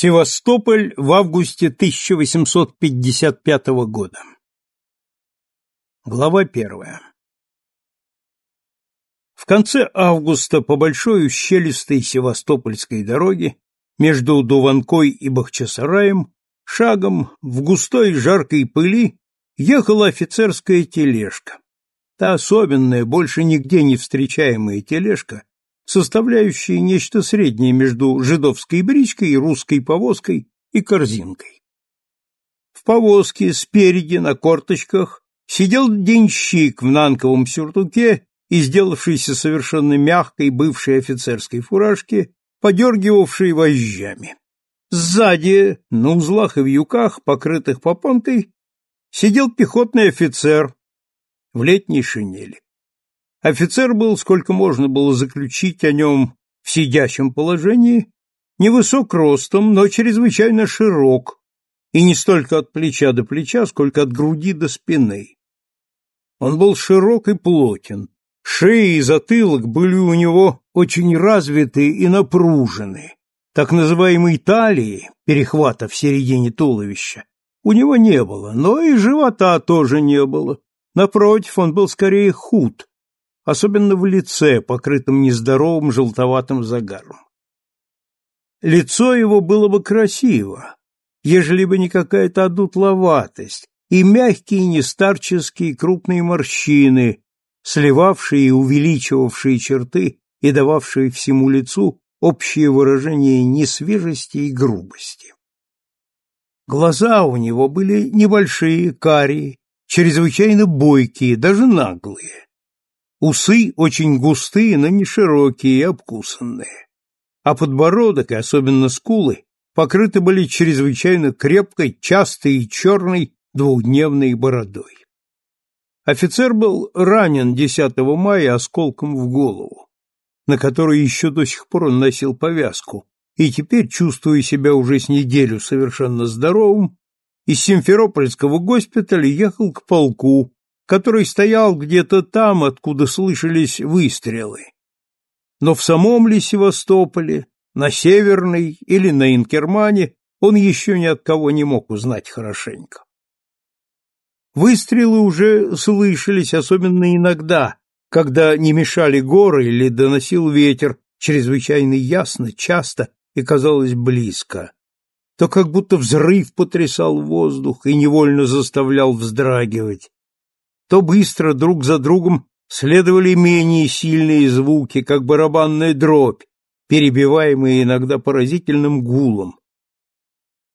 Севастополь в августе 1855 года. Глава первая. В конце августа по большой ущелистой Севастопольской дороге между Дуванкой и Бахчисараем шагом в густой жаркой пыли ехала офицерская тележка. Та особенная, больше нигде не встречаемая тележка, составляющие нечто среднее между жидовской бричкой, русской повозкой и корзинкой. В повозке спереди на корточках сидел денщик в нанковом сюртуке и сделавшейся совершенно мягкой бывшей офицерской фуражке, подергивавшей вожжами. Сзади, на узлах и вьюках, покрытых попонкой, сидел пехотный офицер в летней шинели. Офицер был, сколько можно было заключить о нем в сидящем положении, невысок ростом, но чрезвычайно широк, и не столько от плеча до плеча, сколько от груди до спины. Он был широк и плотен, шея и затылок были у него очень развиты и напружены. Так называемой талии, перехвата в середине туловища, у него не было, но и живота тоже не было. Напротив, он был скорее худ, особенно в лице, покрытом нездоровым желтоватым загаром. Лицо его было бы красиво, ежели бы не какая-то одутловатость и мягкие нестарческие крупные морщины, сливавшие и увеличивавшие черты и дававшие всему лицу общее выражение несвежести и грубости. Глаза у него были небольшие, карие, чрезвычайно бойкие, даже наглые. Усы очень густые, но не широкие и обкусанные. А подбородок, и особенно скулы, покрыты были чрезвычайно крепкой, частой и черной двухдневной бородой. Офицер был ранен 10 мая осколком в голову, на которой еще до сих пор он носил повязку, и теперь, чувствуя себя уже с неделю совершенно здоровым, из Симферопольского госпиталя ехал к полку, который стоял где-то там, откуда слышались выстрелы. Но в самом ли Севастополе, на Северной или на Инкермане он еще ни от кого не мог узнать хорошенько. Выстрелы уже слышались, особенно иногда, когда не мешали горы или доносил ветер, чрезвычайно ясно, часто и казалось близко. То как будто взрыв потрясал воздух и невольно заставлял вздрагивать, то быстро друг за другом следовали менее сильные звуки, как барабанная дробь, перебиваемые иногда поразительным гулом.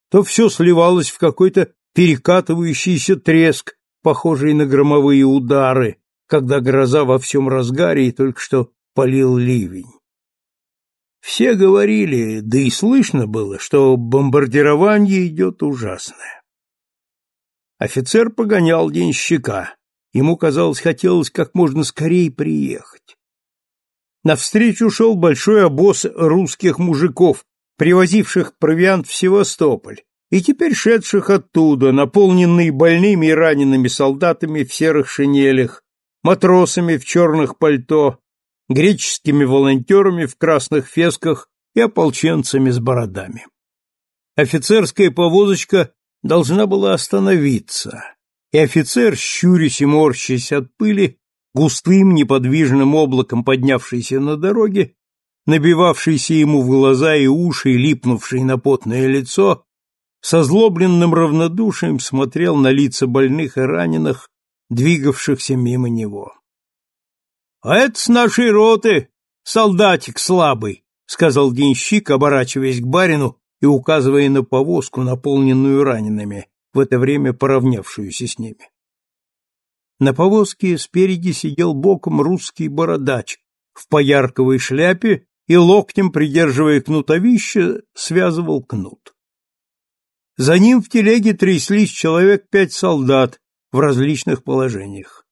То все сливалось в какой-то перекатывающийся треск, похожий на громовые удары, когда гроза во всем разгаре и только что полил ливень. Все говорили, да и слышно было, что бомбардирование идет ужасное. Офицер погонял денщика. Ему, казалось, хотелось как можно скорее приехать. Навстречу шел большой обоз русских мужиков, привозивших провиант в Севастополь, и теперь шедших оттуда, наполненные больными и ранеными солдатами в серых шинелях, матросами в черных пальто, греческими волонтерами в красных фесках и ополченцами с бородами. Офицерская повозочка должна была остановиться, и офицер, щурясь и морщась от пыли, густым неподвижным облаком поднявшийся на дороге, набивавшийся ему в глаза и уши и липнувший на потное лицо, со злобленным равнодушием смотрел на лица больных и раненых, двигавшихся мимо него. — А это с нашей роты, солдатик слабый, — сказал денщик, оборачиваясь к барину и указывая на повозку, наполненную ранеными в это время поравнявшуюся с ними. На повозке спереди сидел боком русский бородач в поярковой шляпе и локтем, придерживая кнутовище, связывал кнут. За ним в телеге тряслись человек пять солдат в различных положениях.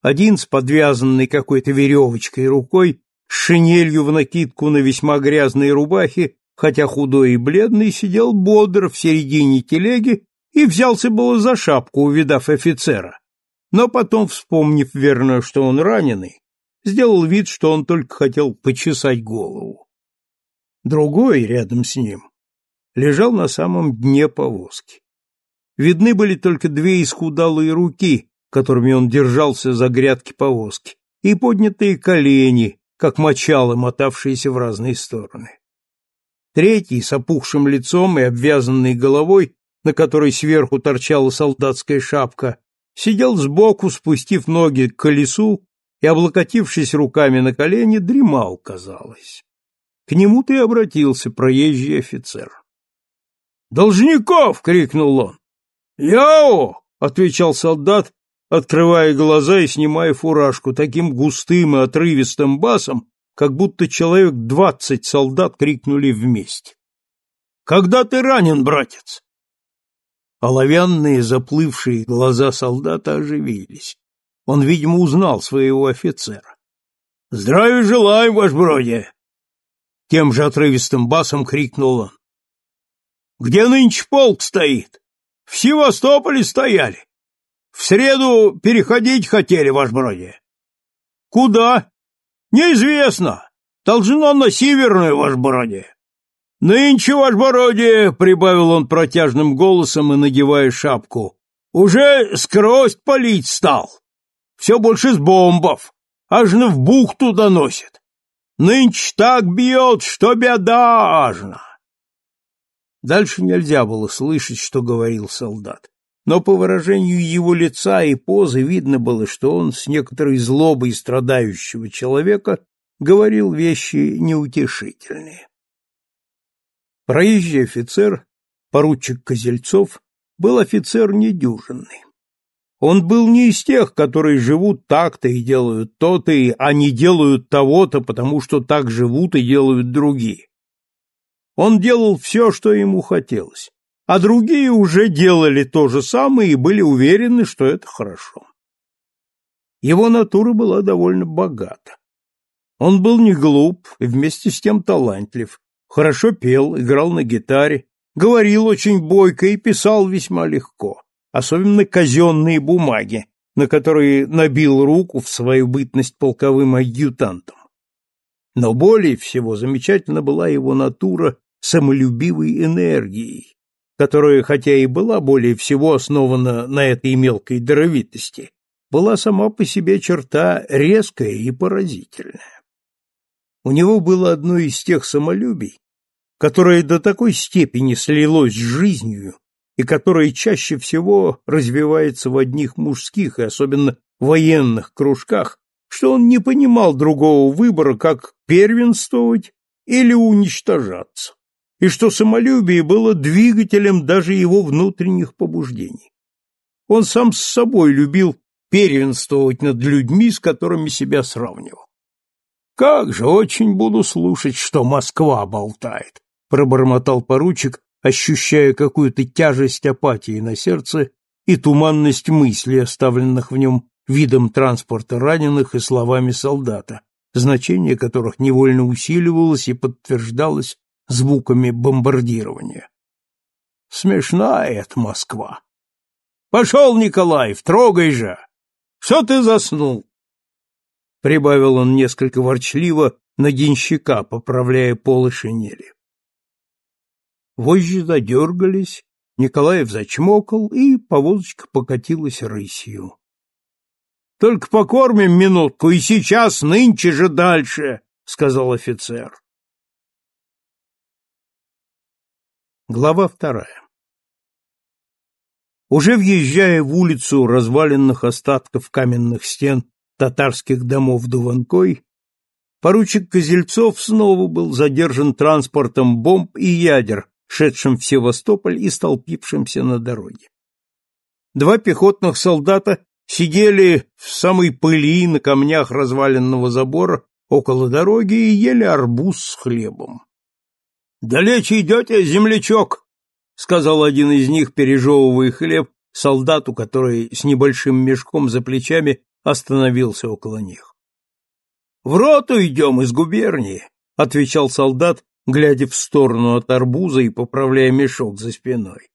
Один с подвязанной какой-то веревочкой рукой, с шинелью в накидку на весьма грязной рубахе, хотя худой и бледный, сидел бодр в середине телеги и взялся было за шапку, увидав офицера. Но потом, вспомнив верно, что он раненый, сделал вид, что он только хотел почесать голову. Другой рядом с ним, лежал на самом дне повозки. Видны были только две исхудалые руки, которыми он держался за грядки повозки, и поднятые колени, как мочалы, мотавшиеся в разные стороны. Третий, с опухшим лицом и обвязанной головой, на которой сверху торчала солдатская шапка, сидел сбоку, спустив ноги к колесу и, облокотившись руками на колени, дремал, казалось. К нему ты обратился проезжий офицер. «Должников!» — крикнул он. «Яо!» — отвечал солдат, открывая глаза и снимая фуражку таким густым и отрывистым басом, как будто человек двадцать солдат крикнули вместе. «Когда ты ранен, братец?» Оловянные заплывшие глаза солдата оживились. Он, видимо, узнал своего офицера. «Здравия желаю, ваш бродя!» Тем же отрывистым басом крикнул он. «Где нынче полк стоит?» В Севастополе стояли. В среду переходить хотели, ваш бродя. Куда? Неизвестно. Должно на северную, ваш бродя. Нынче, ваш бродя, прибавил он протяжным голосом и надевая шапку, уже скрость палить стал. Все больше с бомбов. Аж на в бухту доносит. Нынче так бьет, что беда ажна. Дальше нельзя было слышать, что говорил солдат. Но по выражению его лица и позы видно было, что он с некоторой злобой страдающего человека говорил вещи неутешительные. Проезжий офицер, поручик Козельцов, был офицер недюжинный. Он был не из тех, которые живут так-то и делают то-то, а не делают того-то, потому что так живут и делают другие. Он делал все, что ему хотелось, а другие уже делали то же самое и были уверены, что это хорошо. Его натура была довольно богата. Он был не глуп и вместе с тем талантлив, хорошо пел, играл на гитаре, говорил очень бойко и писал весьма легко, особенно казенные бумаги, на которые набил руку в свою бытность полковым адъютантом. Но более всего замечательна была его натура самолюбивой энергией, которая, хотя и была более всего основана на этой мелкой даровитости, была сама по себе черта резкая и поразительная. У него было одно из тех самолюбий, которое до такой степени слилось с жизнью и которое чаще всего развивается в одних мужских и особенно военных кружках, что он не понимал другого выбора, как первенствовать или уничтожаться и что самолюбие было двигателем даже его внутренних побуждений. Он сам с собой любил первенствовать над людьми, с которыми себя сравнивал. «Как же очень буду слушать, что Москва болтает», — пробормотал поручик, ощущая какую-то тяжесть апатии на сердце и туманность мыслей, оставленных в нем видом транспорта раненых и словами солдата, значение которых невольно усиливалось и подтверждалось звуками бомбардирования. Смешная эта Москва. Пошел, Николаев, трогай же! Что ты заснул? Прибавил он несколько ворчливо на денщика, поправляя полы шинели. Вожжи задергались, Николаев зачмокал, и повозочка покатилась рысью. — Только покормим минутку, и сейчас, нынче же дальше, — сказал офицер. Глава вторая. Уже въезжая в улицу разваленных остатков каменных стен татарских домов Дуванкой, поручик Козельцов снова был задержан транспортом бомб и ядер, шедшим в Севастополь и столпившимся на дороге. Два пехотных солдата сидели в самой пыли на камнях разваленного забора около дороги и ели арбуз с хлебом. Далече идете, землячок, сказал один из них, пережевывая хлеб, солдату, который с небольшим мешком за плечами остановился около них. В роту идем из губернии, отвечал солдат, глядя в сторону от арбуза и поправляя мешок за спиной.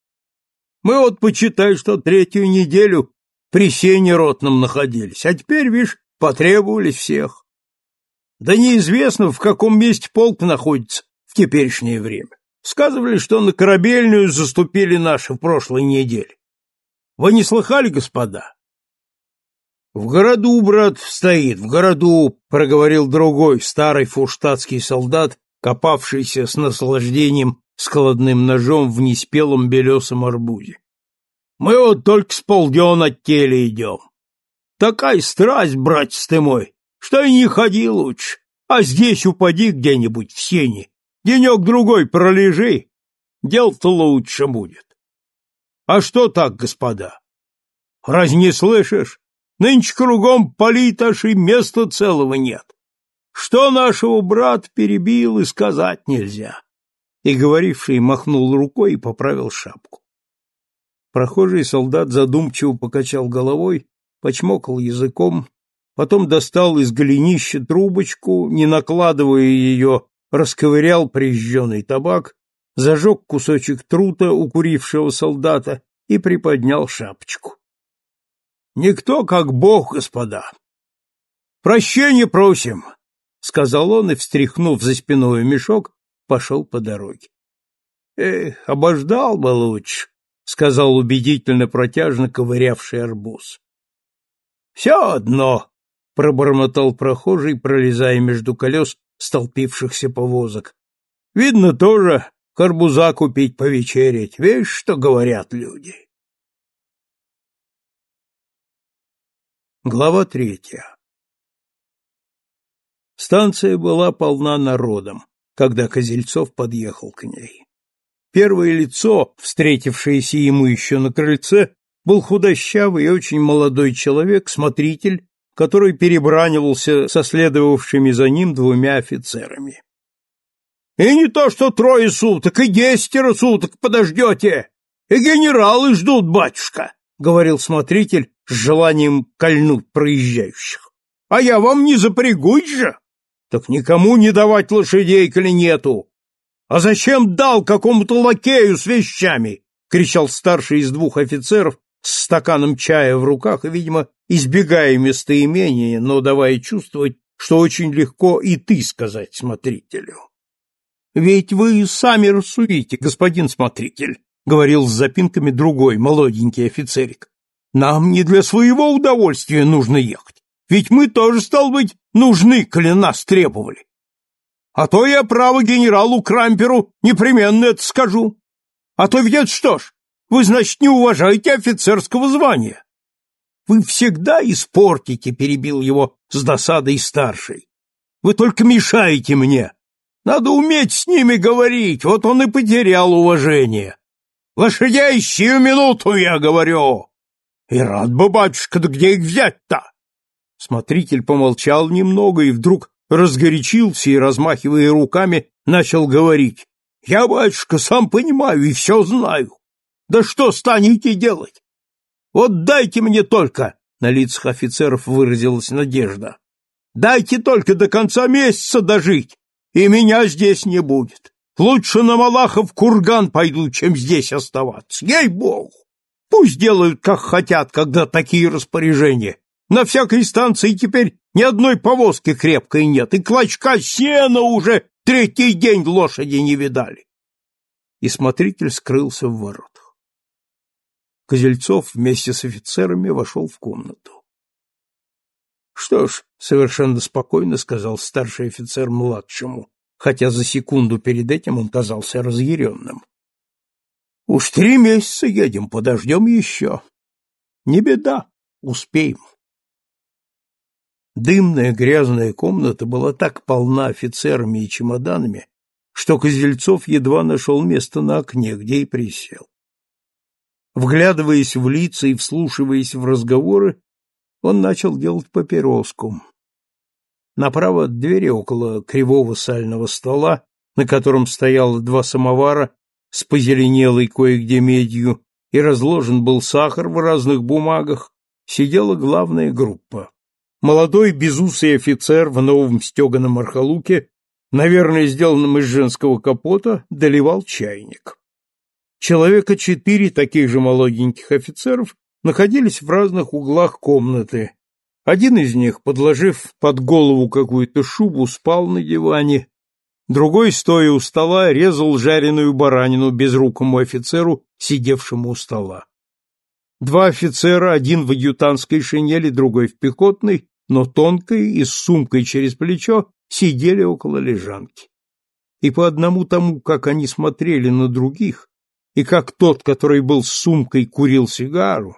Мы вот почитай, что третью неделю при сене ротном находились, а теперь, видишь, потребовались всех. Да неизвестно, в каком месте полк находится, в теперешнее время. Сказывали, что на корабельную заступили наши в прошлой неделе. Вы не слыхали, господа? В городу, брат, стоит, в городу, проговорил другой, старый фурштадтский солдат, копавшийся с наслаждением складным ножом в неспелом белесом арбузе. Мы вот только с полдён от теле идем. Такая страсть, братец ты мой, что и не ходи лучше, а здесь упади где-нибудь в сене, денек-другой пролежи, дел-то лучше будет. А что так, господа? Раз не слышишь? Нынче кругом полит аж и места целого нет. Что нашего брат перебил и сказать нельзя. И говоривший махнул рукой и поправил шапку. Прохожий солдат задумчиво покачал головой, почмокал языком, потом достал из голенища трубочку, не накладывая ее, расковырял прижженный табак, зажег кусочек трута у курившего солдата и приподнял шапочку. Никто как Бог, господа. Прощения просим, сказал он и, встряхнув за спиной мешок, пошел по дороге. Эх, обождал бы лучше, сказал убедительно протяжно ковырявший арбуз. Все одно, пробормотал прохожий, пролезая между колес столпившихся повозок. Видно тоже карбуза купить повечерять. Видишь, что говорят люди. Глава третья. Станция была полна народом, когда Козельцов подъехал к ней. Первое лицо, встретившееся ему еще на крыльце, был худощавый и очень молодой человек, смотритель, который перебранивался со следовавшими за ним двумя офицерами. — И не то что трое суток, и десятеро суток подождете, и генералы ждут, батюшка, — говорил смотритель, с желанием кольнуть проезжающих. — А я вам не запрягусь же! Так никому не давать лошадей, коли нету! А зачем дал какому-то лакею с вещами? — кричал старший из двух офицеров с стаканом чая в руках и, видимо, избегая местоимения, но давая чувствовать, что очень легко и ты сказать смотрителю. — Ведь вы сами рассудите, господин смотритель, — говорил с запинками другой молоденький офицерик. Нам не для своего удовольствия нужно ехать, ведь мы тоже, стал быть, нужны, коли нас требовали. А то я право генералу Крамперу непременно это скажу. А то ведь что ж, вы, значит, не уважаете офицерского звания. Вы всегда испортите, перебил его с досадой старший. Вы только мешаете мне. Надо уметь с ними говорить, вот он и потерял уважение. Лошадей сию минуту, я говорю. И рад бы, батюшка, да где их взять-то? Смотритель помолчал немного и вдруг разгорячился и, размахивая руками, начал говорить. Я, батюшка, сам понимаю и все знаю. Да что станете делать? Вот дайте мне только, на лицах офицеров выразилась надежда. Дайте только до конца месяца дожить, и меня здесь не будет. Лучше на Малахов курган пойду, чем здесь оставаться. Ей-богу! Пусть делают, как хотят, когда такие распоряжения. На всякой станции теперь ни одной повозки крепкой нет, и клочка сена уже третий день лошади не видали. И смотритель скрылся в воротах. Козельцов вместе с офицерами вошел в комнату. — Что ж, — совершенно спокойно сказал старший офицер младшему, хотя за секунду перед этим он казался разъяренным. Уж три месяца едем, подождем еще. Не беда, успеем. Дымная грязная комната была так полна офицерами и чемоданами, что Козельцов едва нашел место на окне, где и присел. Вглядываясь в лица и вслушиваясь в разговоры, он начал делать папироску. Направо от двери около кривого сального стола, на котором стояло два самовара с позеленелой кое-где медью, и разложен был сахар в разных бумагах, сидела главная группа. Молодой безусый офицер в новом стеганом архалуке, наверное, сделанном из женского капота, доливал чайник. Человека четыре таких же молоденьких офицеров находились в разных углах комнаты. Один из них, подложив под голову какую-то шубу, спал на диване, Другой, стоя у стола, резал жареную баранину безрукому офицеру, сидевшему у стола. Два офицера, один в адъютантской шинели, другой в пехотной, но тонкой и с сумкой через плечо, сидели около лежанки. И по одному тому, как они смотрели на других, и как тот, который был с сумкой, курил сигару,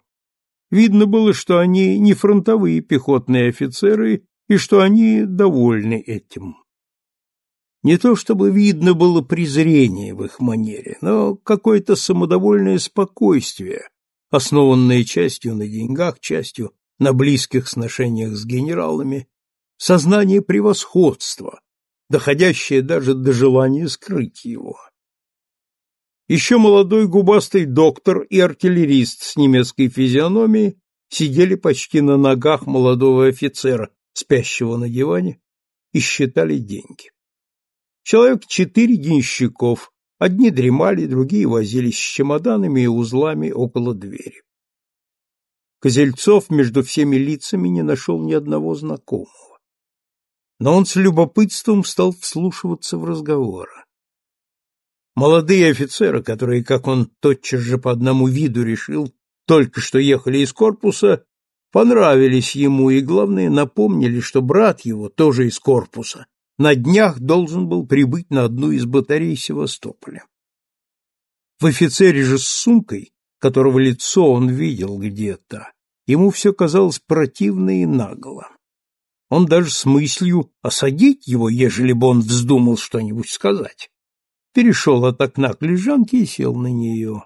видно было, что они не фронтовые пехотные офицеры и что они довольны этим. Не то чтобы видно было презрение в их манере, но какое-то самодовольное спокойствие, основанное частью на деньгах, частью на близких сношениях с генералами, сознание превосходства, доходящее даже до желания скрыть его. Еще молодой губастый доктор и артиллерист с немецкой физиономией сидели почти на ногах молодого офицера, спящего на диване, и считали деньги. Человек четыре денщиков, одни дремали, другие возились с чемоданами и узлами около двери. Козельцов между всеми лицами не нашел ни одного знакомого. Но он с любопытством стал вслушиваться в разговоры. Молодые офицеры, которые, как он тотчас же по одному виду решил, только что ехали из корпуса, понравились ему и, главное, напомнили, что брат его, тоже из корпуса, на днях должен был прибыть на одну из батарей Севастополя. В офицере же с сумкой, которого лицо он видел где-то, ему все казалось противно и нагло. Он даже с мыслью осадить его, ежели бы он вздумал что-нибудь сказать, перешел от окна к лежанке и сел на нее.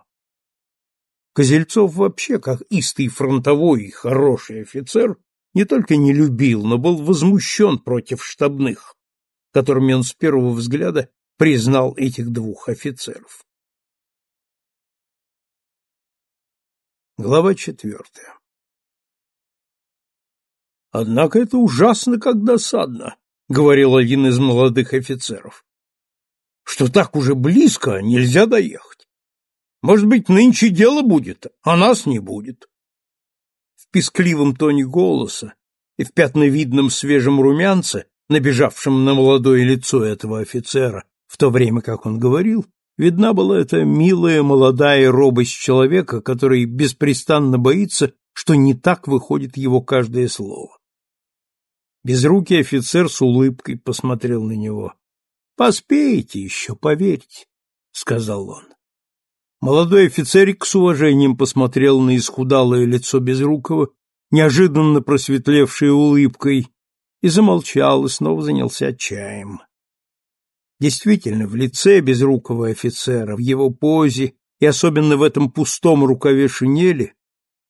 Козельцов вообще, как истый фронтовой и хороший офицер, не только не любил, но был возмущен против штабных, которыми он с первого взгляда признал этих двух офицеров. Глава четвертая «Однако это ужасно, как досадно», — говорил один из молодых офицеров, «что так уже близко нельзя доехать. Может быть, нынче дело будет, а нас не будет». В пескливом тоне голоса и в пятновидном свежем румянце набежавшем на молодое лицо этого офицера, в то время как он говорил, видна была эта милая молодая робость человека, который беспрестанно боится, что не так выходит его каждое слово. Безрукий офицер с улыбкой посмотрел на него. — Поспеете еще, поверьте, — сказал он. Молодой офицерик с уважением посмотрел на исхудалое лицо Безрукова, неожиданно просветлевшее улыбкой, и замолчал, и снова занялся чаем. Действительно, в лице безрукого офицера, в его позе и особенно в этом пустом рукаве шинели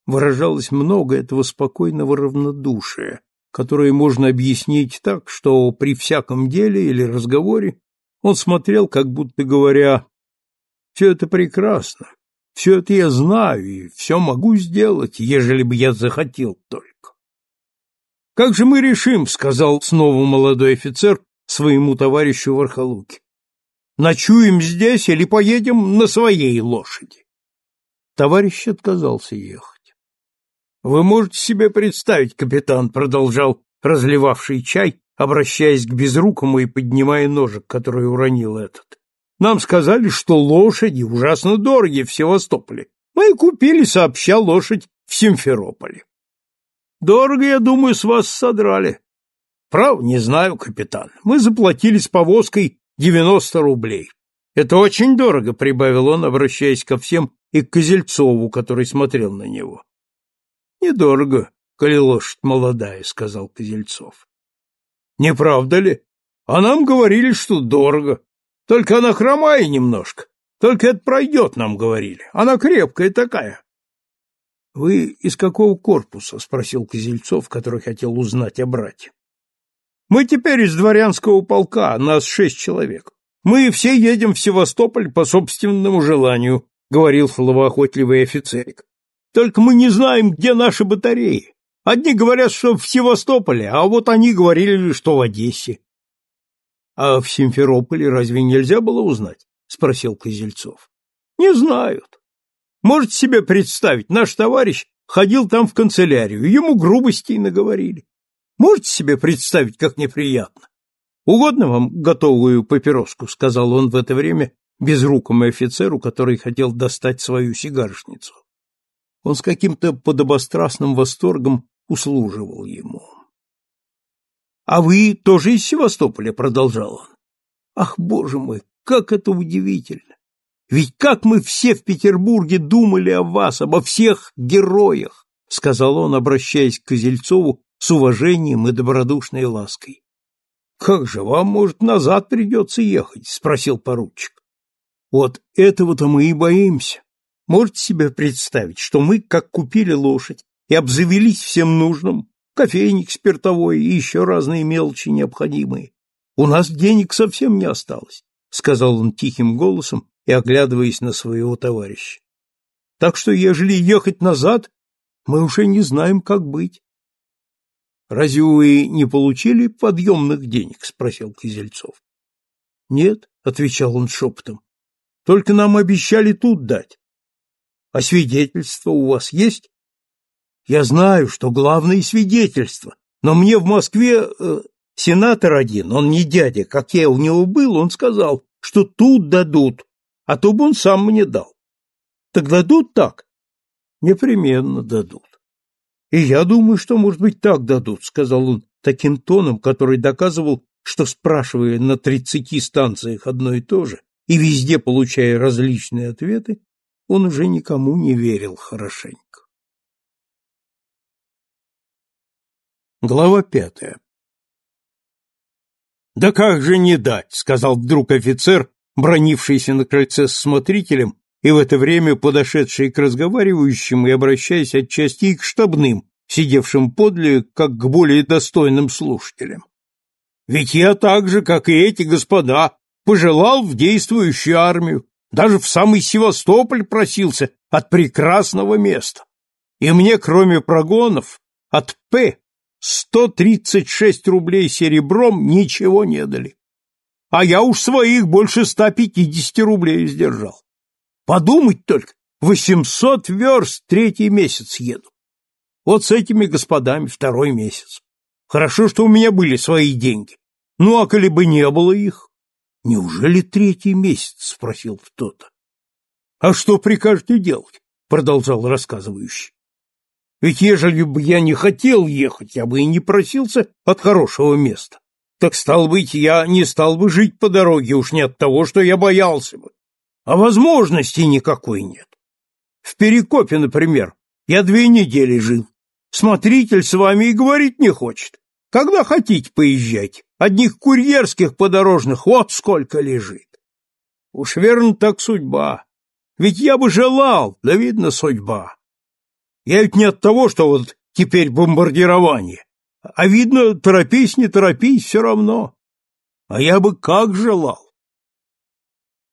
выражалось много этого спокойного равнодушия, которое можно объяснить так, что при всяком деле или разговоре он смотрел, как будто говоря, «Все это прекрасно, все это я знаю и все могу сделать, ежели бы я захотел только». Как же мы решим, сказал снова молодой офицер своему товарищу в Архалуке. Ночуем здесь или поедем на своей лошади? Товарищ отказался ехать. Вы можете себе представить, капитан, продолжал разливавший чай, обращаясь к безрукому и поднимая ножик, который уронил этот. Нам сказали, что лошади ужасно дороги в Севастополе. Мы купили сообща лошадь в Симферополе. Дорого, я думаю, с вас содрали. Прав, не знаю, капитан. Мы заплатили с повозкой девяносто рублей. Это очень дорого, прибавил он, обращаясь ко всем и к Козельцову, который смотрел на него. Недорого, коли лошадь молодая, сказал Козельцов. Не правда ли? А нам говорили, что дорого. Только она хромая немножко. Только это пройдет, нам говорили. Она крепкая такая. — Вы из какого корпуса? — спросил Козельцов, который хотел узнать о брате. — Мы теперь из дворянского полка, нас шесть человек. Мы все едем в Севастополь по собственному желанию, — говорил словоохотливый офицерик. — Только мы не знаем, где наши батареи. Одни говорят, что в Севастополе, а вот они говорили, что в Одессе. — А в Симферополе разве нельзя было узнать? — спросил Козельцов. — Не знают. Можете себе представить, наш товарищ ходил там в канцелярию, ему грубостей наговорили. Можете себе представить, как неприятно? Угодно вам готовую папироску, сказал он в это время безрукому офицеру, который хотел достать свою сигарочницу. Он с каким-то подобострастным восторгом услуживал ему. А вы тоже из Севастополя, продолжал он. Ах, боже мой, как это удивительно! Ведь как мы все в Петербурге думали о вас, обо всех героях, сказал он, обращаясь к Козельцову с уважением и добродушной лаской. Как же вам, может, назад придется ехать? спросил поручик. Вот этого-то мы и боимся. Можете себе представить, что мы, как купили лошадь и обзавелись всем нужным, кофейник спиртовой и еще разные мелочи необходимые, у нас денег совсем не осталось, сказал он тихим голосом и оглядываясь на своего товарища. Так что, ежели ехать назад, мы уже не знаем, как быть. Разве вы не получили подъемных денег? спросил Кизельцов. Нет, отвечал он шепотом. Только нам обещали тут дать. А свидетельство у вас есть? Я знаю, что главное свидетельство, но мне в Москве э, Сенатор один, он не дядя, как я у него был, он сказал, что тут дадут, а то бы он сам мне дал. Так дадут так? Непременно дадут. И я думаю, что, может быть, так дадут, сказал он таким тоном, который доказывал, что, спрашивая на тридцати станциях одно и то же, и везде получая различные ответы, он уже никому не верил хорошенько. Глава пятая да как же не дать, сказал вдруг офицер, бронившийся на крыльце с смотрителем и в это время подошедший к разговаривающим и обращаясь отчасти к штабным, сидевшим подле, как к более достойным слушателям. Ведь я так же, как и эти господа, пожелал в действующую армию, даже в самый Севастополь просился от прекрасного места. И мне, кроме прогонов, от П Сто тридцать шесть рублей серебром ничего не дали. А я уж своих больше ста пятидесяти рублей сдержал. Подумать только, восемьсот верст третий месяц еду. Вот с этими господами второй месяц. Хорошо, что у меня были свои деньги. Ну, а коли бы не было их? Неужели третий месяц? — спросил кто-то. — А что прикажете делать? — продолжал рассказывающий. Ведь ежели бы я не хотел ехать, я бы и не просился от хорошего места. Так, стал быть, я не стал бы жить по дороге уж не от того, что я боялся бы. А возможности никакой нет. В Перекопе, например, я две недели жил. Смотритель с вами и говорить не хочет. Когда хотите, поезжать. Одних курьерских подорожных вот сколько лежит. Уж верно так судьба. Ведь я бы желал, да видно судьба. Я ведь не от того, что вот теперь бомбардирование. А видно, торопись, не торопись, все равно. А я бы как желал.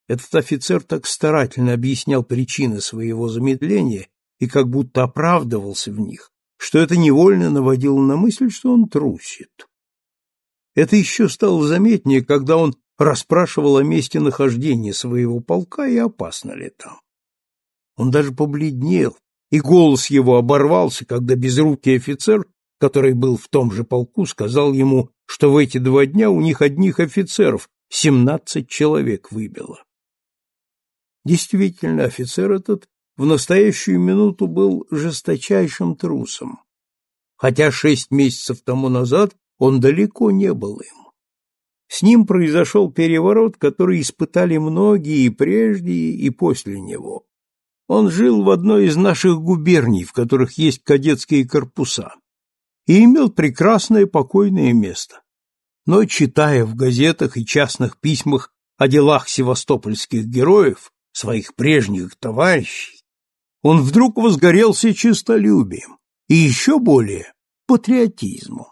Этот офицер так старательно объяснял причины своего замедления и как будто оправдывался в них, что это невольно наводило на мысль, что он трусит. Это еще стало заметнее, когда он расспрашивал о месте нахождения своего полка и опасно ли там. Он даже побледнел, и голос его оборвался, когда безрукий офицер, который был в том же полку, сказал ему, что в эти два дня у них одних офицеров семнадцать человек выбило. Действительно, офицер этот в настоящую минуту был жесточайшим трусом, хотя шесть месяцев тому назад он далеко не был им. С ним произошел переворот, который испытали многие и прежде, и после него. Он жил в одной из наших губерний, в которых есть кадетские корпуса, и имел прекрасное покойное место. Но, читая в газетах и частных письмах о делах севастопольских героев, своих прежних товарищей, он вдруг возгорелся честолюбием и еще более патриотизмом.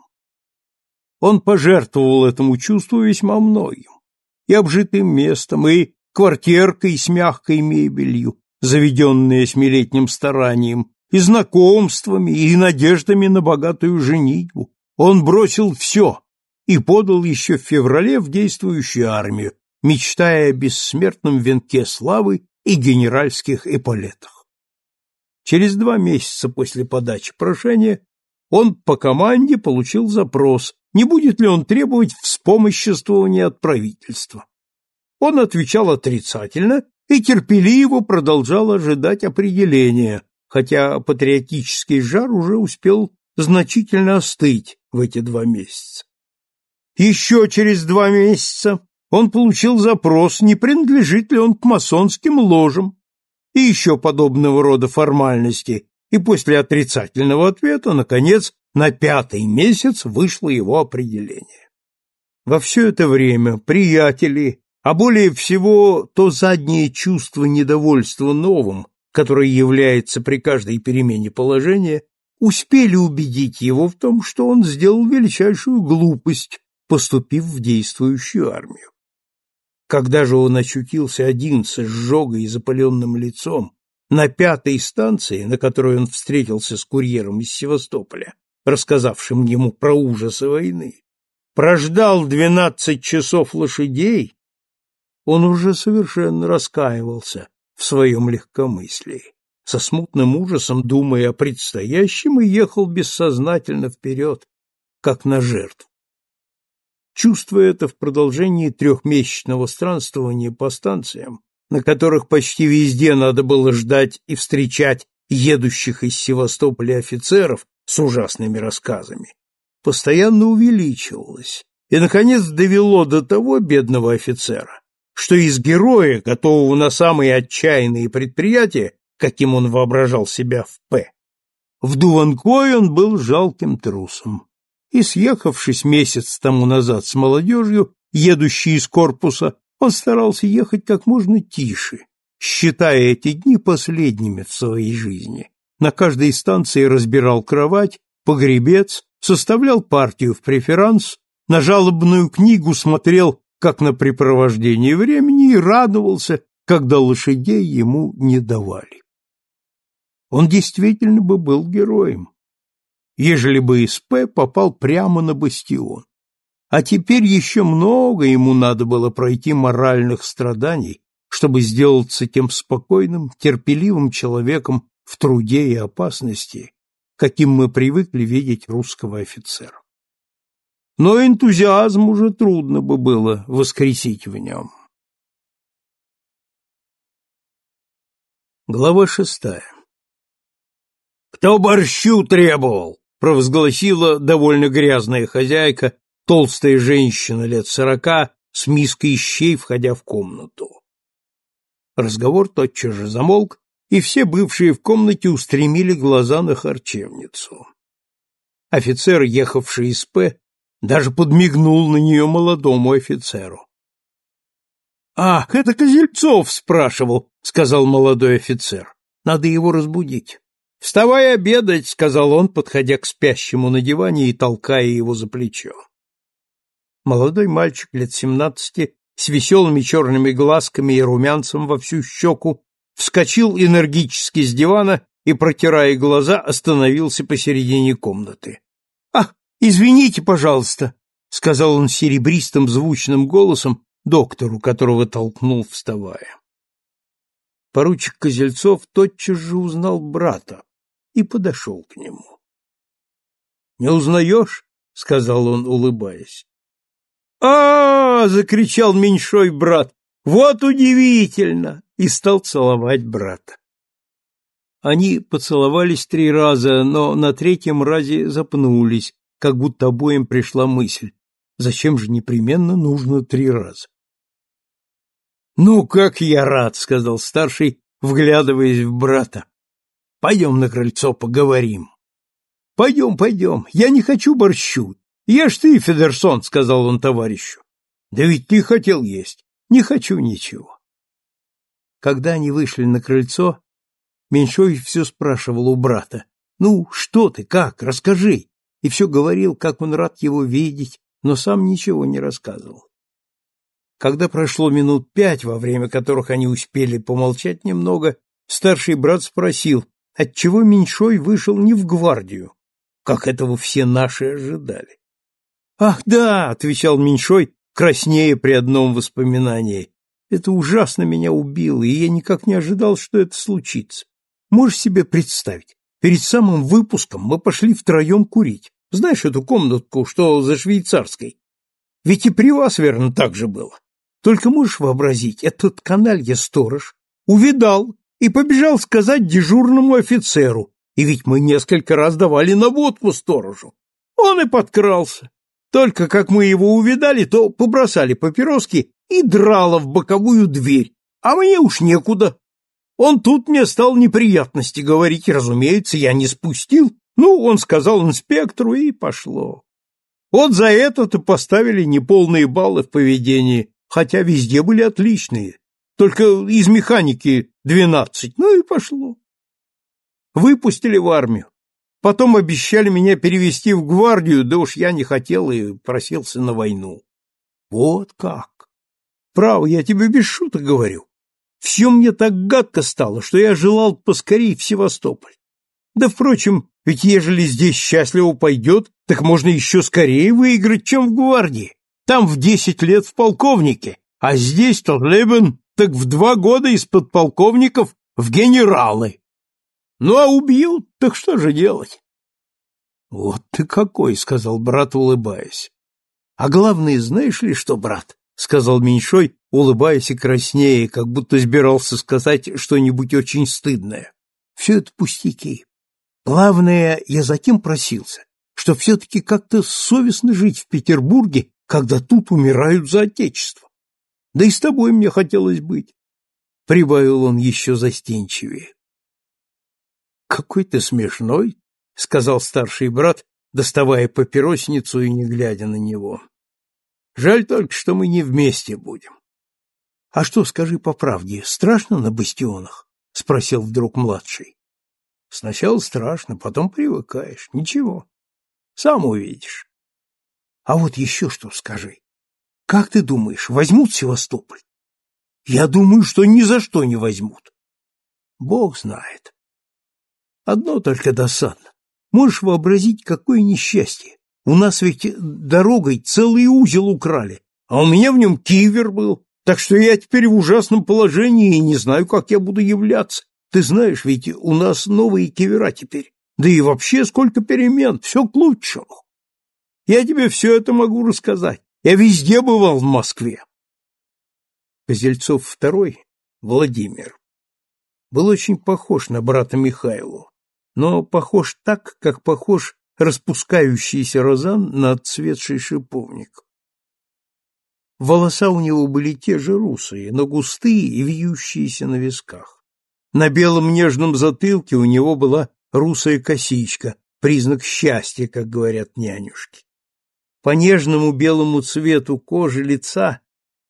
Он пожертвовал этому чувству весьма многим, и обжитым местом, и квартиркой с мягкой мебелью, заведенные семилетним старанием, и знакомствами, и надеждами на богатую женитьбу. Он бросил все и подал еще в феврале в действующую армию, мечтая о бессмертном венке славы и генеральских эполетах. Через два месяца после подачи прошения он по команде получил запрос, не будет ли он требовать вспомоществования от правительства. Он отвечал отрицательно и терпеливо продолжал ожидать определения, хотя патриотический жар уже успел значительно остыть в эти два месяца. Еще через два месяца он получил запрос, не принадлежит ли он к масонским ложам, и еще подобного рода формальности, и после отрицательного ответа, наконец, на пятый месяц вышло его определение. Во все это время приятели, а более всего то заднее чувство недовольства новым, которое является при каждой перемене положения, успели убедить его в том, что он сделал величайшую глупость, поступив в действующую армию. Когда же он очутился один с изжогой и запаленным лицом на пятой станции, на которой он встретился с курьером из Севастополя, рассказавшим ему про ужасы войны, прождал двенадцать часов лошадей, он уже совершенно раскаивался в своем легкомыслии, со смутным ужасом думая о предстоящем и ехал бессознательно вперед, как на жертву. Чувствуя это в продолжении трехмесячного странствования по станциям, на которых почти везде надо было ждать и встречать едущих из Севастополя офицеров с ужасными рассказами, постоянно увеличивалось и, наконец, довело до того бедного офицера, что из героя, готового на самые отчаянные предприятия, каким он воображал себя в П, в Дуванкой он был жалким трусом и, съехавшись месяц тому назад с молодежью, едущей из корпуса, он старался ехать как можно тише, считая эти дни последними в своей жизни. На каждой станции разбирал кровать, погребец, составлял партию в преферанс, на жалобную книгу смотрел как на препровождение времени и радовался, когда лошадей ему не давали. Он действительно бы был героем, ежели бы СП попал прямо на бастион. А теперь еще много ему надо было пройти моральных страданий, чтобы сделаться тем спокойным, терпеливым человеком в труде и опасности, каким мы привыкли видеть русского офицера. Но энтузиазм уже трудно бы было воскресить в нем. Глава шестая «Кто борщу требовал?» провозгласила довольно грязная хозяйка, толстая женщина лет сорока, с миской щей, входя в комнату. Разговор тотчас же замолк, и все бывшие в комнате устремили глаза на харчевницу. Офицер, ехавший из П, даже подмигнул на нее молодому офицеру. — Ах, это Козельцов спрашивал, — сказал молодой офицер. — Надо его разбудить. «Вставай обедать», — сказал он, подходя к спящему на диване и толкая его за плечо. Молодой мальчик лет семнадцати с веселыми черными глазками и румянцем во всю щеку вскочил энергически с дивана и, протирая глаза, остановился посередине комнаты. «Ах, извините, пожалуйста», — сказал он серебристым звучным голосом доктору, которого толкнул, вставая. Поручик Козельцов тотчас же узнал брата, и подошел к нему. — Не узнаешь? — сказал он, улыбаясь. а, -а, -а закричал меньшой брат. «Вот удивительно!» и стал целовать брата. Они поцеловались три раза, но на третьем разе запнулись, как будто обоим пришла мысль. Зачем же непременно нужно три раза? «Ну, как я рад!» — сказал старший, вглядываясь в брата. Пойдем на крыльцо поговорим. — Пойдем, пойдем. Я не хочу борщу. Ешь ты, Федерсон, — сказал он товарищу. — Да ведь ты хотел есть. Не хочу ничего. Когда они вышли на крыльцо, Меньшой все спрашивал у брата. «Ну, что ты, как, расскажи!» И все говорил, как он рад его видеть, но сам ничего не рассказывал. Когда прошло минут пять, во время которых они успели помолчать немного, старший брат спросил, отчего Меньшой вышел не в гвардию, как этого все наши ожидали. «Ах, да!» — отвечал Меньшой, краснея при одном воспоминании. «Это ужасно меня убило, и я никак не ожидал, что это случится. Можешь себе представить, перед самым выпуском мы пошли втроем курить. Знаешь эту комнатку, что за швейцарской? Ведь и при вас, верно, так же было. Только можешь вообразить, этот каналья-сторож увидал и побежал сказать дежурному офицеру, и ведь мы несколько раз давали наводку сторожу. Он и подкрался. Только как мы его увидали, то побросали папироски и драло в боковую дверь, а мне уж некуда. Он тут мне стал неприятности говорить, разумеется, я не спустил. Ну, он сказал инспектору, и пошло. Вот за это-то поставили неполные баллы в поведении, хотя везде были отличные. Только из механики двенадцать, ну и пошло. Выпустили в армию. Потом обещали меня перевести в гвардию, да уж я не хотел и просился на войну. Вот как! Право, я тебе без шуток говорю. Все мне так гадко стало, что я желал поскорей в Севастополь. Да, впрочем, ведь ежели здесь счастливо пойдет, так можно еще скорее выиграть, чем в гвардии. Там в десять лет в полковнике, а здесь-то Лебен так в два года из подполковников в генералы. Ну, а убьют, так что же делать? — Вот ты какой, — сказал брат, улыбаясь. — А главное, знаешь ли что, брат? — сказал Меньшой, улыбаясь и краснея, как будто собирался сказать что-нибудь очень стыдное. — Все это пустяки. Главное, я затем просился, что все-таки как-то совестно жить в Петербурге, когда тут умирают за отечество. Да и с тобой мне хотелось быть, — прибавил он еще застенчивее. Какой ты смешной, сказал старший брат, доставая папиросницу и не глядя на него. Жаль только, что мы не вместе будем. А что, скажи по правде, страшно на бастионах? спросил вдруг младший. Сначала страшно, потом привыкаешь. Ничего. Сам увидишь. А вот еще что скажи. Как ты думаешь, возьмут Севастополь? Я думаю, что ни за что не возьмут. Бог знает. Одно только досадно. Можешь вообразить, какое несчастье. У нас ведь дорогой целый узел украли, а у меня в нем кивер был, так что я теперь в ужасном положении и не знаю, как я буду являться. Ты знаешь, ведь у нас новые кивера теперь. Да и вообще сколько перемен, все к лучшему. Я тебе все это могу рассказать. Я везде бывал в Москве. Козельцов второй, Владимир, был очень похож на брата Михайлу но похож так, как похож распускающийся розан на отцветший шиповник. Волоса у него были те же русые, но густые и вьющиеся на висках. На белом нежном затылке у него была русая косичка, признак счастья, как говорят нянюшки. По нежному белому цвету кожи лица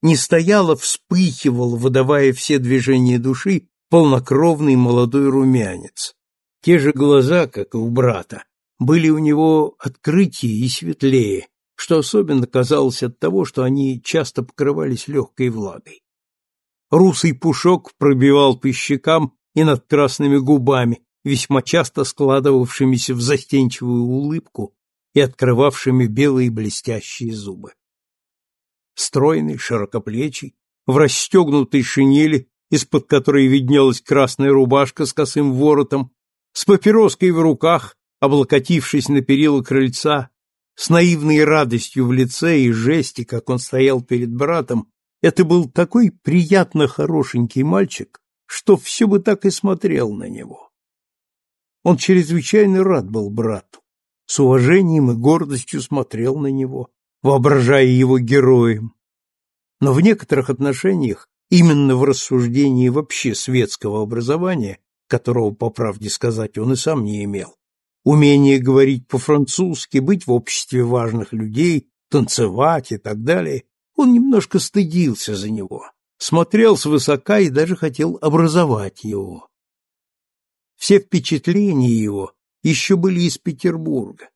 не стояло, вспыхивал, выдавая все движения души, полнокровный молодой румянец. Те же глаза, как и у брата, были у него открытие и светлее, что особенно казалось от того, что они часто покрывались легкой влагой. Русый пушок пробивал по щекам и над красными губами, весьма часто складывавшимися в застенчивую улыбку и открывавшими белые блестящие зубы. Стройный, широкоплечий, в расстегнутой шинели, из-под которой виднелась красная рубашка с косым воротом, с папироской в руках, облокотившись на перила крыльца, с наивной радостью в лице и жесте, как он стоял перед братом, это был такой приятно хорошенький мальчик, что все бы так и смотрел на него. Он чрезвычайно рад был брату, с уважением и гордостью смотрел на него, воображая его героем. Но в некоторых отношениях, именно в рассуждении вообще светского образования, которого, по правде сказать, он и сам не имел. Умение говорить по-французски, быть в обществе важных людей, танцевать и так далее, он немножко стыдился за него, смотрел свысока и даже хотел образовать его. Все впечатления его еще были из Петербурга,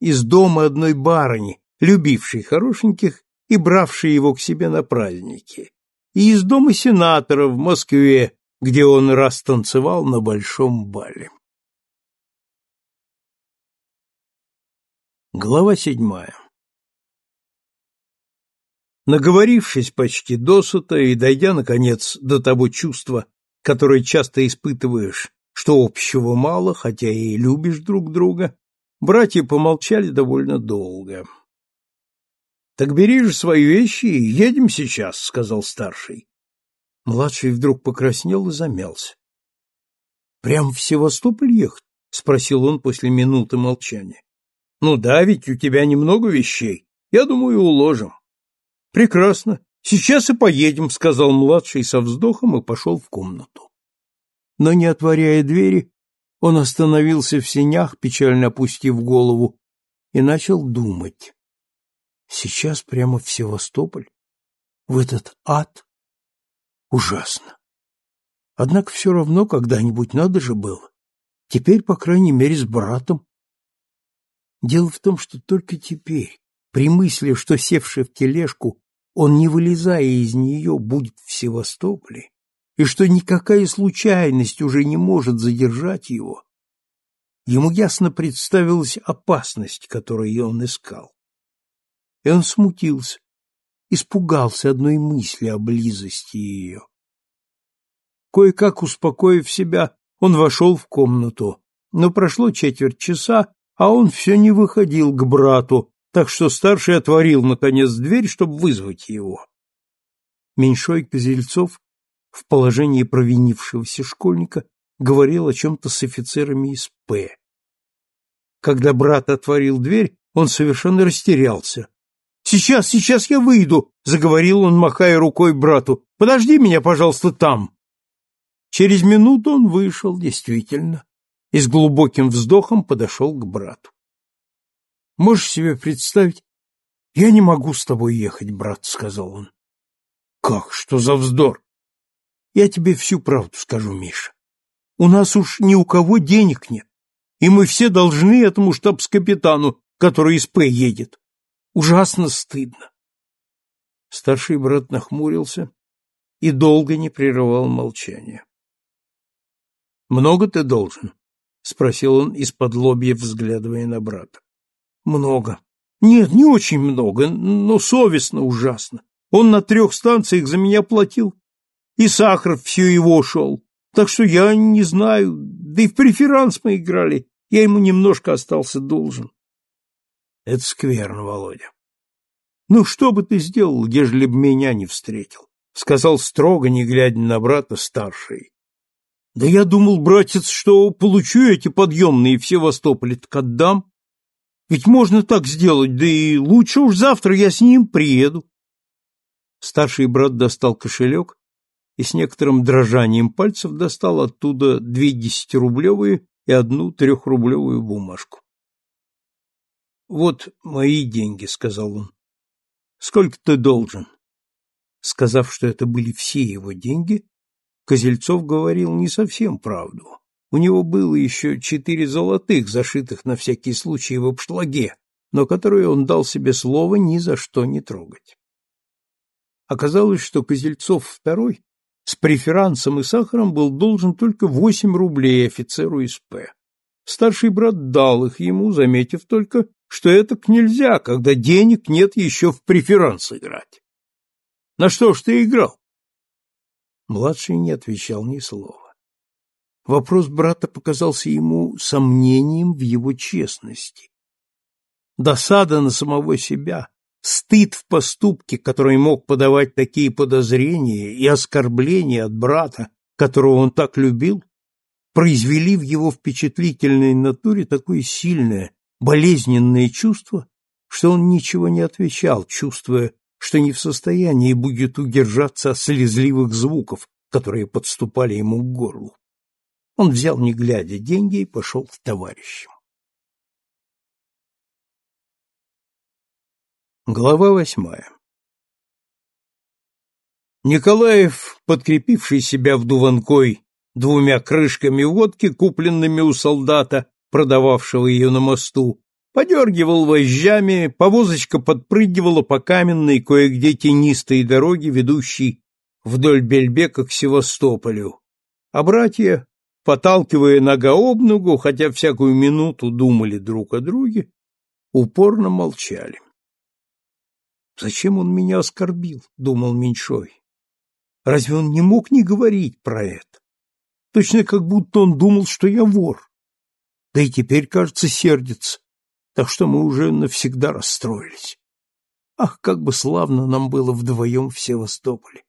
из дома одной барыни, любившей хорошеньких и бравшей его к себе на праздники, и из дома сенатора в Москве, где он раз танцевал на большом бале. Глава седьмая Наговорившись почти досыта и дойдя, наконец, до того чувства, которое часто испытываешь, что общего мало, хотя и любишь друг друга, братья помолчали довольно долго. — Так бери же свои вещи и едем сейчас, — сказал старший. Младший вдруг покраснел и замялся. — Прям в Севастополь ехать? — спросил он после минуты молчания. — Ну да, ведь у тебя немного вещей. Я думаю, уложим. — Прекрасно. Сейчас и поедем, — сказал младший со вздохом и пошел в комнату. Но, не отворяя двери, он остановился в сенях, печально опустив голову, и начал думать. Сейчас прямо в Севастополь? В этот ад? Ужасно. Однако все равно когда-нибудь надо же было. Теперь, по крайней мере, с братом. Дело в том, что только теперь, при мысли, что севший в тележку, он, не вылезая из нее, будет в Севастополе, и что никакая случайность уже не может задержать его, ему ясно представилась опасность, которую он искал. И он смутился, испугался одной мысли о близости ее. Кое-как успокоив себя, он вошел в комнату, но прошло четверть часа, а он все не выходил к брату, так что старший отворил, наконец, дверь, чтобы вызвать его. Меньшой Козельцов в положении провинившегося школьника говорил о чем-то с офицерами из П. Когда брат отворил дверь, он совершенно растерялся. «Сейчас, сейчас я выйду!» — заговорил он, махая рукой брату. «Подожди меня, пожалуйста, там!» Через минуту он вышел, действительно, и с глубоким вздохом подошел к брату. «Можешь себе представить? Я не могу с тобой ехать, брат», — сказал он. «Как? Что за вздор?» «Я тебе всю правду скажу, Миша. У нас уж ни у кого денег нет, и мы все должны этому штабс-капитану, который из П едет. Ужасно стыдно. Старший брат нахмурился и долго не прерывал молчания. Много ты должен? Спросил он из-под лобья, взглядывая на брата. Много. Нет, не очень много, но совестно ужасно. Он на трех станциях за меня платил, и сахар все его шел. Так что я не знаю, да и в преферанс мы играли, я ему немножко остался должен. Это скверно, Володя. Ну, что бы ты сделал, ежели б меня не встретил? Сказал строго, не глядя на брата, старший. Да я думал, братец, что получу эти подъемные в Севастополе, так отдам. Ведь можно так сделать, да и лучше уж завтра я с ним приеду. Старший брат достал кошелек и с некоторым дрожанием пальцев достал оттуда две десятирублевые и одну трехрублевую бумажку. Вот мои деньги, сказал он. Сколько ты должен? Сказав, что это были все его деньги, Козельцов говорил не совсем правду. У него было еще четыре золотых, зашитых на всякий случай в обшлаге, но которые он дал себе слово ни за что не трогать. Оказалось, что Козельцов второй с преферансом и сахаром был должен только восемь рублей офицеру из П. Старший брат дал их ему, заметив только, что это нельзя, когда денег нет еще в преферанс играть. На что ж ты играл? Младший не отвечал ни слова. Вопрос брата показался ему сомнением в его честности. Досада на самого себя, стыд в поступке, который мог подавать такие подозрения и оскорбления от брата, которого он так любил, произвели в его впечатлительной натуре такое сильное, болезненное чувство, что он ничего не отвечал, чувствуя, что не в состоянии будет удержаться от слезливых звуков, которые подступали ему к горлу. Он взял, не глядя, деньги и пошел к товарищам. Глава восьмая Николаев, подкрепивший себя вдуванкой двумя крышками водки, купленными у солдата, продававшего ее на мосту, подергивал вожжами, повозочка подпрыгивала по каменной, кое-где тенистой дороге, ведущей вдоль Бельбека к Севастополю, а братья, поталкивая нога об ногу, хотя всякую минуту думали друг о друге, упорно молчали. «Зачем он меня оскорбил?» — думал Меньшой. «Разве он не мог не говорить про это? точно как будто он думал, что я вор. Да и теперь, кажется, сердится, так что мы уже навсегда расстроились. Ах, как бы славно нам было вдвоем в Севастополе.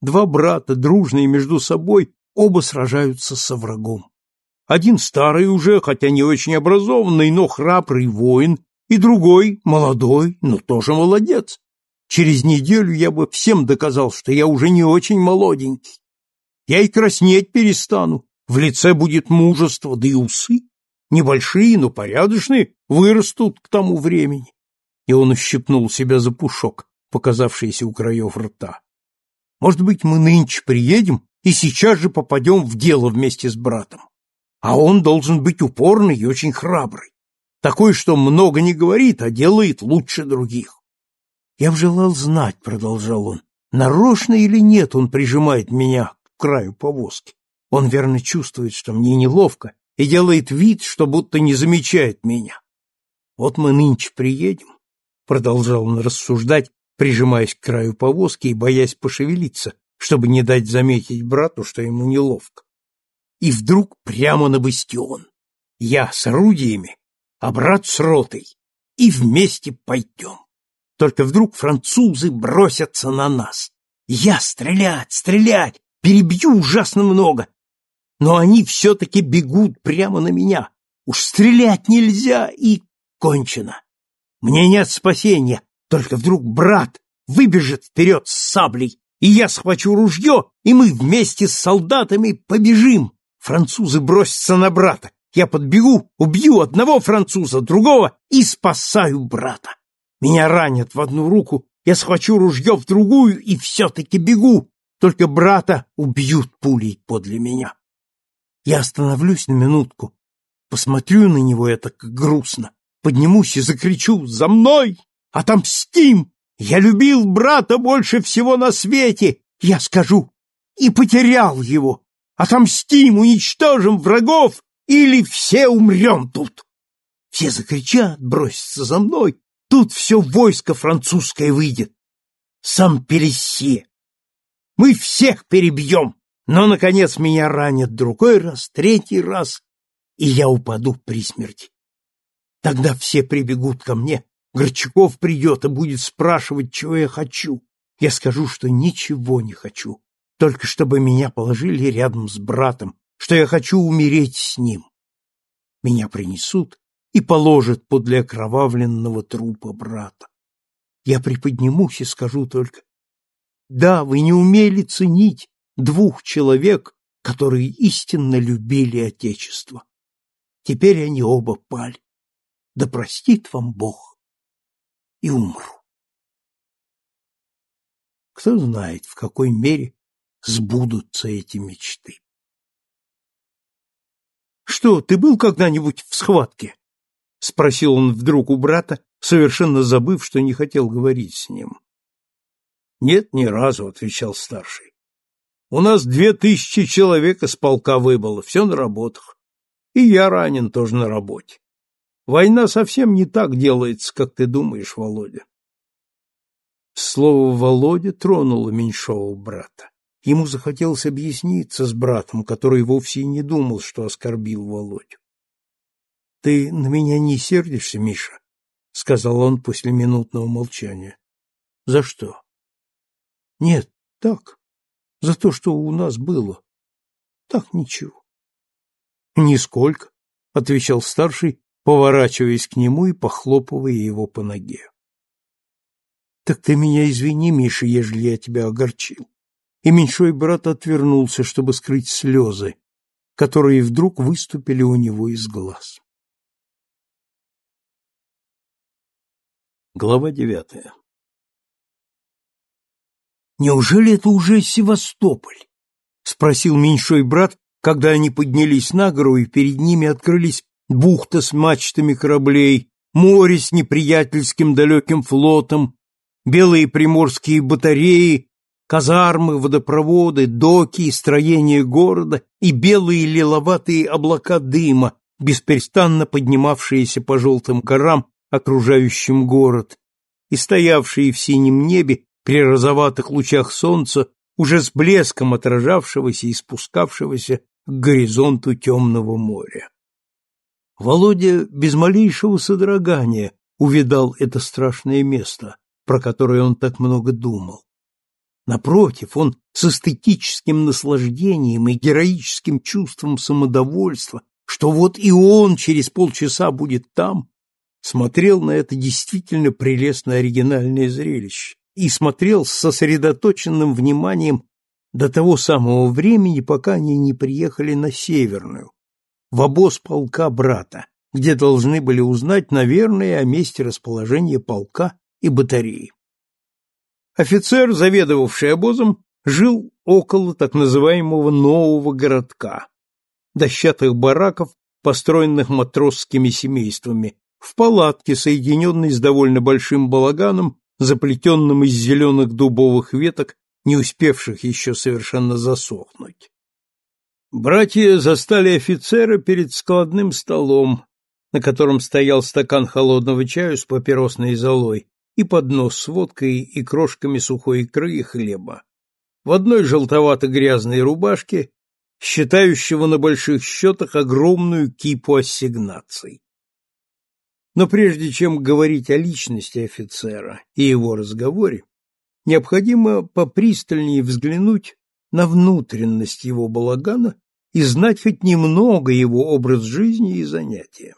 Два брата, дружные между собой, оба сражаются со врагом. Один старый уже, хотя не очень образованный, но храбрый воин, и другой, молодой, но тоже молодец. Через неделю я бы всем доказал, что я уже не очень молоденький. Я и краснеть перестану, в лице будет мужество, да и усы, небольшие, но порядочные, вырастут к тому времени. И он ущипнул себя за пушок, показавшийся у краев рта. Может быть, мы нынче приедем и сейчас же попадем в дело вместе с братом. А он должен быть упорный и очень храбрый. Такой, что много не говорит, а делает лучше других. Я б желал знать, — продолжал он, — нарочно или нет он прижимает меня к краю повозки. Он верно чувствует, что мне неловко, и делает вид, что будто не замечает меня. Вот мы нынче приедем, — продолжал он рассуждать, прижимаясь к краю повозки и боясь пошевелиться, чтобы не дать заметить брату, что ему неловко. И вдруг прямо на бастион. Я с орудиями, а брат с ротой, и вместе пойдем. Только вдруг французы бросятся на нас. Я стрелять, стрелять, перебью ужасно много. Но они все-таки бегут прямо на меня. Уж стрелять нельзя, и кончено. Мне нет спасения, только вдруг брат выбежит вперед с саблей, и я схвачу ружье, и мы вместе с солдатами побежим. Французы бросятся на брата. Я подбегу, убью одного француза, другого и спасаю брата. Меня ранят в одну руку, я схвачу ружье в другую и все-таки бегу, только брата убьют пулей подле меня. Я остановлюсь на минутку, посмотрю на него это как грустно, поднимусь и закричу «За мной! Отомстим! Я любил брата больше всего на свете!» Я скажу «И потерял его! Отомстим, уничтожим врагов, или все умрем тут!» Все закричат, бросятся за мной, Тут все войско французское выйдет. Сам Пелесье. Мы всех перебьем. Но, наконец, меня ранят другой раз, третий раз, и я упаду при смерти. Тогда все прибегут ко мне. Горчаков придет и будет спрашивать, чего я хочу. Я скажу, что ничего не хочу, только чтобы меня положили рядом с братом, что я хочу умереть с ним. Меня принесут, и положит подле окровавленного трупа брата. Я приподнимусь и скажу только, да, вы не умели ценить двух человек, которые истинно любили Отечество. Теперь они оба пали. Да простит вам Бог. И умру. Кто знает, в какой мере сбудутся эти мечты. Что, ты был когда-нибудь в схватке? — спросил он вдруг у брата, совершенно забыв, что не хотел говорить с ним. — Нет, ни разу, — отвечал старший. — У нас две тысячи человек из полка выбыло, все на работах. И я ранен тоже на работе. Война совсем не так делается, как ты думаешь, Володя. Слово «Володя» тронуло меньшого брата. Ему захотелось объясниться с братом, который вовсе и не думал, что оскорбил Володю. Ты на меня не сердишься, Миша? сказал он после минутного молчания. За что? Нет, так. За то, что у нас было. Так ничего. Нисколько, отвечал старший, поворачиваясь к нему и похлопывая его по ноге. Так ты меня извини, Миша, ежели я тебя огорчил. И меньшой брат отвернулся, чтобы скрыть слезы, которые вдруг выступили у него из глаз. Глава девятая «Неужели это уже Севастополь?» — спросил меньшой брат, когда они поднялись на гору, и перед ними открылись бухта с мачтами кораблей, море с неприятельским далеким флотом, белые приморские батареи, казармы, водопроводы, доки и строения города и белые лиловатые облака дыма, бесперестанно поднимавшиеся по желтым горам окружающим город, и стоявшие в синем небе при розоватых лучах солнца, уже с блеском отражавшегося и спускавшегося к горизонту темного моря. Володя без малейшего содрогания увидал это страшное место, про которое он так много думал. Напротив, он с эстетическим наслаждением и героическим чувством самодовольства, что вот и он через полчаса будет там, смотрел на это действительно прелестно оригинальное зрелище и смотрел с сосредоточенным вниманием до того самого времени, пока они не приехали на Северную, в обоз полка брата, где должны были узнать, наверное, о месте расположения полка и батареи. Офицер, заведовавший обозом, жил около так называемого нового городка, дощатых бараков, построенных матросскими семействами, в палатке, соединенной с довольно большим балаганом, заплетенным из зеленых дубовых веток, не успевших еще совершенно засохнуть. Братья застали офицера перед складным столом, на котором стоял стакан холодного чаю с папиросной золой и поднос с водкой и крошками сухой икры и хлеба. В одной желтовато-грязной рубашке, считающего на больших счетах огромную кипу ассигнаций. Но прежде чем говорить о личности офицера и его разговоре, необходимо попристальнее взглянуть на внутренность его балагана и знать хоть немного его образ жизни и занятия.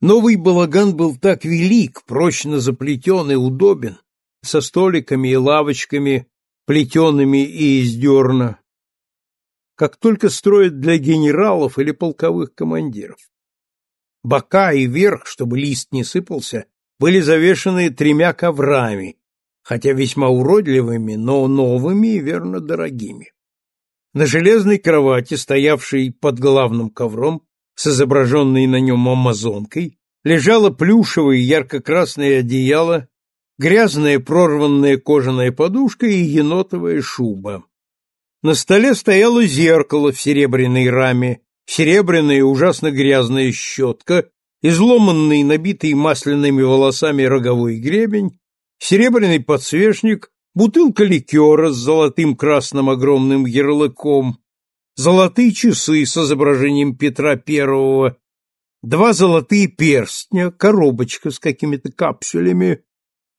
Новый балаган был так велик, прочно заплетен и удобен, со столиками и лавочками, плетеными и из дерна, как только строят для генералов или полковых командиров. Бока и верх, чтобы лист не сыпался, были завешаны тремя коврами, хотя весьма уродливыми, но новыми и верно дорогими. На железной кровати, стоявшей под главным ковром, с изображенной на нем амазонкой, лежало плюшевое ярко-красное одеяло, грязная прорванная кожаная подушка и енотовая шуба. На столе стояло зеркало в серебряной раме, серебряная ужасно грязная щетка, изломанный, набитый масляными волосами роговой гребень, серебряный подсвечник, бутылка ликера с золотым красным огромным ярлыком, золотые часы с изображением Петра Первого, два золотые перстня, коробочка с какими-то капсулями,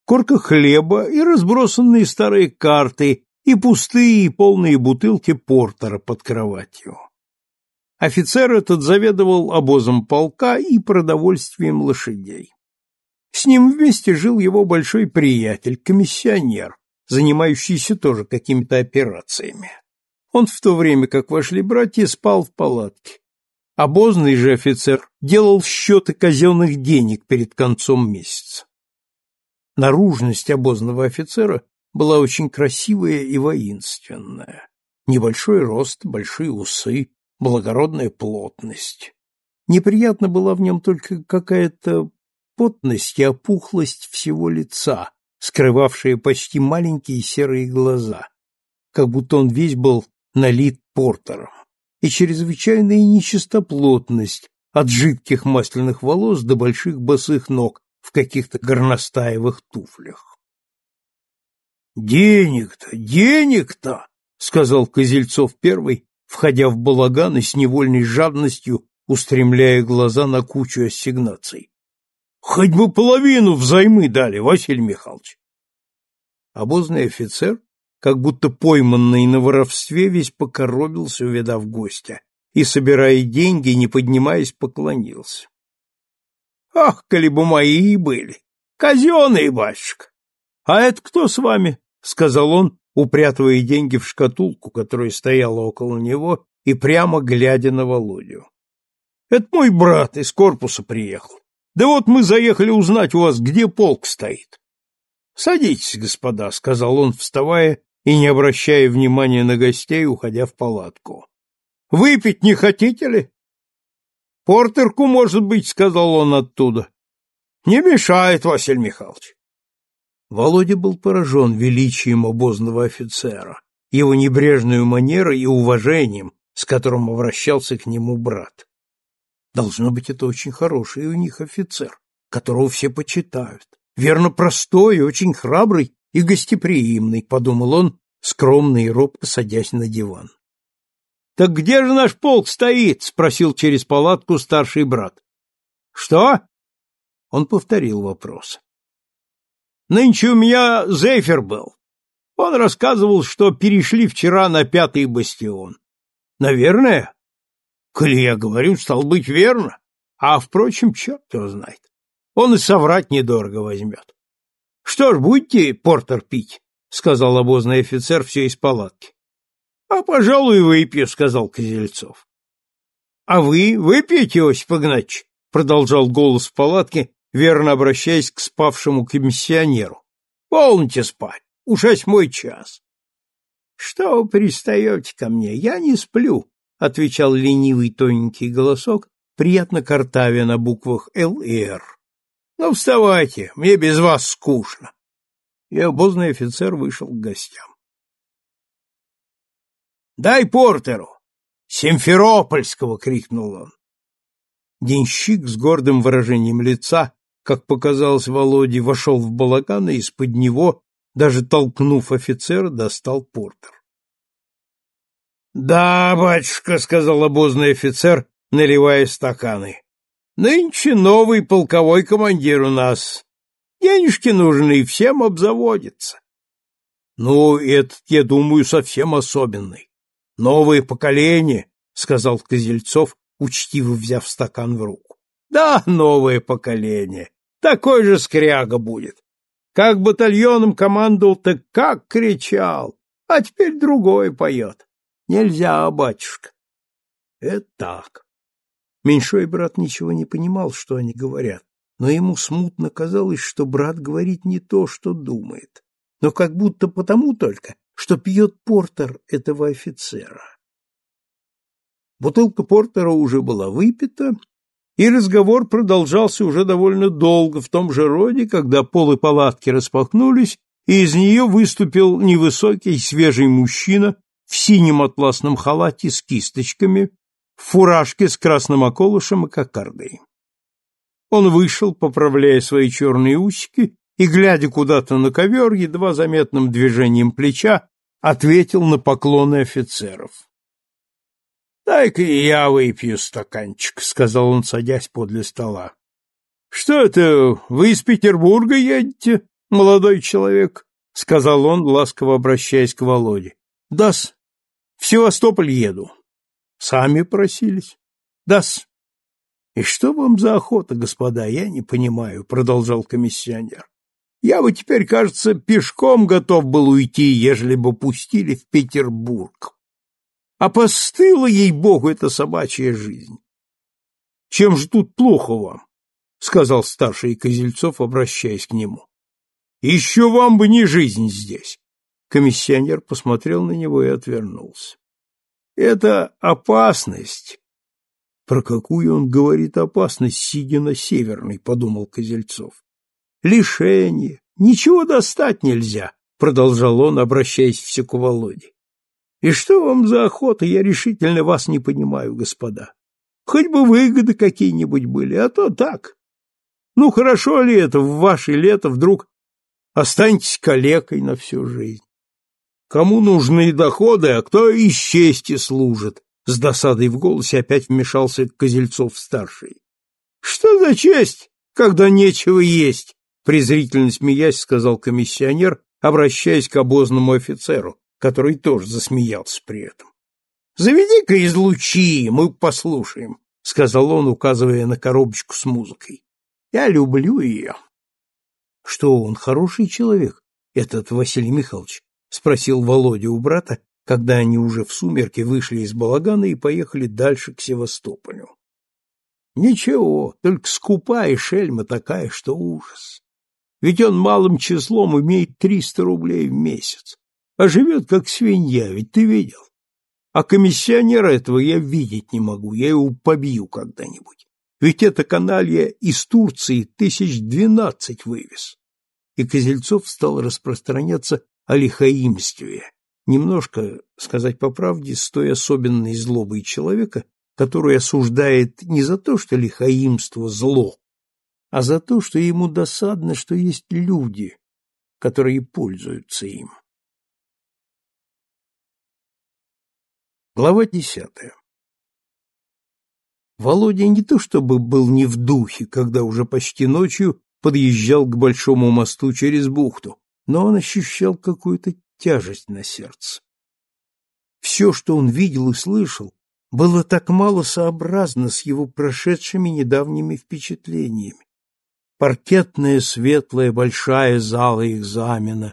корка хлеба и разбросанные старые карты и пустые и полные бутылки портера под кроватью. Офицер этот заведовал обозом полка и продовольствием лошадей. С ним вместе жил его большой приятель, комиссионер, занимающийся тоже какими-то операциями. Он в то время, как вошли братья, спал в палатке. Обозный же офицер делал счеты казенных денег перед концом месяца. Наружность обозного офицера была очень красивая и воинственная. Небольшой рост, большие усы, благородная плотность. Неприятно была в нем только какая-то потность и опухлость всего лица, скрывавшая почти маленькие серые глаза, как будто он весь был налит портером, и чрезвычайная нечистоплотность от жидких масляных волос до больших босых ног в каких-то горностаевых туфлях. «Денег-то, денег-то!» — сказал Козельцов первый, входя в балаган и с невольной жадностью устремляя глаза на кучу ассигнаций. Хоть бы половину взаймы дали, Василий Михайлович. Обозный офицер, как будто пойманный на воровстве, весь покоробился, увидав гостя, и, собирая деньги, не поднимаясь, поклонился. — Ах, коли бы мои были! Казенные, батюшка! А это кто с вами? — сказал он, упрятывая деньги в шкатулку, которая стояла около него, и прямо глядя на Володю. — Это мой брат из корпуса приехал. Да вот мы заехали узнать у вас, где полк стоит. — Садитесь, господа, — сказал он, вставая и не обращая внимания на гостей, уходя в палатку. — Выпить не хотите ли? — Портерку, может быть, — сказал он оттуда. — Не мешает, Василий Михайлович. Володя был поражен величием обозного офицера, его небрежной манерой и уважением, с которым обращался к нему брат. Должно быть, это очень хороший у них офицер, которого все почитают. Верно, простой, очень храбрый и гостеприимный, подумал он, скромно и робко садясь на диван. Так где же наш полк стоит? спросил через палатку старший брат. Что? Он повторил вопрос. Нынче у меня Зефир был. Он рассказывал, что перешли вчера на пятый бастион. Наверное? Коли я говорю, стал быть верно. А, впрочем, черт его знает. Он и соврать недорого возьмет. — Что ж, будете портер пить? — сказал обозный офицер все из палатки. — А, пожалуй, выпью, — сказал Козельцов. — А вы выпьете, Осип Игнатьевич? — продолжал голос в палатке, верно обращаясь к спавшему комиссионеру. — Полните спать, уж восьмой час. — Что вы пристаете ко мне? Я не сплю, — отвечал ленивый тоненький голосок, приятно картавя на буквах «Л» и «Р». Ну, вставайте, мне без вас скучно. И обозный офицер вышел к гостям. Дай портеру! Симферопольского! крикнул он. Денщик с гордым выражением лица, как показалось Володе, вошел в балаган и из-под него, даже толкнув офицера, достал портер. Да, батюшка, сказал обозный офицер, наливая стаканы. Нынче новый полковой командир у нас. Денежки нужны, всем обзаводится. Ну, этот, я думаю, совсем особенный. Новое поколение, сказал Козельцов, учтиво взяв стакан в руку. Да, новое поколение. Такой же скряга будет. Как батальоном командовал, так как кричал. А теперь другой поет. Нельзя, батюшка. Это так. Меньшой брат ничего не понимал, что они говорят, но ему смутно казалось, что брат говорит не то, что думает, но как будто потому только, что пьет портер этого офицера. Бутылка портера уже была выпита, и разговор продолжался уже довольно долго в том же роде, когда полы палатки распахнулись, и из нее выступил невысокий свежий мужчина в синем атласном халате с кисточками, в фуражке с красным околышем и кокардой. Он вышел, поправляя свои черные усики, и, глядя куда-то на ковер, едва заметным движением плеча, ответил на поклоны офицеров. — Дай-ка я выпью стаканчик, — сказал он, садясь подле стола. — Что это, вы из Петербурга едете, молодой человек? — сказал он, ласково обращаясь к Володе. — Да-с, в Севастополь еду. Сами просились? Да-с. И что вам за охота, господа, я не понимаю, продолжал комиссионер. Я бы теперь, кажется, пешком готов был уйти, ежели бы пустили в Петербург. А постыла ей-богу эта собачья жизнь. Чем же тут плохо вам? сказал старший Козельцов, обращаясь к нему. Еще вам бы не жизнь здесь. Комиссионер посмотрел на него и отвернулся. Это опасность. Про какую он говорит опасность, сидя на северной, подумал Козельцов. Лишение. Ничего достать нельзя, продолжал он, обращаясь все к Володе. И что вам за охота, я решительно вас не понимаю, господа. Хоть бы выгоды какие-нибудь были, а то так. Ну, хорошо ли это в ваше лето вдруг останетесь калекой на всю жизнь? Кому нужны доходы, а кто из чести служит? С досадой в голосе опять вмешался Козельцов-старший. Что за честь, когда нечего есть? Презрительно смеясь, сказал комиссионер, обращаясь к обозному офицеру, который тоже засмеялся при этом. Заведи-ка из лучи, мы послушаем, сказал он, указывая на коробочку с музыкой. Я люблю ее. Что он хороший человек, этот Василий Михайлович? Спросил Володя у брата, когда они уже в сумерки вышли из балагана и поехали дальше к Севастополю. Ничего, только скупая шельма такая, что ужас. Ведь он малым числом имеет триста рублей в месяц, а живет как свинья, ведь ты видел. А комиссионера этого я видеть не могу, я его побью когда-нибудь. Ведь это каналья из Турции тысяч двенадцать вывез. И Козельцов стал распространяться о лихаимстве, немножко, сказать по правде, с той особенной злобой человека, который осуждает не за то, что лихаимство зло, а за то, что ему досадно, что есть люди, которые пользуются им. Глава десятая. Володя не то чтобы был не в духе, когда уже почти ночью подъезжал к большому мосту через бухту, но он ощущал какую-то тяжесть на сердце. Все, что он видел и слышал, было так мало сообразно с его прошедшими недавними впечатлениями. Паркетная светлая большая зала экзамена,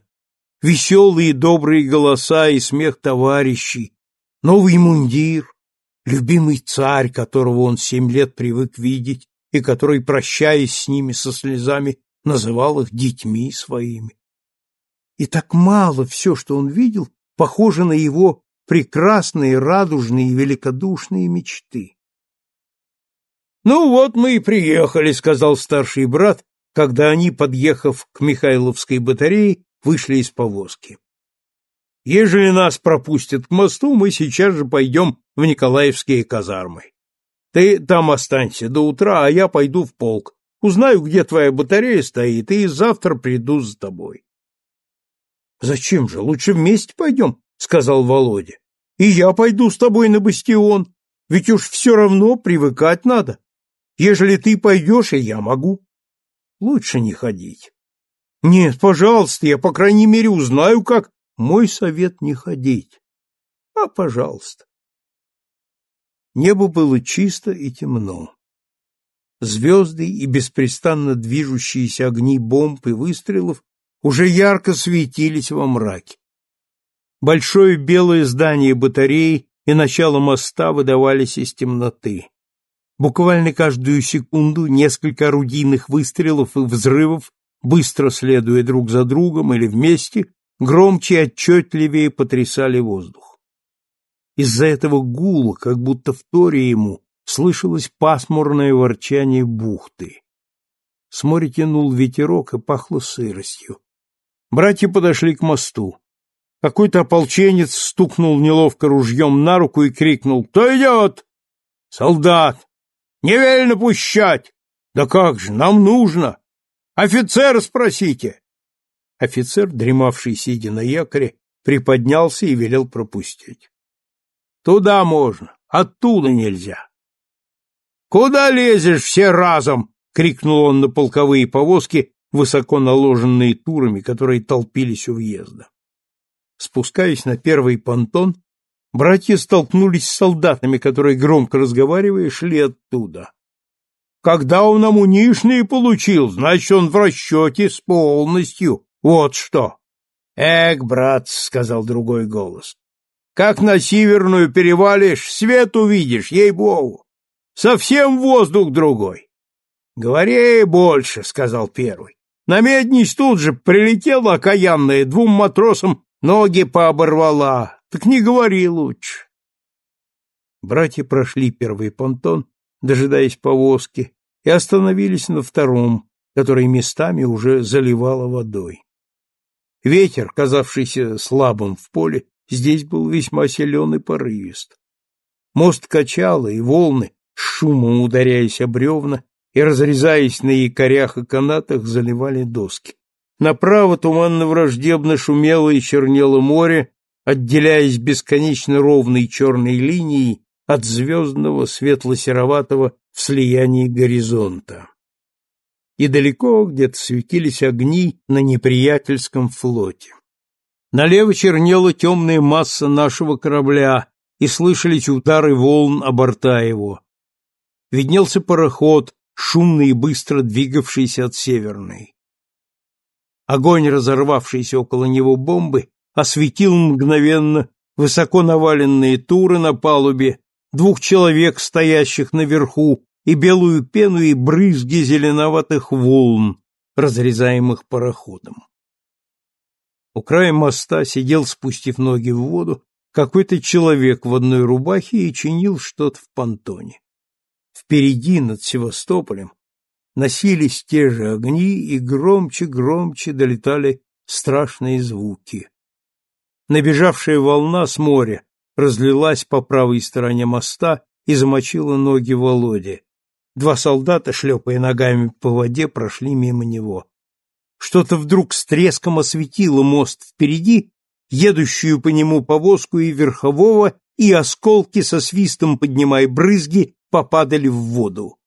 веселые добрые голоса и смех товарищей, новый мундир, любимый царь, которого он семь лет привык видеть и который, прощаясь с ними со слезами, называл их детьми своими. И так мало все, что он видел, похоже на его прекрасные, радужные и великодушные мечты. «Ну вот мы и приехали», — сказал старший брат, когда они, подъехав к Михайловской батарее, вышли из повозки. Ежели нас пропустят к мосту, мы сейчас же пойдем в Николаевские казармы. Ты там останься до утра, а я пойду в полк. Узнаю, где твоя батарея стоит, и завтра приду за тобой. — Зачем же? Лучше вместе пойдем, — сказал Володя. — И я пойду с тобой на бастион, ведь уж все равно привыкать надо. Ежели ты пойдешь, и я могу. Лучше не ходить. Нет, пожалуйста, я, по крайней мере, узнаю, как мой совет не ходить. А, пожалуйста. Небо было чисто и темно. Звезды и беспрестанно движущиеся огни бомб и выстрелов уже ярко светились во мраке. Большое белое здание батареи и начало моста выдавались из темноты. Буквально каждую секунду несколько орудийных выстрелов и взрывов, быстро следуя друг за другом или вместе, громче и отчетливее потрясали воздух. Из-за этого гула, как будто в торе ему, слышалось пасмурное ворчание бухты. С моря тянул ветерок и пахло сыростью. Братья подошли к мосту. Какой-то ополченец стукнул неловко ружьем на руку и крикнул «Кто идет?» «Солдат! Не велено пущать!» «Да как же, нам нужно! Офицера спросите!» Офицер, дремавший сидя на якоре, приподнялся и велел пропустить. Туда можно, оттуда нельзя. Куда лезешь все разом? крикнул он на полковые повозки, высоко наложенные турами, которые толпились у въезда. Спускаясь на первый понтон, братья столкнулись с солдатами, которые, громко разговаривая, шли оттуда. Когда он амунишные получил, значит, он в расчете с полностью, вот что. Эк, брат, сказал другой голос. Как на северную перевалишь, свет увидишь, ей-богу. Совсем воздух другой. Говори больше, сказал первый. На меднись тут же прилетела окаянная, двум матросам ноги пооборвала. Так не говори лучше. Братья прошли первый понтон, дожидаясь повозки, и остановились на втором, который местами уже заливало водой. Ветер, казавшийся слабым в поле, здесь был весьма силен и порывист. Мост качало, и волны, шумом ударяясь о бревна и разрезаясь на якорях и канатах, заливали доски. Направо туманно-враждебно шумело и чернело море, отделяясь бесконечно ровной черной линией от звездного светло-сероватого в слиянии горизонта и далеко где-то светились огни на неприятельском флоте. Налево чернела темная масса нашего корабля, и слышались удары волн о борта его. Виднелся пароход, шумный и быстро двигавшийся от северной. Огонь, разорвавшийся около него бомбы, осветил мгновенно высоко наваленные туры на палубе, двух человек, стоящих наверху, и белую пену и брызги зеленоватых волн, разрезаемых пароходом. У края моста сидел, спустив ноги в воду, какой-то человек в одной рубахе и чинил что-то в понтоне. Впереди, над Севастополем, носились те же огни и громче-громче долетали страшные звуки. Набежавшая волна с моря разлилась по правой стороне моста и замочила ноги Володе, Два солдата, шлепая ногами по воде, прошли мимо него. Что-то вдруг с треском осветило мост впереди, едущую по нему повозку и верхового, и осколки со свистом, поднимая брызги, попадали в воду.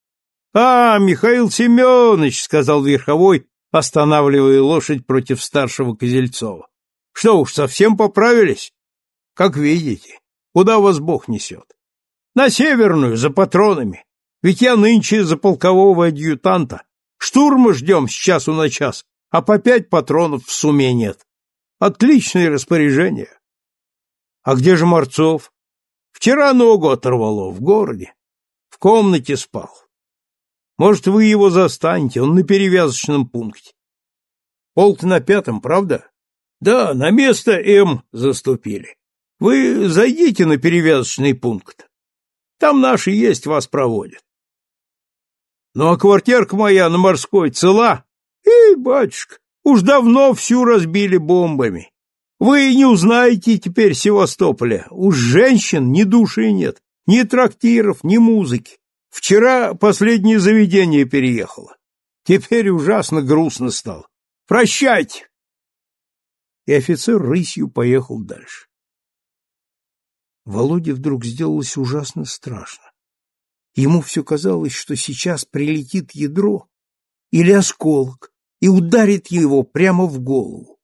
— А, Михаил Семенович, — сказал верховой, останавливая лошадь против старшего Козельцова. — Что уж, совсем поправились? — Как видите. Куда вас Бог несет? — На Северную, за патронами. Ведь я нынче за полкового адъютанта. Штурма ждем с часу на час, а по пять патронов в суме нет. Отличное распоряжение. А где же Марцов? Вчера ногу оторвало в городе. В комнате спал. Может, вы его застанете, он на перевязочном пункте. Полк на пятом, правда? Да, на место М заступили. Вы зайдите на перевязочный пункт. Там наши есть, вас проводят. Ну, а квартирка моя на морской цела? Эй, батюшка, уж давно всю разбили бомбами. Вы не узнаете теперь Севастополя. Уж женщин ни души нет, ни трактиров, ни музыки. Вчера последнее заведение переехало. Теперь ужасно грустно стало. Прощайте. И офицер рысью поехал дальше. Володе вдруг сделалось ужасно страшно. Ему все казалось, что сейчас прилетит ядро или осколок и ударит его прямо в голову.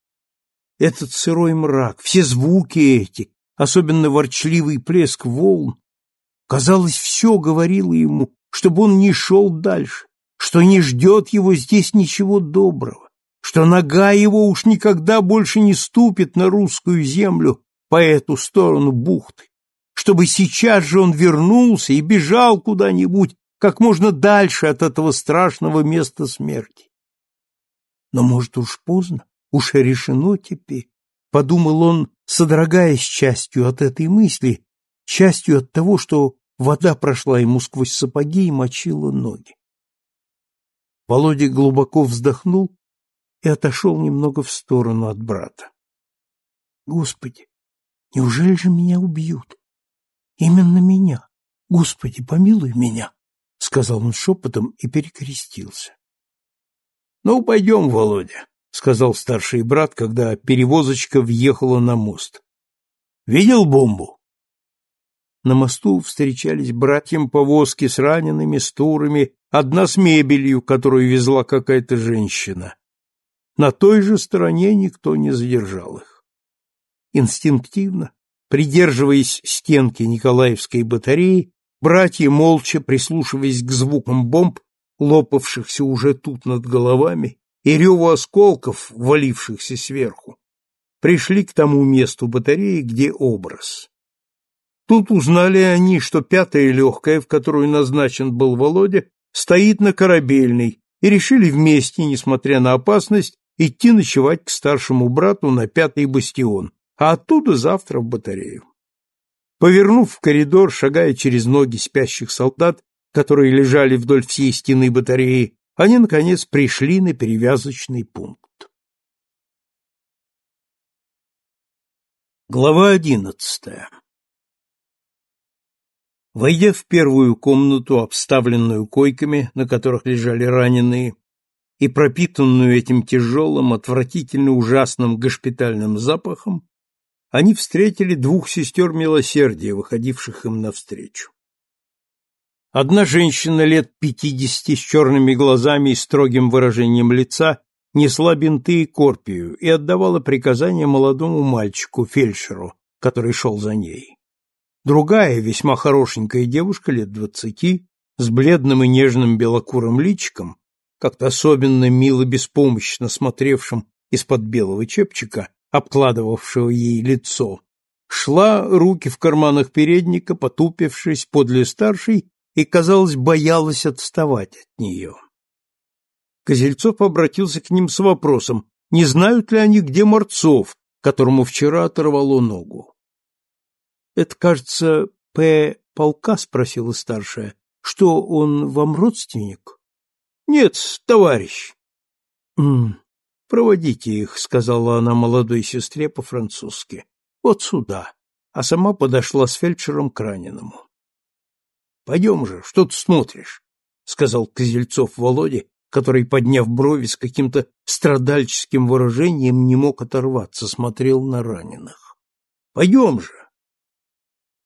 Этот сырой мрак, все звуки эти, особенно ворчливый плеск волн, казалось, все говорило ему, чтобы он не шел дальше, что не ждет его здесь ничего доброго, что нога его уж никогда больше не ступит на русскую землю по эту сторону бухты, чтобы сейчас же он вернулся и бежал куда-нибудь как можно дальше от этого страшного места смерти. Но, может, уж поздно? Уж решено теперь, подумал он, содрогаясь частью от этой мысли, частью от того, что вода прошла ему сквозь сапоги и мочила ноги. Володя глубоко вздохнул и отошел немного в сторону от брата. Господи, неужели же меня убьют? Именно меня. Господи, помилуй меня, сказал он шепотом и перекрестился. Ну, пойдем, Володя, сказал старший брат, когда перевозочка въехала на мост. Видел бомбу? На мосту встречались братьям повозки с ранеными, с турами, одна с мебелью, которую везла какая-то женщина. На той же стороне никто не задержал их. Инстинктивно, придерживаясь стенки Николаевской батареи, братья, молча прислушиваясь к звукам бомб, лопавшихся уже тут над головами, и реву осколков, валившихся сверху, пришли к тому месту батареи, где образ. Тут узнали они, что пятая легкая, в которую назначен был Володя, стоит на корабельной, и решили вместе, несмотря на опасность, идти ночевать к старшему брату на пятый бастион, а оттуда завтра в батарею. Повернув в коридор, шагая через ноги спящих солдат, которые лежали вдоль всей стены батареи, они, наконец, пришли на перевязочный пункт. Глава одиннадцатая Войдя в первую комнату, обставленную койками, на которых лежали раненые, и пропитанную этим тяжелым, отвратительно ужасным госпитальным запахом, они встретили двух сестер милосердия, выходивших им навстречу. Одна женщина лет пятидесяти с черными глазами и строгим выражением лица несла бинты и корпию и отдавала приказания молодому мальчику, фельдшеру, который шел за ней. Другая, весьма хорошенькая девушка лет двадцати, с бледным и нежным белокурым личиком, как-то особенно мило беспомощно смотревшим из-под белого чепчика, обкладывавшего ей лицо, шла, руки в карманах передника, потупившись подле старшей и, казалось, боялась отставать от нее. Козельцов обратился к ним с вопросом, не знают ли они, где Морцов, которому вчера оторвало ногу. — Это, кажется, П. полка? — спросила старшая. — Что, он вам родственник? — Нет, товарищ. — Проводите их, — сказала она молодой сестре по-французски. — Вот сюда. А сама подошла с фельдшером к раненому. Пойдем же, что ты смотришь? — сказал Козельцов Володе, который, подняв брови с каким-то страдальческим выражением, не мог оторваться, смотрел на раненых. — Пойдем же.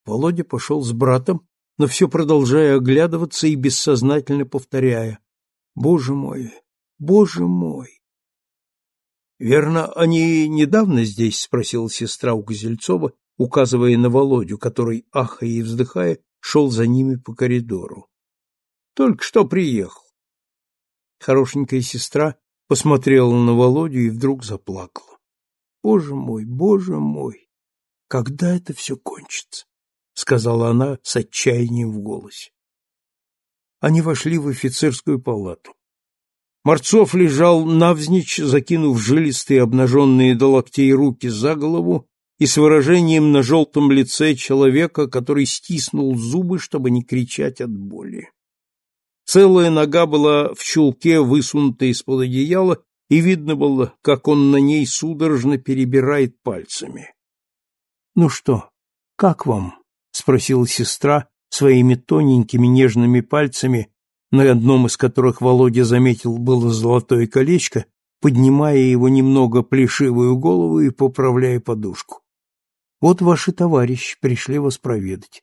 Володя пошел с братом, но все продолжая оглядываться и бессознательно повторяя «Боже мой! Боже мой!» «Верно, они недавно здесь?» — спросила сестра у Козельцова, указывая на Володю, который, ахая и вздыхая, шел за ними по коридору. «Только что приехал». Хорошенькая сестра посмотрела на Володю и вдруг заплакала. «Боже мой, боже мой! Когда это все кончится?» — сказала она с отчаянием в голосе. Они вошли в офицерскую палату. Марцов лежал навзничь, закинув жилистые обнаженные до локтей руки за голову и с выражением на желтом лице человека, который стиснул зубы, чтобы не кричать от боли. Целая нога была в чулке, высунута из-под одеяла, и видно было, как он на ней судорожно перебирает пальцами. — Ну что, как вам? — спросила сестра своими тоненькими нежными пальцами, на одном из которых Володя заметил было золотое колечко, поднимая его немного плешивую голову и поправляя подушку. — Вот ваши товарищи пришли вас проведать.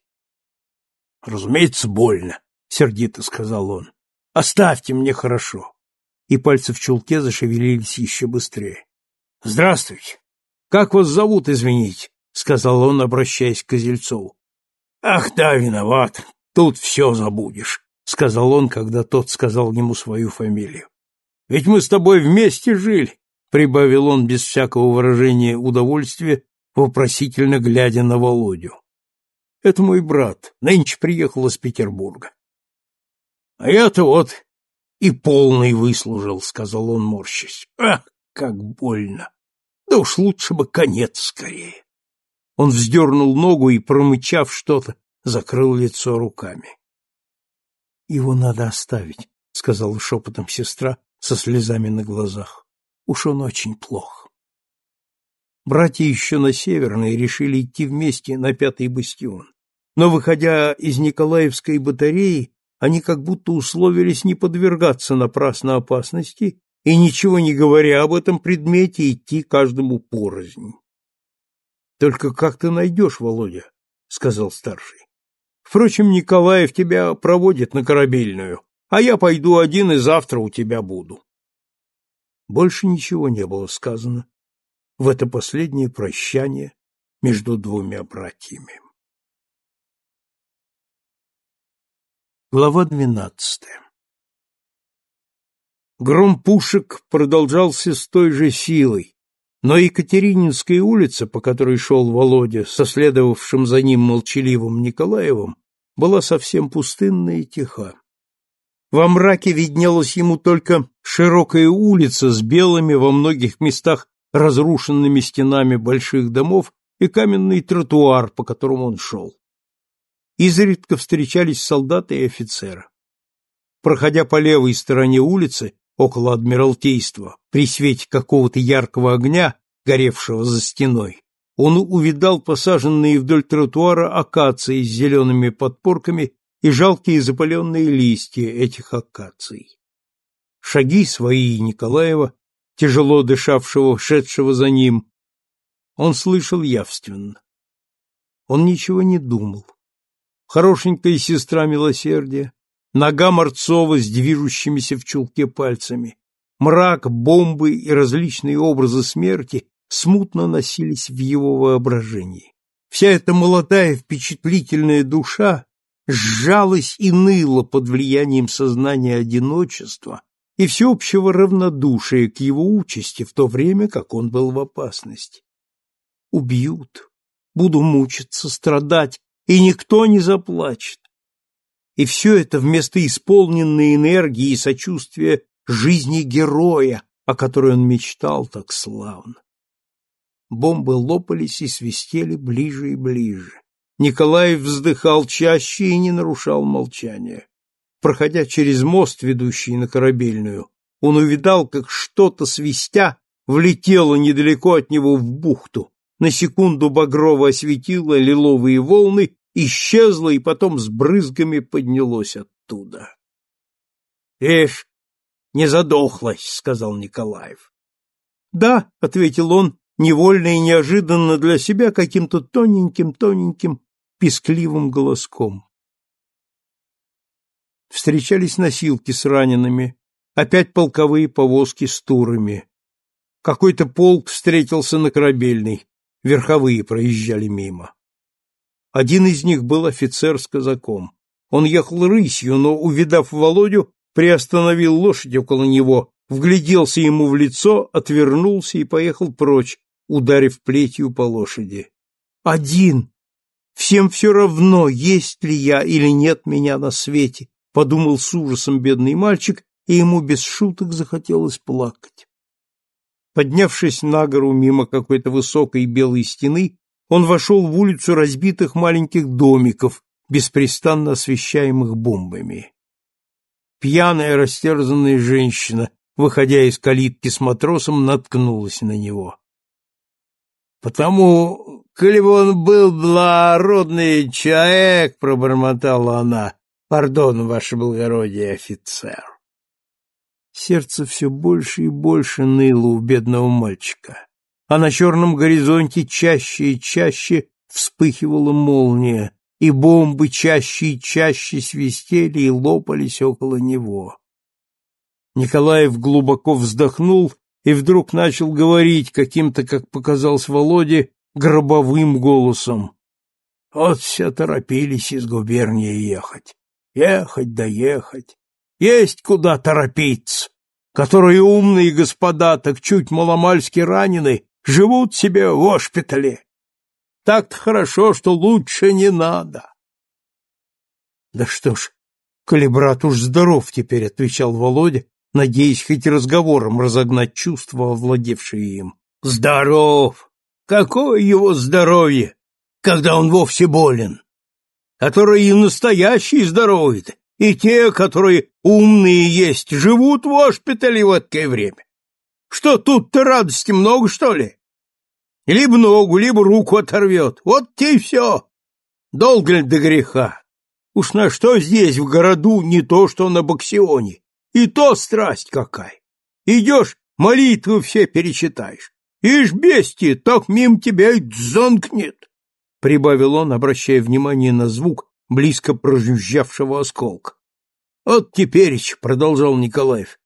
— Разумеется, больно, — сердито сказал он. — Оставьте мне хорошо. И пальцы в чулке зашевелились еще быстрее. — Здравствуйте. Как вас зовут, извините? — сказал он, обращаясь к Козельцову. — Ах, да, виноват. Тут все забудешь сказал он, когда тот сказал ему свою фамилию. Ведь мы с тобой вместе жили, прибавил он без всякого выражения удовольствия, вопросительно глядя на Володю. Это мой брат, нынче приехал из Петербурга. А я-то вот и полный выслужил, сказал он, морщась. Ах, как больно! Да уж лучше бы конец скорее. Он вздернул ногу и, промычав что-то, закрыл лицо руками. Его надо оставить, сказала шепотом сестра со слезами на глазах. Уж он очень плох. Братья еще на Северной решили идти вместе на Пятый бастион. Но, выходя из Николаевской батареи, они как будто условились не подвергаться напрасно опасности и, ничего не говоря об этом предмете, идти каждому порознь. — Только как ты найдешь, Володя? — сказал старший. Впрочем, Николаев тебя проводит на корабельную, а я пойду один и завтра у тебя буду. Больше ничего не было сказано в это последнее прощание между двумя братьями. Глава двенадцатая Гром пушек продолжался с той же силой, но Екатерининская улица, по которой шел Володя со следовавшим за ним молчаливым Николаевым, была совсем пустынна и тиха. Во мраке виднелась ему только широкая улица с белыми во многих местах разрушенными стенами больших домов и каменный тротуар, по которому он шел. Изредка встречались солдаты и офицеры. Проходя по левой стороне улицы, около Адмиралтейства, при свете какого-то яркого огня, горевшего за стеной, он увидал посаженные вдоль тротуара акации с зелеными подпорками и жалкие запаленные листья этих акаций. Шаги свои Николаева, тяжело дышавшего, шедшего за ним, он слышал явственно. Он ничего не думал. Хорошенькая сестра милосердия, нога Морцова с движущимися в чулке пальцами, мрак, бомбы и различные образы смерти смутно носились в его воображении. Вся эта молодая впечатлительная душа сжалась и ныла под влиянием сознания одиночества и всеобщего равнодушия к его участи в то время, как он был в опасности. Убьют, буду мучиться, страдать, и никто не заплачет. И все это вместо исполненной энергии и сочувствия жизни героя, о которой он мечтал так славно. Бомбы лопались и свистели ближе и ближе. Николай вздыхал чаще и не нарушал молчания. Проходя через мост, ведущий на корабельную, он увидал, как что-то свистя влетело недалеко от него в бухту. На секунду багрово осветило лиловые волны исчезло и потом с брызгами поднялось оттуда. — Эш, не задохлась, — сказал Николаев. — Да, — ответил он, невольно и неожиданно для себя каким-то тоненьким-тоненьким, пискливым голоском. Встречались носилки с ранеными, опять полковые повозки с турами. Какой-то полк встретился на корабельной, верховые проезжали мимо. Один из них был офицер с казаком. Он ехал рысью, но, увидав Володю, приостановил лошадь около него, вгляделся ему в лицо, отвернулся и поехал прочь, ударив плетью по лошади. «Один! Всем все равно, есть ли я или нет меня на свете!» — подумал с ужасом бедный мальчик, и ему без шуток захотелось плакать. Поднявшись на гору мимо какой-то высокой белой стены, он вошел в улицу разбитых маленьких домиков, беспрестанно освещаемых бомбами. Пьяная растерзанная женщина, выходя из калитки с матросом, наткнулась на него. — Потому, коли бы он был благородный человек, — пробормотала она, — пардон, ваше благородие, офицер. Сердце все больше и больше ныло у бедного мальчика а на черном горизонте чаще и чаще вспыхивала молния, и бомбы чаще и чаще свистели и лопались около него. Николаев глубоко вздохнул и вдруг начал говорить каким-то, как показалось Володе, гробовым голосом. Вот все торопились из губернии ехать. Ехать да ехать. Есть куда торопиться. Которые умные господа так чуть маломальски ранены, живут себе в ошпитале. Так-то хорошо, что лучше не надо. Да что ж, коли брат уж здоров теперь, отвечал Володя, надеясь хоть разговором разогнать чувства, овладевшие им. Здоров! Какое его здоровье, когда он вовсе болен? Которые и настоящие здоровые и те, которые умные есть, живут в ошпитале в это время. Что тут-то радости много, что ли? Либо ногу, либо руку оторвет. Вот те и все. Долго ли до греха? Уж на что здесь, в городу, не то, что на Баксионе. И то страсть какая. Идешь, молитвы все перечитаешь. Ишь, бестия, так мим тебя и дзонкнет. Прибавил он, обращая внимание на звук близко прожужжавшего осколка. Вот теперь, продолжал Николаев,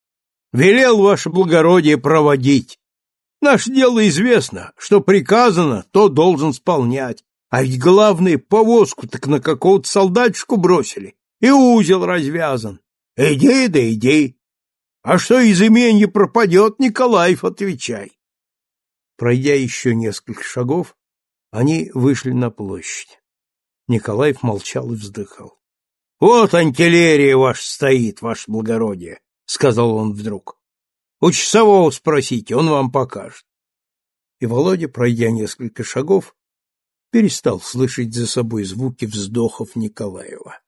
велел ваше благородие проводить. Наше дело известно, что приказано, то должен исполнять. А ведь главное, повозку так на какого-то солдатчику бросили, и узел развязан. Иди да иди. А что из имени пропадет, Николаев, отвечай. Пройдя еще несколько шагов, они вышли на площадь. Николаев молчал и вздыхал. — Вот антилерия ваш стоит, ваше благородие, — сказал он вдруг. У часового спросите, он вам покажет. И Володя, пройдя несколько шагов, перестал слышать за собой звуки вздохов Николаева.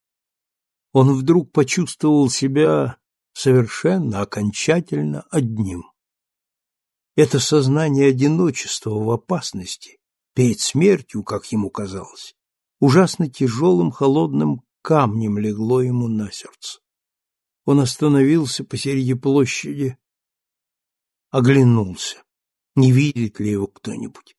Он вдруг почувствовал себя совершенно, окончательно одним. Это сознание одиночества в опасности, перед смертью, как ему казалось, ужасно тяжелым холодным камнем легло ему на сердце. Он остановился посреди площади, оглянулся, не видит ли его кто-нибудь.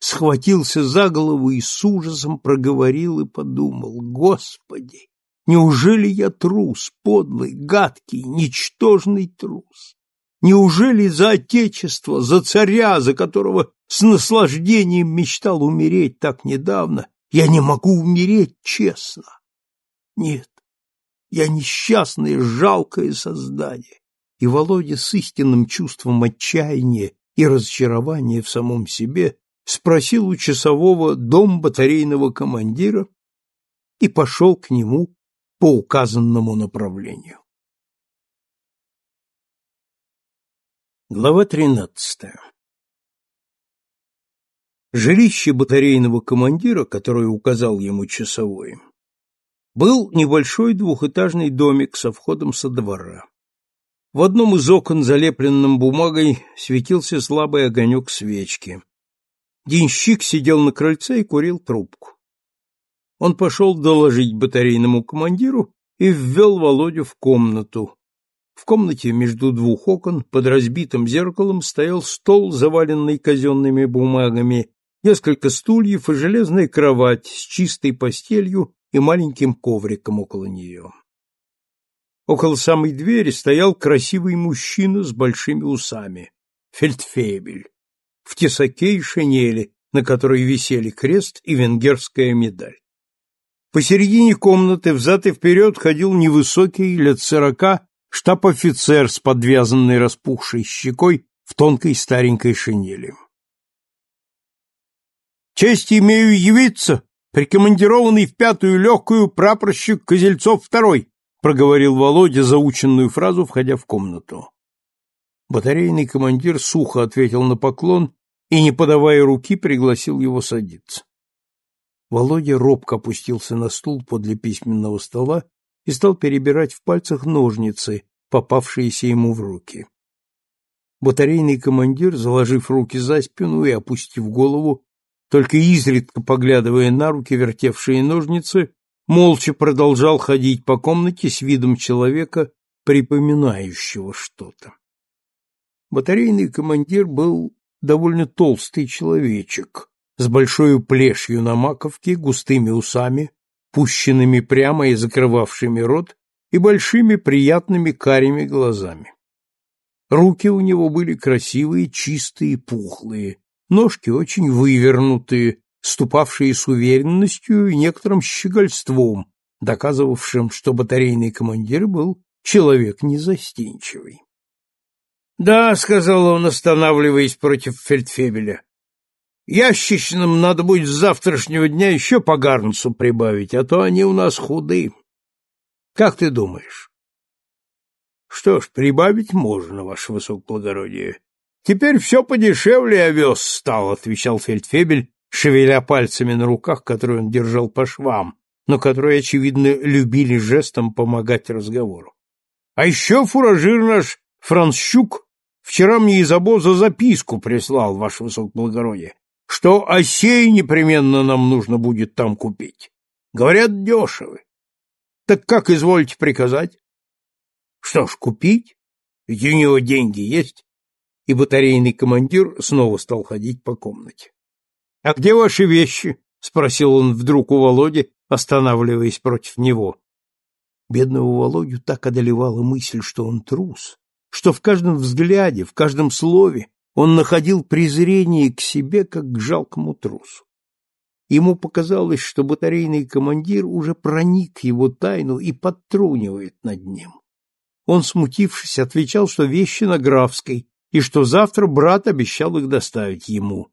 Схватился за голову и с ужасом проговорил и подумал, «Господи, неужели я трус, подлый, гадкий, ничтожный трус? Неужели за отечество, за царя, за которого с наслаждением мечтал умереть так недавно, я не могу умереть честно? Нет, я несчастное, жалкое создание и Володя с истинным чувством отчаяния и разочарования в самом себе спросил у часового дом батарейного командира и пошел к нему по указанному направлению. Глава тринадцатая Жилище батарейного командира, которое указал ему часовой, был небольшой двухэтажный домик со входом со двора. В одном из окон, залепленном бумагой, светился слабый огонек свечки. Денщик сидел на крыльце и курил трубку. Он пошел доложить батарейному командиру и ввел Володю в комнату. В комнате между двух окон под разбитым зеркалом стоял стол, заваленный казенными бумагами, несколько стульев и железная кровать с чистой постелью и маленьким ковриком около нее. Около самой двери стоял красивый мужчина с большими усами, фельдфебель, в тесаке и шинели, на которой висели крест и венгерская медаль. Посередине комнаты взад и вперед ходил невысокий, лет сорока, штаб-офицер с подвязанной распухшей щекой в тонкой старенькой шинели. «Честь имею явиться, прикомандированный в пятую легкую прапорщик Козельцов второй», проговорил Володя заученную фразу, входя в комнату. Батарейный командир сухо ответил на поклон и, не подавая руки, пригласил его садиться. Володя робко опустился на стул подле письменного стола и стал перебирать в пальцах ножницы, попавшиеся ему в руки. Батарейный командир, заложив руки за спину и опустив голову, только изредка поглядывая на руки, вертевшие ножницы, молча продолжал ходить по комнате с видом человека, припоминающего что-то. Батарейный командир был довольно толстый человечек, с большой плешью на маковке, густыми усами, пущенными прямо и закрывавшими рот, и большими приятными карими глазами. Руки у него были красивые, чистые, пухлые, ножки очень вывернутые, ступавшие с уверенностью и некоторым щегольством, доказывавшим, что батарейный командир был человек незастенчивый. «Да», — сказал он, останавливаясь против фельдфебеля, — «ящичным надо будет с завтрашнего дня еще по гарнцу прибавить, а то они у нас худы. Как ты думаешь?» «Что ж, прибавить можно, ваше высокоблагородие. Теперь все подешевле овес стал», — отвечал фельдфебель, шевеля пальцами на руках, которые он держал по швам, но которые, очевидно, любили жестом помогать разговору. «А еще фуражир наш Францщук Вчера мне из обоза записку прислал, ваше высокоблагородие, что осей непременно нам нужно будет там купить. Говорят, дешевы. Так как извольте приказать? Что ж, купить? Ведь у него деньги есть. И батарейный командир снова стал ходить по комнате. — А где ваши вещи? — спросил он вдруг у Володи, останавливаясь против него. Бедного Володю так одолевала мысль, что он трус, что в каждом взгляде, в каждом слове он находил презрение к себе, как к жалкому трусу. Ему показалось, что батарейный командир уже проник его тайну и подтрунивает над ним. Он, смутившись, отвечал, что вещи на Графской, и что завтра брат обещал их доставить ему.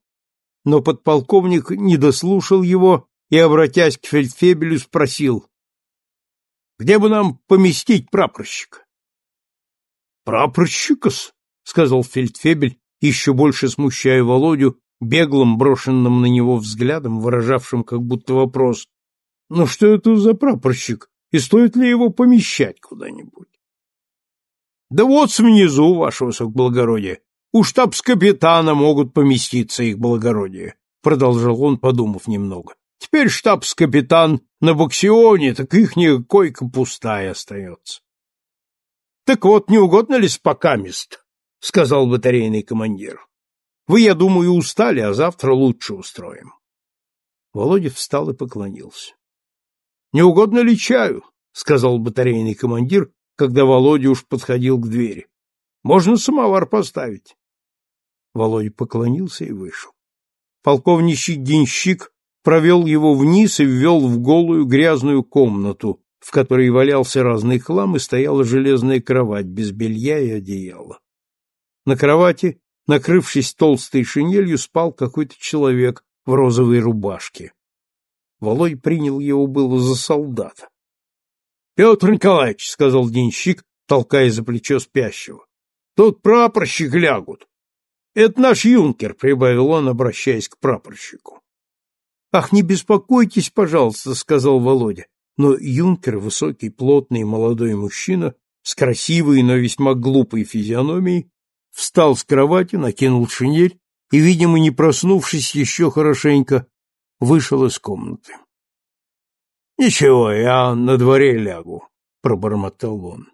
Но подполковник не дослушал его и, обратясь к фельдфебелю, спросил, «Где бы нам поместить прапорщика?» Прапорщикос, сказал фельдфебель, еще больше смущая Володю беглым брошенным на него взглядом, выражавшим как будто вопрос: "Ну что это за прапорщик и стоит ли его помещать куда-нибудь?" "Да вот внизу, ваше высокоблагородие. У штабс-капитана могут поместиться их благородие", продолжал он, подумав немного. Теперь штабс-капитан на боксионе, так ихняя койка пустая остается. — Так вот, не угодно ли спокамест? — сказал батарейный командир. — Вы, я думаю, устали, а завтра лучше устроим. Володя встал и поклонился. — Не угодно ли чаю? — сказал батарейный командир, когда Володя уж подходил к двери. — Можно самовар поставить. Володя поклонился и вышел. Полковничий денщик провел его вниз и ввел в голую грязную комнату, в которой валялся разный хлам и стояла железная кровать без белья и одеяла. На кровати, накрывшись толстой шинелью, спал какой-то человек в розовой рубашке. Володь принял его было за солдата. — Петр Николаевич, — сказал денщик, толкая за плечо спящего, — тут прапорщик лягут. — Это наш юнкер, — прибавил он, обращаясь к прапорщику. — Ах, не беспокойтесь, пожалуйста, — сказал Володя но юнкер, высокий, плотный молодой мужчина с красивой, но весьма глупой физиономией, встал с кровати, накинул шинель и, видимо, не проснувшись еще хорошенько, вышел из комнаты. — Ничего, я на дворе лягу, — пробормотал он.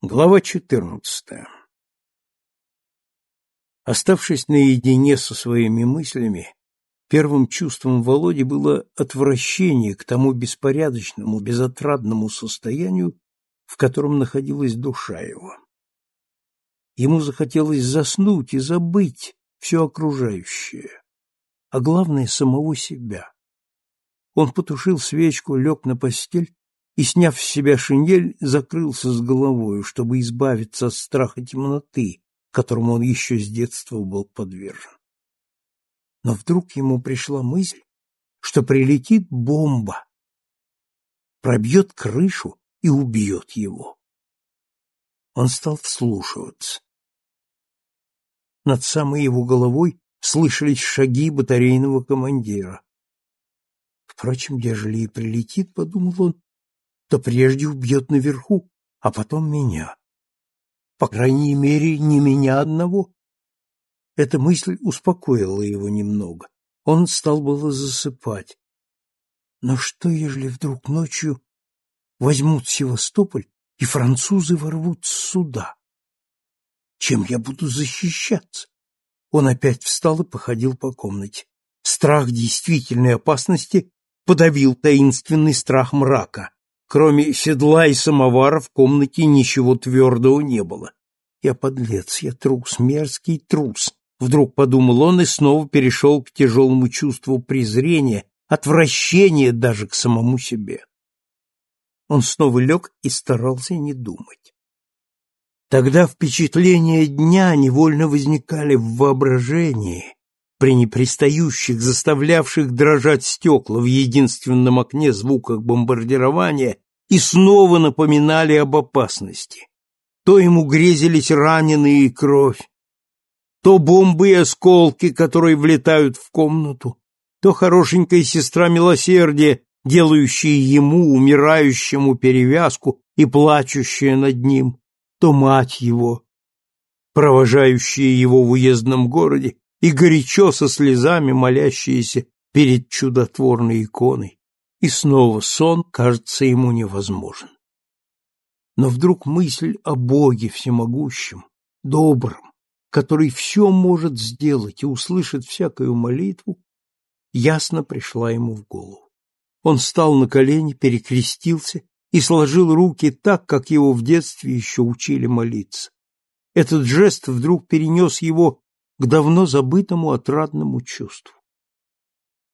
Глава четырнадцатая Оставшись наедине со своими мыслями, первым чувством Володи было отвращение к тому беспорядочному, безотрадному состоянию, в котором находилась душа его. Ему захотелось заснуть и забыть все окружающее, а главное — самого себя. Он потушил свечку, лег на постель и, сняв с себя шинель, закрылся с головою, чтобы избавиться от страха темноты, которому он еще с детства был подвержен. Но вдруг ему пришла мысль, что прилетит бомба, пробьет крышу и убьет его. Он стал вслушиваться. Над самой его головой слышались шаги батарейного командира. Впрочем, ежели и прилетит, — подумал он, — то прежде убьет наверху, а потом меня. По крайней мере, не меня одного. Эта мысль успокоила его немного. Он стал было засыпать. Но что, ежели вдруг ночью возьмут Севастополь, и французы ворвутся сюда? Чем я буду защищаться? Он опять встал и походил по комнате. Страх действительной опасности подавил таинственный страх мрака. Кроме седла и самовара в комнате ничего твердого не было. Я подлец, я трус, мерзкий трус. Вдруг подумал он и снова перешел к тяжелому чувству презрения, отвращения даже к самому себе. Он снова лег и старался не думать. Тогда впечатления дня невольно возникали в воображении, при непристающих, заставлявших дрожать стекла в единственном окне звуках бомбардирования и снова напоминали об опасности. То ему грезились раненые и кровь, то бомбы и осколки, которые влетают в комнату, то хорошенькая сестра милосердия, делающая ему, умирающему, перевязку и плачущая над ним, то мать его, провожающая его в уездном городе и горячо со слезами молящиеся перед чудотворной иконой, и снова сон кажется ему невозможен. Но вдруг мысль о Боге всемогущем, добром, который все может сделать и услышит всякую молитву, ясно пришла ему в голову. Он встал на колени, перекрестился и сложил руки так, как его в детстве еще учили молиться. Этот жест вдруг перенес его к давно забытому отрадному чувству.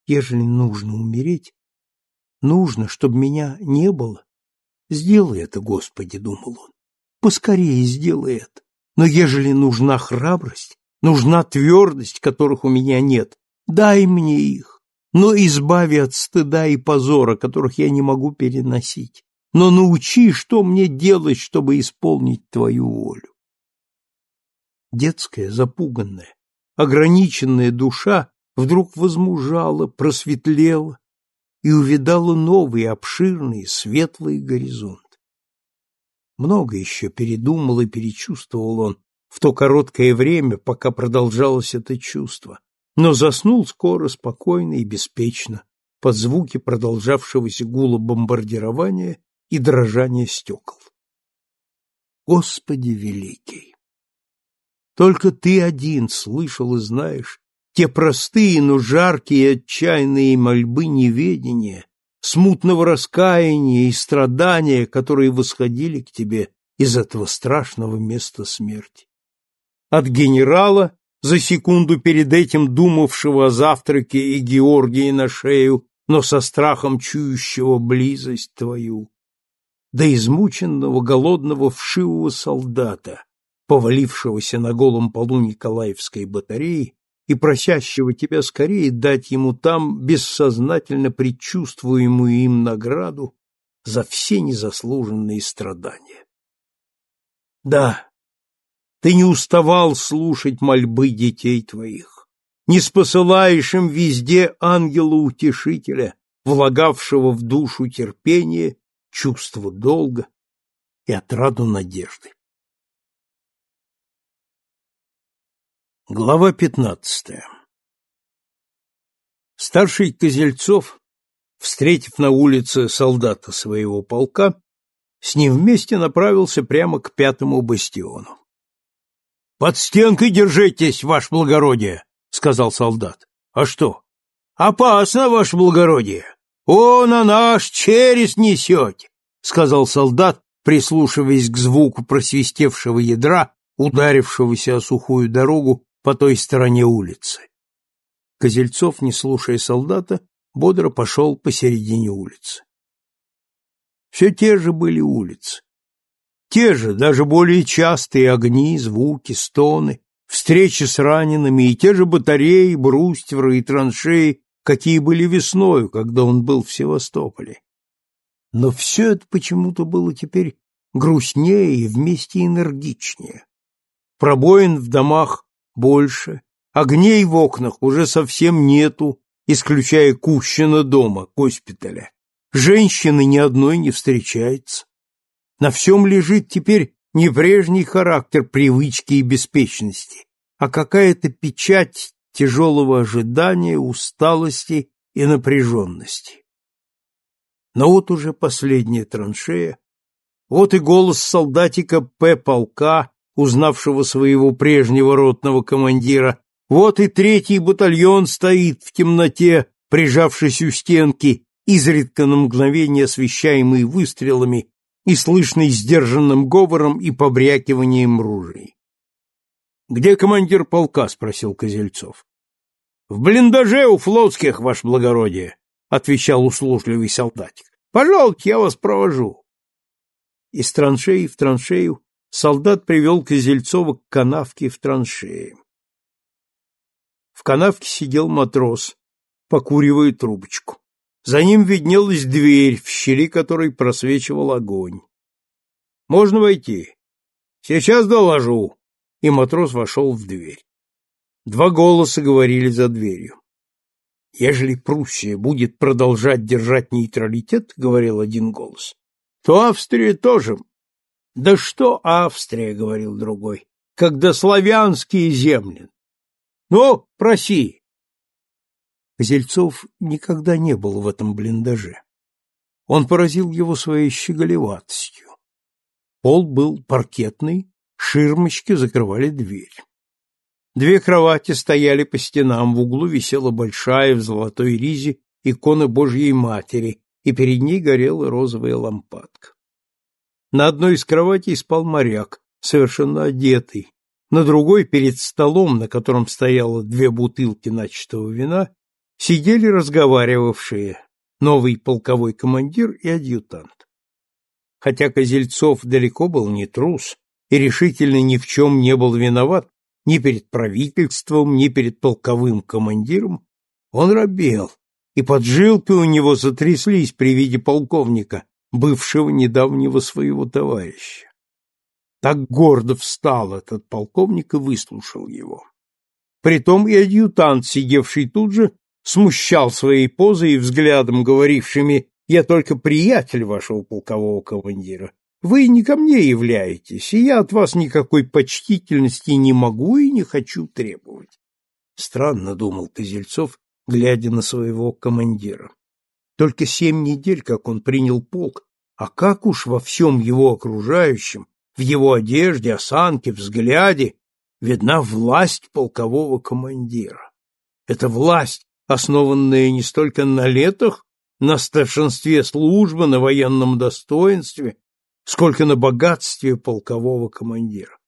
Ежели нужно умереть, нужно, чтобы меня не было, сделай это, Господи, думал он, поскорее сделай это. Но ежели нужна храбрость, нужна твердость, которых у меня нет, дай мне их, но избави от стыда и позора, которых я не могу переносить, но научи, что мне делать, чтобы исполнить твою волю. Детская, запуганная, ограниченная душа вдруг возмужала, просветлела и увидала новый, обширный, светлый горизонт. Много еще передумал и перечувствовал он в то короткое время, пока продолжалось это чувство, но заснул скоро, спокойно и беспечно, под звуки продолжавшегося гула бомбардирования и дрожания стекол. Господи великий! Только ты один слышал и знаешь те простые, но жаркие и отчаянные мольбы неведения, смутного раскаяния и страдания, которые восходили к тебе из этого страшного места смерти. От генерала, за секунду перед этим думавшего о завтраке и Георгии на шею, но со страхом чующего близость твою, до измученного, голодного, вшивого солдата, повалившегося на голом полу Николаевской батареи и просящего тебя скорее дать ему там бессознательно предчувствуемую им награду за все незаслуженные страдания. Да, ты не уставал слушать мольбы детей твоих, не спосылаешь им везде ангела-утешителя, влагавшего в душу терпение, чувство долга и отраду надежды. Глава пятнадцатая Старший Козельцов, встретив на улице солдата своего полка, с ним вместе направился прямо к пятому бастиону. — Под стенкой держитесь, ваше благородие, — сказал солдат. — А что? — Опасно, ваше благородие. О, на наш через несете, — сказал солдат, прислушиваясь к звуку просвистевшего ядра, ударившегося о сухую дорогу по той стороне улицы. Козельцов, не слушая солдата, бодро пошел посередине улицы. Все те же были улицы. Те же, даже более частые огни, звуки, стоны, встречи с ранеными и те же батареи, брустверы и траншеи, какие были весною, когда он был в Севастополе. Но все это почему-то было теперь грустнее и вместе энергичнее. Пробоин в домах больше, огней в окнах уже совсем нету, исключая Кущина дома, госпиталя. Женщины ни одной не встречается. На всем лежит теперь не прежний характер привычки и беспечности, а какая-то печать тяжелого ожидания, усталости и напряженности. Но вот уже последняя траншея, вот и голос солдатика П. полка, узнавшего своего прежнего ротного командира, вот и третий батальон стоит в темноте, прижавшись у стенки, изредка на мгновение освещаемый выстрелами и слышный сдержанным говором и побрякиванием ружей. — Где командир полка? — спросил Козельцов. — В блиндаже у флотских, ваше благородие, — отвечал услужливый солдатик. — Пожалуйте, я вас провожу. Из траншеи в траншею солдат привел Козельцова к канавке в траншее. В канавке сидел матрос, покуривая трубочку. За ним виднелась дверь, в щели которой просвечивал огонь. «Можно войти?» «Сейчас доложу». И матрос вошел в дверь. Два голоса говорили за дверью. «Ежели Пруссия будет продолжать держать нейтралитет, — говорил один голос, — то Австрия тоже. Да что Австрия, — говорил другой, — когда славянские земли. Ну, проси, Козельцов никогда не был в этом блиндаже. Он поразил его своей щеголеватостью. Пол был паркетный, ширмочки закрывали дверь. Две кровати стояли по стенам, в углу висела большая в золотой ризе икона Божьей Матери, и перед ней горела розовая лампадка. На одной из кроватей спал моряк, совершенно одетый, на другой, перед столом, на котором стояло две бутылки начатого вина, сидели разговаривавшие новый полковой командир и адъютант. Хотя Козельцов далеко был не трус и решительно ни в чем не был виноват ни перед правительством, ни перед полковым командиром, он робел, и поджилки у него затряслись при виде полковника, бывшего недавнего своего товарища. Так гордо встал этот полковник и выслушал его. Притом и адъютант, сидевший тут же, смущал своей позой и взглядом, говорившими «Я только приятель вашего полкового командира. Вы не ко мне являетесь, и я от вас никакой почтительности не могу и не хочу требовать». Странно, думал Козельцов, глядя на своего командира. Только семь недель, как он принял полк, а как уж во всем его окружающем, в его одежде, осанке, взгляде, видна власть полкового командира. Эта власть основанная не столько на летах, на старшинстве службы, на военном достоинстве, сколько на богатстве полкового командира.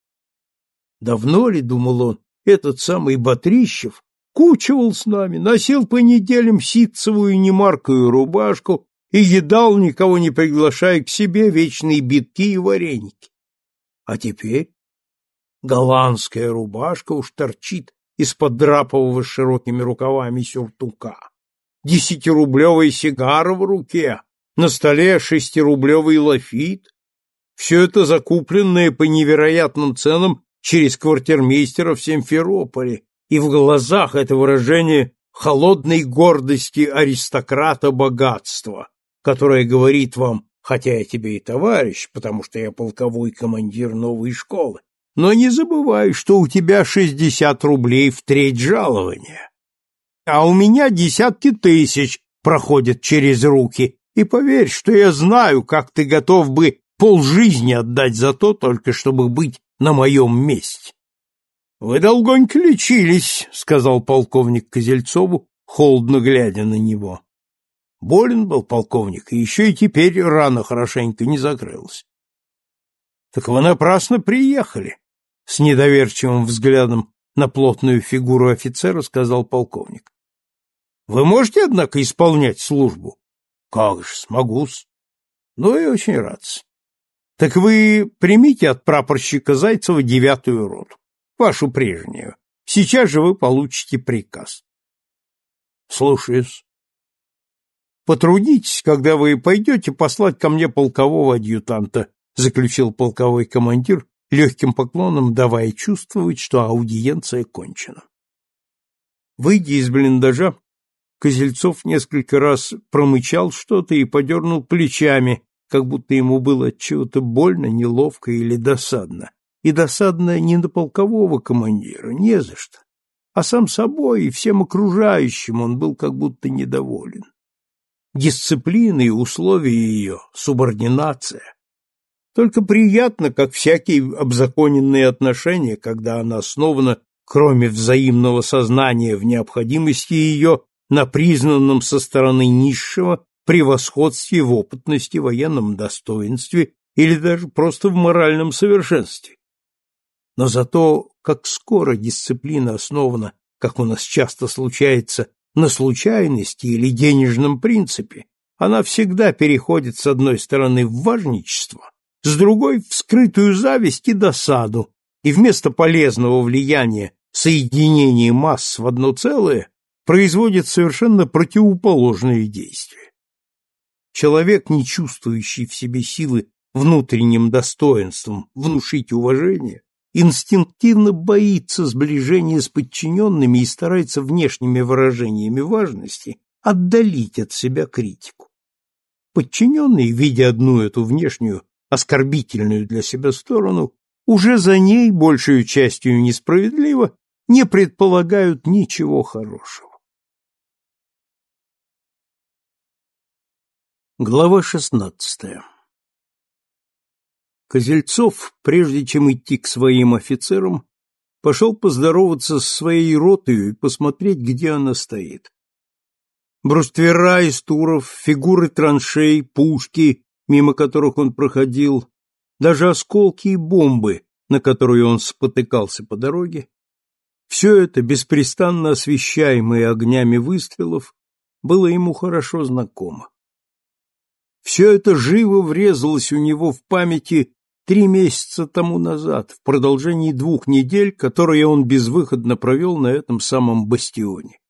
Давно ли, думал он, этот самый Батрищев кучивал с нами, носил по неделям ситцевую немаркую рубашку и едал, никого не приглашая к себе, вечные битки и вареники. А теперь голландская рубашка уж торчит из-под драпового широкими рукавами сюртука, десятирублевая сигара в руке, на столе шестирублевый лафит. Все это закупленное по невероятным ценам через квартирмейстера в Симферополе, и в глазах это выражение холодной гордости аристократа богатства, которое говорит вам, хотя я тебе и товарищ, потому что я полковой командир новой школы, но не забывай, что у тебя шестьдесят рублей в треть жалования. А у меня десятки тысяч проходят через руки, и поверь, что я знаю, как ты готов бы полжизни отдать за то, только чтобы быть на моем месте. — Вы долгонько лечились, — сказал полковник Козельцову, холодно глядя на него. Болен был полковник, и еще и теперь рана хорошенько не закрылась. — Так вы напрасно приехали, — с недоверчивым взглядом на плотную фигуру офицера сказал полковник. — Вы можете, однако, исполнять службу? — Как же, смогу-с. — Ну и очень рад -с. Так вы примите от прапорщика Зайцева девятую роту, вашу прежнюю. Сейчас же вы получите приказ. Слушаюсь. Потрудитесь, когда вы пойдете, послать ко мне полкового адъютанта, заключил полковой командир, легким поклоном давая чувствовать, что аудиенция кончена. Выйдя из блиндажа, Козельцов несколько раз промычал что-то и подернул плечами, как будто ему было от чего-то больно, неловко или досадно. И досадно не на полкового командира, не за что, а сам собой и всем окружающим он был как будто недоволен. Дисциплина и условия ее, субординация. Только приятно, как всякие обзаконенные отношения, когда она основана, кроме взаимного сознания в необходимости ее, на признанном со стороны низшего превосходстве в опытности, военном достоинстве или даже просто в моральном совершенстве. Но зато, как скоро дисциплина основана, как у нас часто случается, на случайности или денежном принципе, она всегда переходит с одной стороны в важничество, с другой — в скрытую зависть и досаду, и вместо полезного влияния соединения масс в одно целое производит совершенно противоположные действия. Человек, не чувствующий в себе силы внутренним достоинством внушить уважение, инстинктивно боится сближения с подчиненными и старается внешними выражениями важности отдалить от себя критику. Подчиненные, видя одну эту внешнюю, оскорбительную для себя сторону, уже за ней, большую частью несправедливо, не предполагают ничего хорошего. Глава шестнадцатая Козельцов, прежде чем идти к своим офицерам, пошел поздороваться с своей ротой и посмотреть, где она стоит. Бруствера из туров, фигуры траншей, пушки, мимо которых он проходил, даже осколки и бомбы, на которые он спотыкался по дороге, все это, беспрестанно освещаемое огнями выстрелов, было ему хорошо знакомо. Все это живо врезалось у него в памяти три месяца тому назад, в продолжении двух недель, которые он безвыходно провел на этом самом бастионе.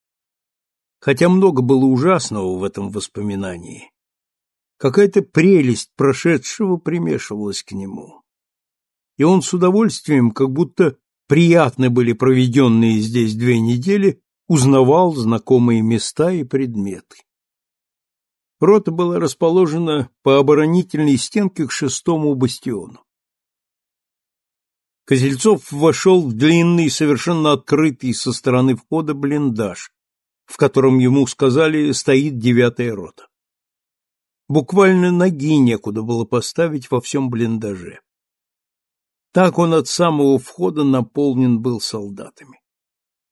Хотя много было ужасного в этом воспоминании, какая-то прелесть прошедшего примешивалась к нему. И он с удовольствием, как будто приятны были проведенные здесь две недели, узнавал знакомые места и предметы. Рота была расположена по оборонительной стенке к шестому бастиону. Козельцов вошел в длинный, совершенно открытый со стороны входа блиндаж, в котором ему сказали стоит девятая рота. Буквально ноги некуда было поставить во всем блиндаже. Так он от самого входа наполнен был солдатами.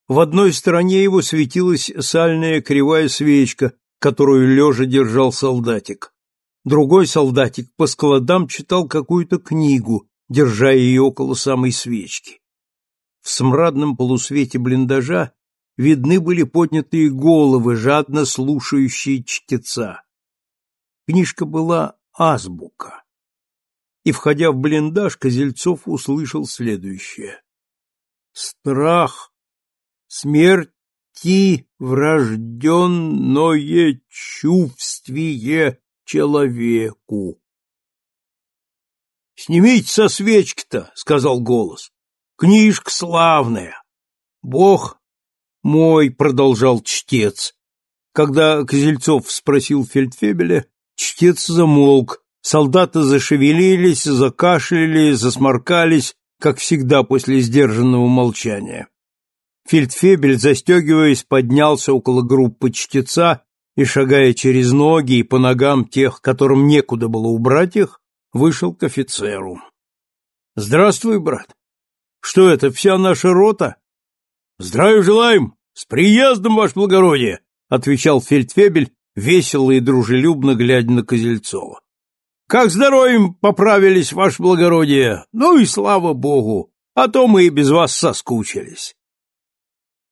В одной стороне его светилась сальная кривая свечка, которую лежа держал солдатик. Другой солдатик по складам читал какую-то книгу, держа ее около самой свечки. В смрадном полусвете блиндажа видны были поднятые головы, жадно слушающие чтеца. Книжка была азбука. И, входя в блиндаж, Козельцов услышал следующее. «Страх, смерть вести врожденное чувствие человеку. «Снимите со свечки-то», — сказал голос. «Книжка славная». «Бог мой», — продолжал чтец. Когда Козельцов спросил фельдфебеля, чтец замолк, солдаты зашевелились, закашляли, засморкались, как всегда после сдержанного молчания. Фельдфебель, застегиваясь, поднялся около группы чтеца и, шагая через ноги и по ногам тех, которым некуда было убрать их, вышел к офицеру. — Здравствуй, брат. Что это, вся наша рота? Здравия желаем! С приездом, ваше благородие! отвечал фельдфебель, весело и дружелюбно глядя на Козельцова. Как здоровьем поправились, ваше благородие? Ну и слава богу, а то мы и без вас соскучились.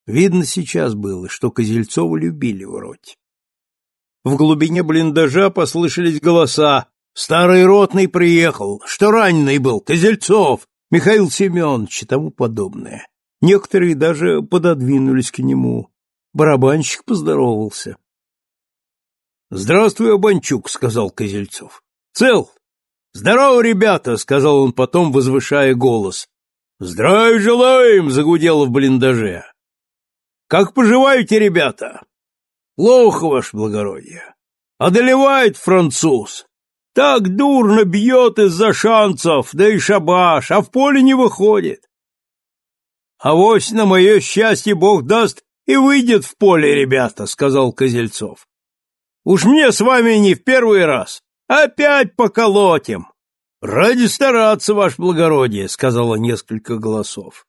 Видно сейчас было, что Козельцова любили в роте. В глубине блиндажа послышались голоса. Старый ротный приехал, что раненый был, Козельцов, Михаил Семенович и тому подобное. Некоторые даже пододвинулись к нему. Барабанщик поздоровался. — Здравствуй, Обанчук, — сказал Козельцов. — Цел? — Здорово, ребята, — сказал он потом, возвышая голос. — Здравия желаем, — загудело в блиндаже. — Как поживаете, ребята? — Плохо, ваше благородие. Одолевает француз. Так дурно бьет из-за шансов, да и шабаш, а в поле не выходит. А вось на мое счастье Бог даст и выйдет в поле, ребята, — сказал Козельцов. Уж мне с вами не в первый раз. Опять поколотим. Ради стараться, ваше благородие, сказала несколько голосов.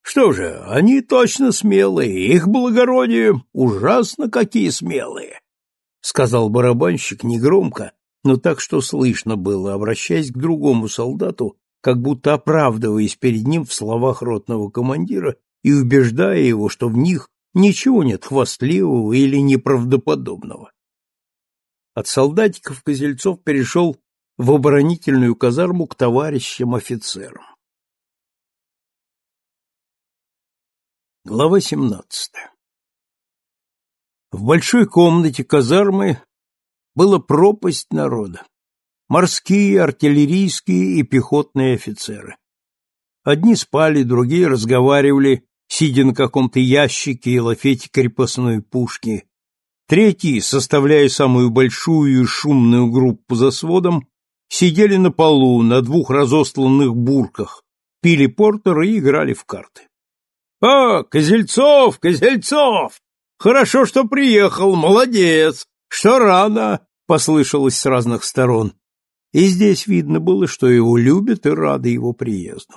Что же, они точно смелые, их благородие ужасно какие смелые, сказал барабанщик негромко, но так, что слышно было, обращаясь к другому солдату, как будто оправдываясь перед ним в словах ротного командира и убеждая его, что в них ничего нет хвастливого или неправдоподобного. От солдатиков Козельцов перешел в оборонительную казарму к товарищам-офицерам. Глава 17 В большой комнате казармы была пропасть народа. Морские, артиллерийские и пехотные офицеры. Одни спали, другие разговаривали, сидя на каком-то ящике и лафете крепостной пушки, Третьи, составляя самую большую и шумную группу за сводом, сидели на полу на двух разосланных бурках, пили портер и играли в карты. — А, Козельцов, Козельцов! Хорошо, что приехал, молодец! Что рано! — послышалось с разных сторон. И здесь видно было, что его любят и рады его приезду.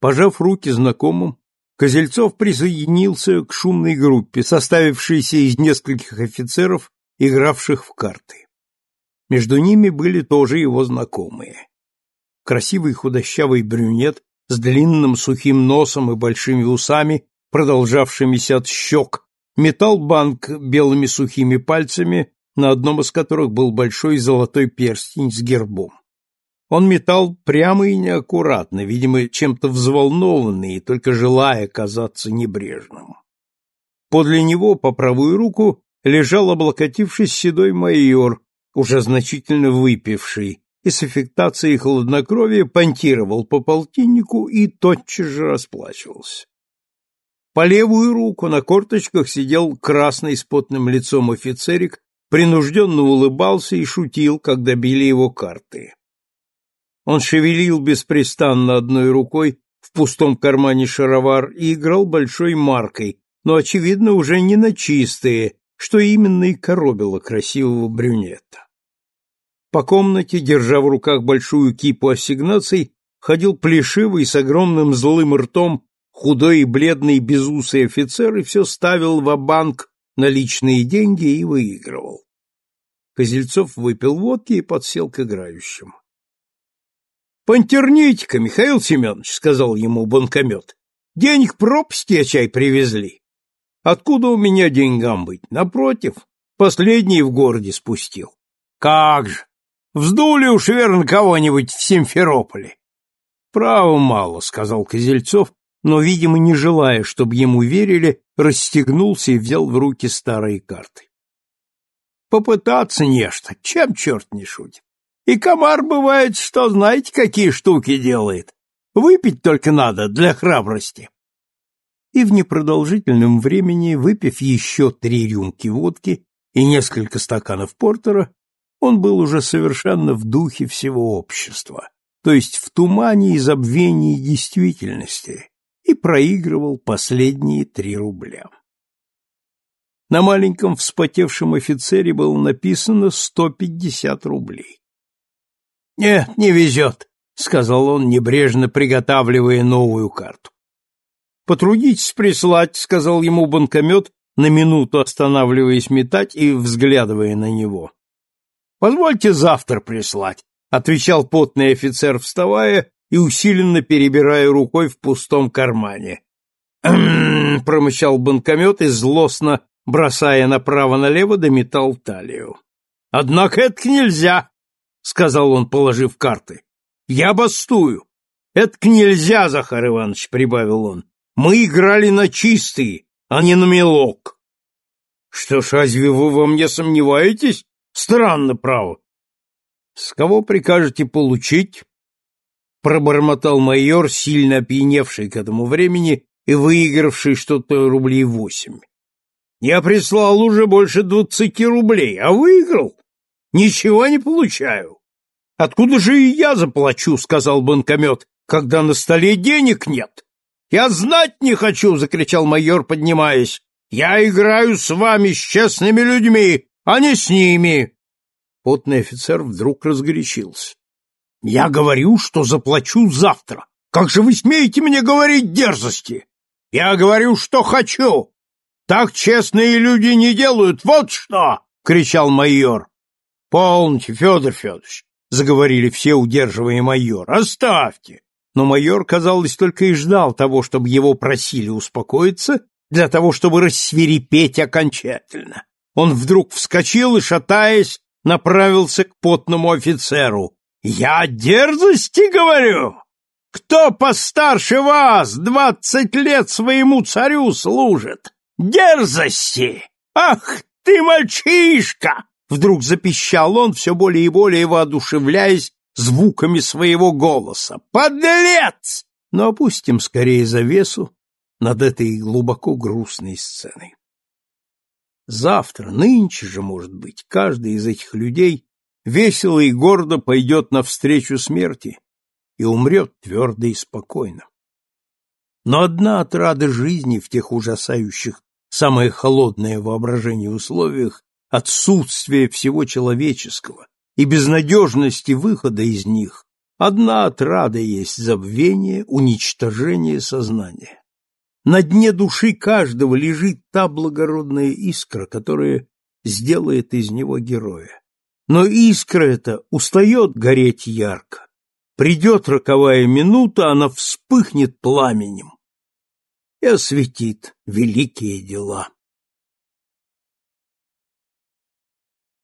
Пожав руки знакомым, Козельцов присоединился к шумной группе, составившейся из нескольких офицеров, игравших в карты. Между ними были тоже его знакомые. Красивый худощавый брюнет с длинным сухим носом и большими усами, продолжавшимися от щек, метал банк белыми сухими пальцами, на одном из которых был большой золотой перстень с гербом. Он метал прямо и неаккуратно, видимо, чем-то взволнованный и только желая казаться небрежным. Подле него, по правую руку, лежал облокотившись седой майор, уже значительно выпивший, и с аффектацией хладнокровия понтировал по полтиннику и тотчас же расплачивался. По левую руку на корточках сидел красный с потным лицом офицерик, принужденно улыбался и шутил, когда били его карты. Он шевелил беспрестанно одной рукой в пустом кармане шаровар и играл большой маркой, но, очевидно, уже не на чистые, что именно и коробило красивого брюнета. По комнате, держа в руках большую кипу ассигнаций, ходил плешивый с огромным злым ртом худой и бледный безусый офицер и все ставил в банк наличные деньги и выигрывал. Козельцов выпил водки и подсел к играющим. Понтерните-ка, Михаил Семенович, сказал ему банкомет. Денег пропасти я чай привезли. Откуда у меня деньгам быть? Напротив, последний в городе спустил. Как же! Вздули уж верно кого-нибудь в Симферополе. Право мало, сказал Козельцов, но, видимо, не желая, чтобы ему верили, расстегнулся и взял в руки старые карты. Попытаться нечто, чем черт не шутит. И комар бывает, что знаете, какие штуки делает. Выпить только надо для храбрости. И в непродолжительном времени, выпив еще три рюмки водки и несколько стаканов портера, он был уже совершенно в духе всего общества, то есть в тумане и забвении действительности, и проигрывал последние три рубля. На маленьком вспотевшем офицере было написано сто пятьдесят рублей. Нет, не везет, сказал он, небрежно приготавливая новую карту. Потрудитесь прислать, сказал ему банкомет, на минуту останавливаясь метать и взглядывая на него. Позвольте завтра прислать, отвечал потный офицер, вставая и усиленно перебирая рукой в пустом кармане. «М-м-м», промычал банкомет и злостно, бросая направо-налево, дометал талию. «Однако это нельзя!» — сказал он, положив карты. «Я бастую!» «Это нельзя, Захар Иванович!» — прибавил он. «Мы играли на чистые, а не на мелок!» «Что ж, разве вы во мне сомневаетесь? Странно, право!» «С кого прикажете получить?» Пробормотал майор, сильно опьяневший к этому времени и выигравший что-то рублей восемь. «Я прислал уже больше двадцати рублей, а выиграл? Ничего не получаю. Откуда же и я заплачу, сказал банкомет, когда на столе денег нет. Я знать не хочу, закричал майор, поднимаясь. Я играю с вами, с честными людьми, а не с ними. Потный офицер вдруг разгорячился. Я говорю, что заплачу завтра. Как же вы смеете мне говорить дерзости? Я говорю, что хочу. Так честные люди не делают. Вот что, кричал майор. Полните, Федор Федорович, заговорили все, удерживая майора. Оставьте. Но майор, казалось, только и ждал того, чтобы его просили успокоиться, для того, чтобы рассверепеть окончательно. Он вдруг вскочил и, шатаясь, направился к потному офицеру. «Я дерзости говорю! Кто постарше вас двадцать лет своему царю служит? Дерзости! Ах ты, мальчишка! Вдруг запищал он, все более и более воодушевляясь звуками своего голоса. «Подлец!» Но опустим скорее завесу над этой глубоко грустной сценой. Завтра, нынче же, может быть, каждый из этих людей весело и гордо пойдет навстречу смерти и умрет твердо и спокойно. Но одна отрада жизни в тех ужасающих, самое холодное воображение условиях отсутствие всего человеческого и безнадежности выхода из них, одна отрада есть забвение, уничтожение сознания. На дне души каждого лежит та благородная искра, которая сделает из него героя. Но искра эта устает гореть ярко. Придет роковая минута, она вспыхнет пламенем и осветит великие дела.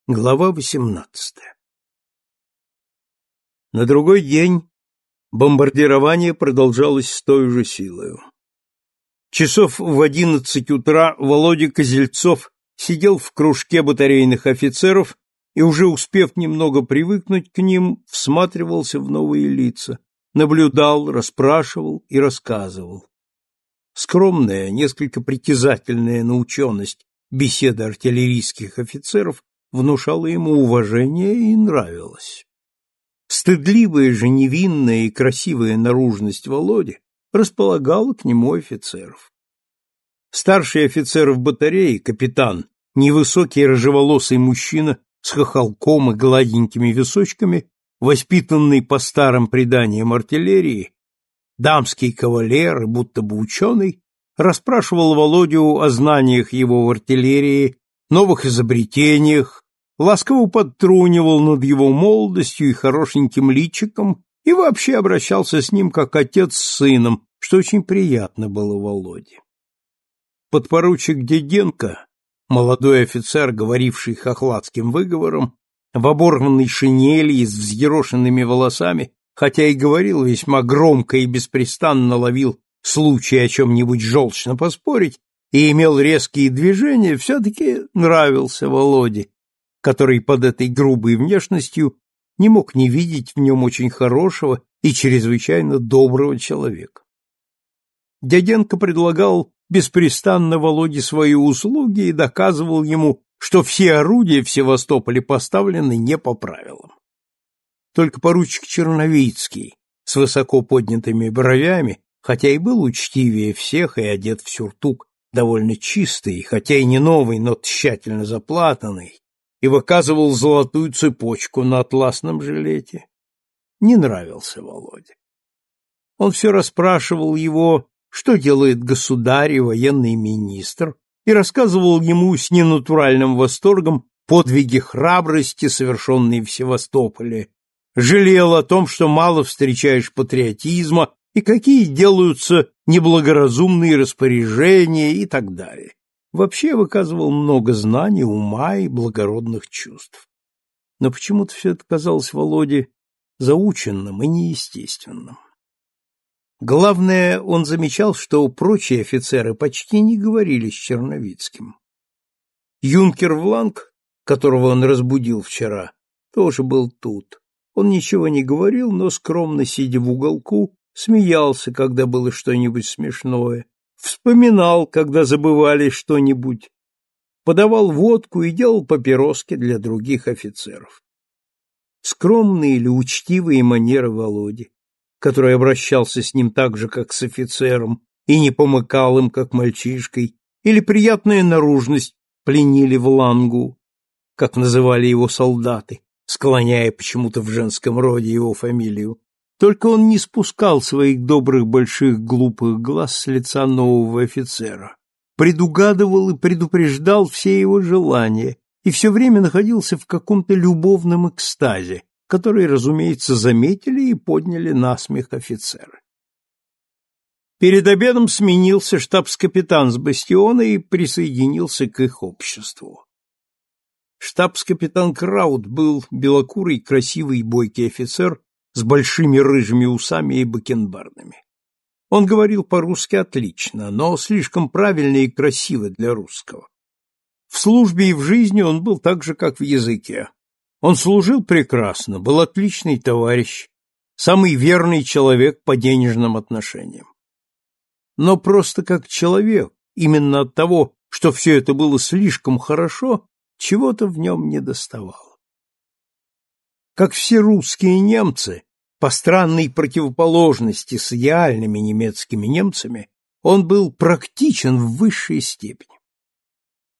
Глава 18. На другой день бомбардирование продолжалось с той же силой. Часов в одиннадцать утра Володя Козельцов сидел в кружке батарейных офицеров и, уже успев немного привыкнуть к ним, всматривался в новые лица, наблюдал, расспрашивал и рассказывал. Скромная, несколько притязательная наученность беседы артиллерийских офицеров внушало ему уважение и нравилось. Стыдливая же невинная и красивая наружность Володи располагала к нему офицеров. Старший офицер в батарее, капитан, невысокий рыжеволосый мужчина с хохолком и гладенькими височками, воспитанный по старым преданиям артиллерии, дамский кавалер будто бы ученый, расспрашивал Володю о знаниях его в артиллерии новых изобретениях, ласково подтрунивал над его молодостью и хорошеньким личиком и вообще обращался с ним как отец с сыном, что очень приятно было Володе. Подпоручик Деденко, молодой офицер, говоривший хохладским выговором, в оборванной шинели и с взъерошенными волосами, хотя и говорил весьма громко и беспрестанно ловил случай о чем-нибудь желчно поспорить, и имел резкие движения, все-таки нравился Володе, который под этой грубой внешностью не мог не видеть в нем очень хорошего и чрезвычайно доброго человека. Дяденко предлагал беспрестанно Володе свои услуги и доказывал ему, что все орудия в Севастополе поставлены не по правилам. Только поручик Черновицкий с высоко поднятыми бровями, хотя и был учтивее всех и одет в сюртук довольно чистый, хотя и не новый, но тщательно заплатанный, и выказывал золотую цепочку на атласном жилете. не нравился Володе. Он все расспрашивал его, что делает государь и военный министр, и рассказывал ему с ненатуральным восторгом подвиги храбрости, совершенные в Севастополе, жалел о том, что мало встречаешь патриотизма и какие делаются неблагоразумные распоряжения и так далее. Вообще выказывал много знаний, ума и благородных чувств. Но почему-то все это казалось Володе заученным и неестественным. Главное, он замечал, что прочие офицеры почти не говорили с Черновицким. Юнкер Вланг, которого он разбудил вчера, тоже был тут. Он ничего не говорил, но, скромно сидя в уголку, смеялся, когда было что-нибудь смешное, вспоминал, когда забывали что-нибудь, подавал водку и делал папироски для других офицеров. Скромные или учтивые манеры Володи, который обращался с ним так же, как с офицером, и не помыкал им, как мальчишкой, или приятная наружность пленили в лангу, как называли его солдаты, склоняя почему-то в женском роде его фамилию. Только он не спускал своих добрых больших глупых глаз с лица нового офицера, предугадывал и предупреждал все его желания и все время находился в каком-то любовном экстазе, который, разумеется, заметили и подняли насмех офицеры. Перед обедом сменился штабс-капитан с бастиона и присоединился к их обществу. Штабс-капитан Краут был белокурый, красивый, бойкий офицер с большими рыжими усами и бакенбардами. Он говорил по-русски отлично, но слишком правильно и красиво для русского. В службе и в жизни он был так же, как в языке. Он служил прекрасно, был отличный товарищ, самый верный человек по денежным отношениям. Но просто как человек, именно от того, что все это было слишком хорошо, чего-то в нем не доставало. Как все русские немцы, по странной противоположности с идеальными немецкими немцами, он был практичен в высшей степени.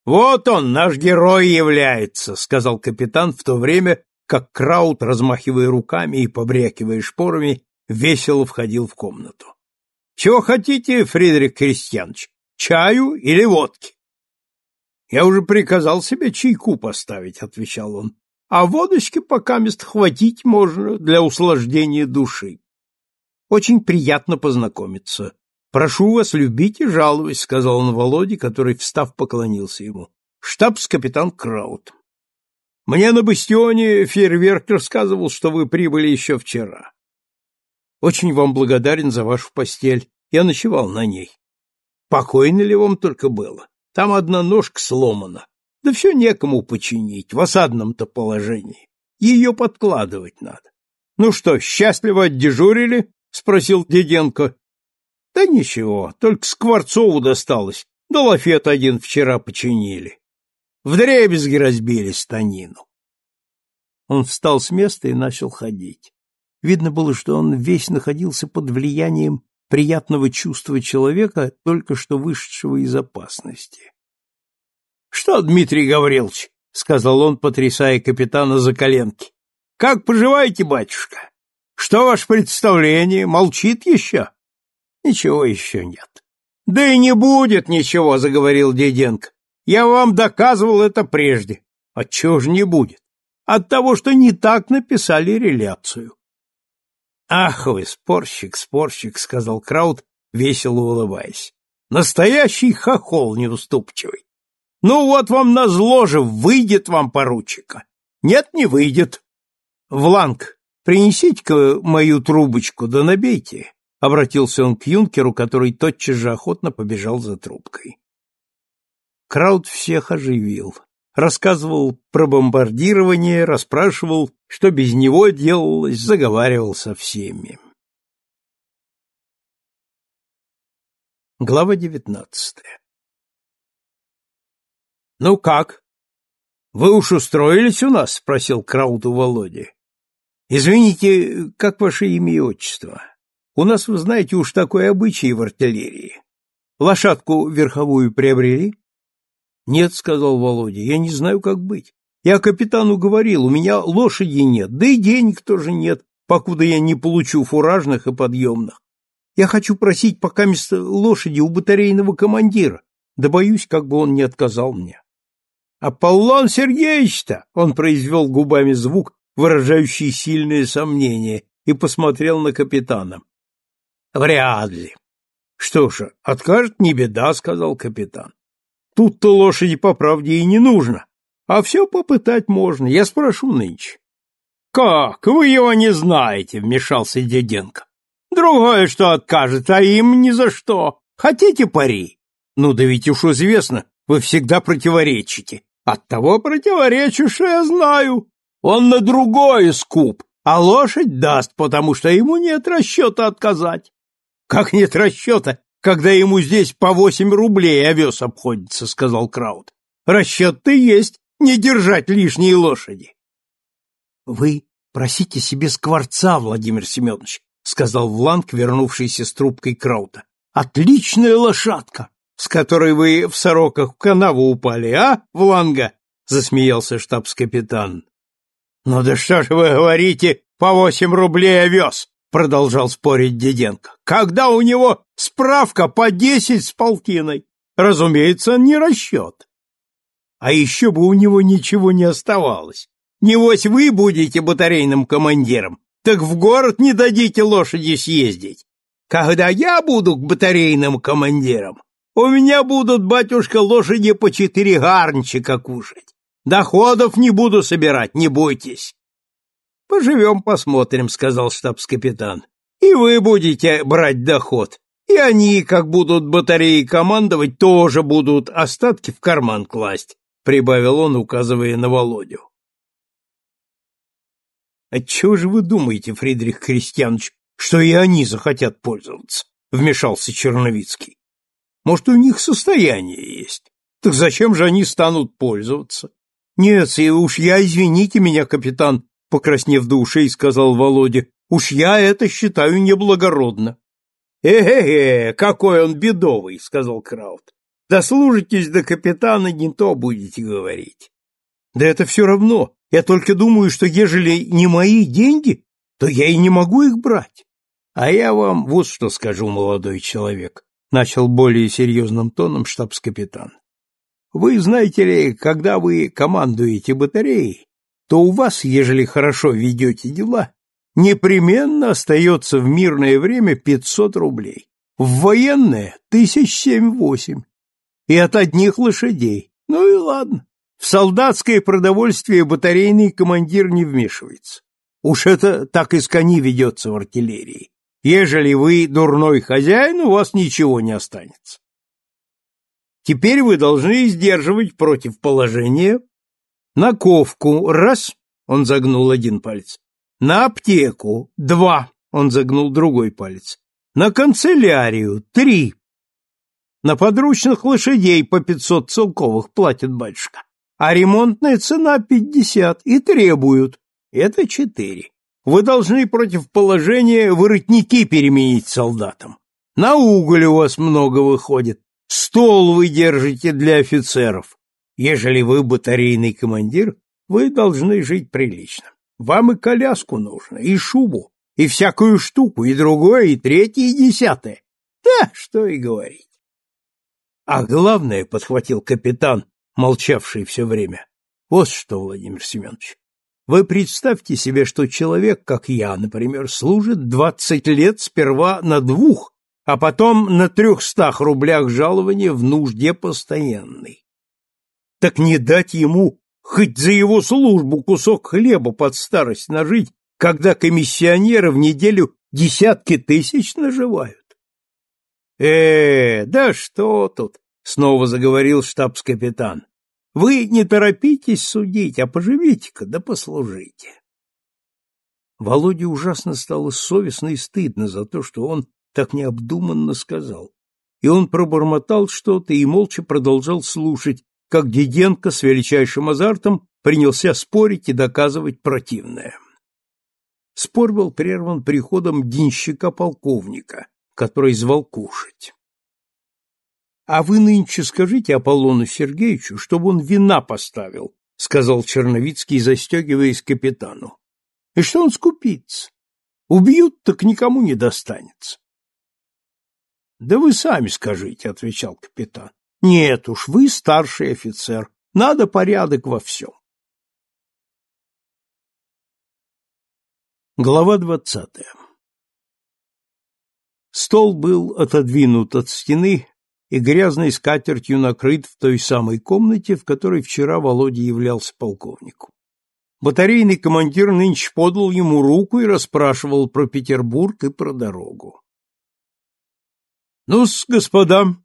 Вот он, наш герой является, сказал капитан в то время, как Краут, размахивая руками и побрякивая шпорами, весело входил в комнату. Чего хотите, Фридрих Крестьянович? Чаю или водки? Я уже приказал себе чайку поставить, отвечал он. А водочки пока мест хватить можно для усложнения души. Очень приятно познакомиться. Прошу вас, любить и жаловать, сказал он Володе, который, встав, поклонился ему. Штабс-капитан Краут. Мне на бастионе фейерверк рассказывал, что вы прибыли еще вчера. Очень вам благодарен за вашу постель. Я ночевал на ней. Покойно ли вам только было? Там одна ножка сломана. Да все некому починить, в осадном-то положении. Ее подкладывать надо. Ну что, счастливо отдежурили? спросил Деденко. Да ничего, только Скворцову досталось. Да лафет один вчера починили. Вдребезги разбили станину. Он встал с места и начал ходить. Видно было, что он весь находился под влиянием приятного чувства человека, только что вышедшего из опасности. — Что, Дмитрий Гаврилович, — сказал он, потрясая капитана за коленки, — как поживаете, батюшка? Что ваше представление? Молчит еще? — Ничего еще нет. — Да и не будет ничего, — заговорил Деденко. — Я вам доказывал это прежде. Отчего же не будет? От того, что не так написали реляцию. Ах вы, спорщик, спорщик, сказал Краут, весело улыбаясь. Настоящий хохол неуступчивый. Ну вот вам назло же, выйдет вам поручика. Нет, не выйдет. Вланг, принесите-ка мою трубочку, да набейте, обратился он к юнкеру, который тотчас же охотно побежал за трубкой. Краут всех оживил рассказывал про бомбардирование, расспрашивал, что без него делалось, заговаривал со всеми. Глава девятнадцатая «Ну как? Вы уж устроились у нас?» — спросил Краут у Володи. «Извините, как ваше имя и отчество? У нас, вы знаете, уж такой обычай в артиллерии. Лошадку верховую приобрели?» Нет, сказал Володя, я не знаю, как быть. Я капитану говорил, у меня лошади нет, да и денег тоже нет. покуда я не получу фуражных и подъемных. Я хочу просить пока место лошади у батарейного командира, да боюсь, как бы он не отказал мне. Аполлон Сергеевич-то! Он произвел губами звук, выражающий сильное сомнение, и посмотрел на капитана. Вряд ли. Что ж, откажет не беда, сказал капитан. Тут-то лошади по правде и не нужно, а все попытать можно. Я спрошу нынче. Как? Вы его не знаете, вмешался Деденко. Другое, что откажет, а им ни за что. Хотите пари? Ну да ведь уж известно, вы всегда противоречите. Оттого противоречу, что я знаю. Он на другое скуп, а лошадь даст, потому что ему нет расчета отказать. Как нет расчета, когда ему здесь по восемь рублей овес обходится, сказал Краут. Расчет-то есть, не держать лишние лошади. Вы просите себе скворца, Владимир Семенович, сказал Вланг, вернувшийся с трубкой Краута. Отличная лошадка, с которой вы в сороках в канаву упали, а, Вланга? засмеялся штабс-капитан. Ну да что же вы говорите, по восемь рублей овес, продолжал спорить Деденко. Когда у него справка по десять с полтиной? Разумеется, не расчет. А еще бы у него ничего не оставалось. Невось вы будете батарейным командиром, так в город не дадите лошади съездить. Когда я буду батарейным командиром, у меня будут, батюшка, лошади по четыре гарнчика кушать. Доходов не буду собирать, не бойтесь. Поживем, посмотрим, сказал штабс-капитан. И вы будете брать доход. И они, как будут батареи командовать, тоже будут остатки в карман класть, прибавил он, указывая на Володю. Отчего же вы думаете, Фридрих Христианович, что и они захотят пользоваться? Вмешался Черновицкий. Может, у них состояние есть. Так зачем же они станут пользоваться? Нет, и уж я, извините меня, капитан, покраснев до ушей, сказал Володя. Уж я это считаю неблагородно. Э-э-э, какой он бедовый, сказал Краут. Дослужитесь до капитана, не то будете говорить. Да это все равно. Я только думаю, что ежели не мои деньги, то я и не могу их брать. А я вам вот что скажу, молодой человек начал более серьезным тоном штабс-капитан. Вы знаете ли, когда вы командуете батареей, то у вас, ежели хорошо ведете дела, непременно остается в мирное время 500 рублей, в военное — тысяч семь-восемь, и от одних лошадей. Ну и ладно. В солдатское продовольствие батарейный командир не вмешивается. Уж это так из кони ведется в артиллерии. Ежели вы дурной хозяин, у вас ничего не останется. Теперь вы должны сдерживать против положения на ковку раз, он загнул один палец, на аптеку два, он загнул другой палец, на канцелярию три, на подручных лошадей по пятьсот целковых платят батюшка, а ремонтная цена пятьдесят и требуют, это четыре. Вы должны против положения воротники переменить солдатам. На уголь у вас много выходит. Стол вы держите для офицеров. Ежели вы батарейный командир, вы должны жить прилично. Вам и коляску нужно, и шубу, и всякую штуку, и другое, и третье, и десятое. Да, что и говорить. А главное, — подхватил капитан, молчавший все время, — вот что, Владимир Семенович, вы представьте себе, что человек, как я, например, служит двадцать лет сперва на двух, а потом на трехстах рублях жалования в нужде постоянной. Так не дать ему хоть за его службу кусок хлеба под старость нажить, когда комиссионеры в неделю десятки тысяч наживают. Э, да что тут, снова заговорил штабс-капитан. Вы не торопитесь судить, а поживите-ка, да послужите. Володе ужасно стало совестно и стыдно за то, что он так необдуманно сказал. И он пробормотал что-то и молча продолжал слушать, как Диденко с величайшим азартом принялся спорить и доказывать противное. Спор был прерван приходом денщика-полковника, который звал кушать. А вы нынче скажите Аполлону Сергеевичу, чтобы он вина поставил, сказал Черновицкий, застегиваясь капитану. И что он скупится? Убьют, так никому не достанется. — Да вы сами скажите, — отвечал капитан. — Нет уж, вы старший офицер. Надо порядок во всем. Глава двадцатая Стол был отодвинут от стены и грязной скатертью накрыт в той самой комнате, в которой вчера Володя являлся полковнику. Батарейный командир нынче подал ему руку и расспрашивал про Петербург и про дорогу. — Ну-с, господа,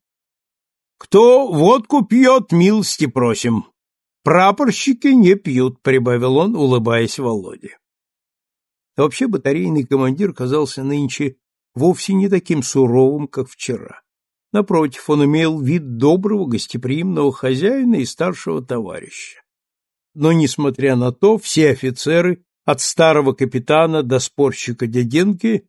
кто водку пьет, милости просим. Прапорщики не пьют, — прибавил он, улыбаясь Володе. Вообще батарейный командир казался нынче вовсе не таким суровым, как вчера. Напротив, он имел вид доброго, гостеприимного хозяина и старшего товарища. Но, несмотря на то, все офицеры, от старого капитана до спорщика Дяденки,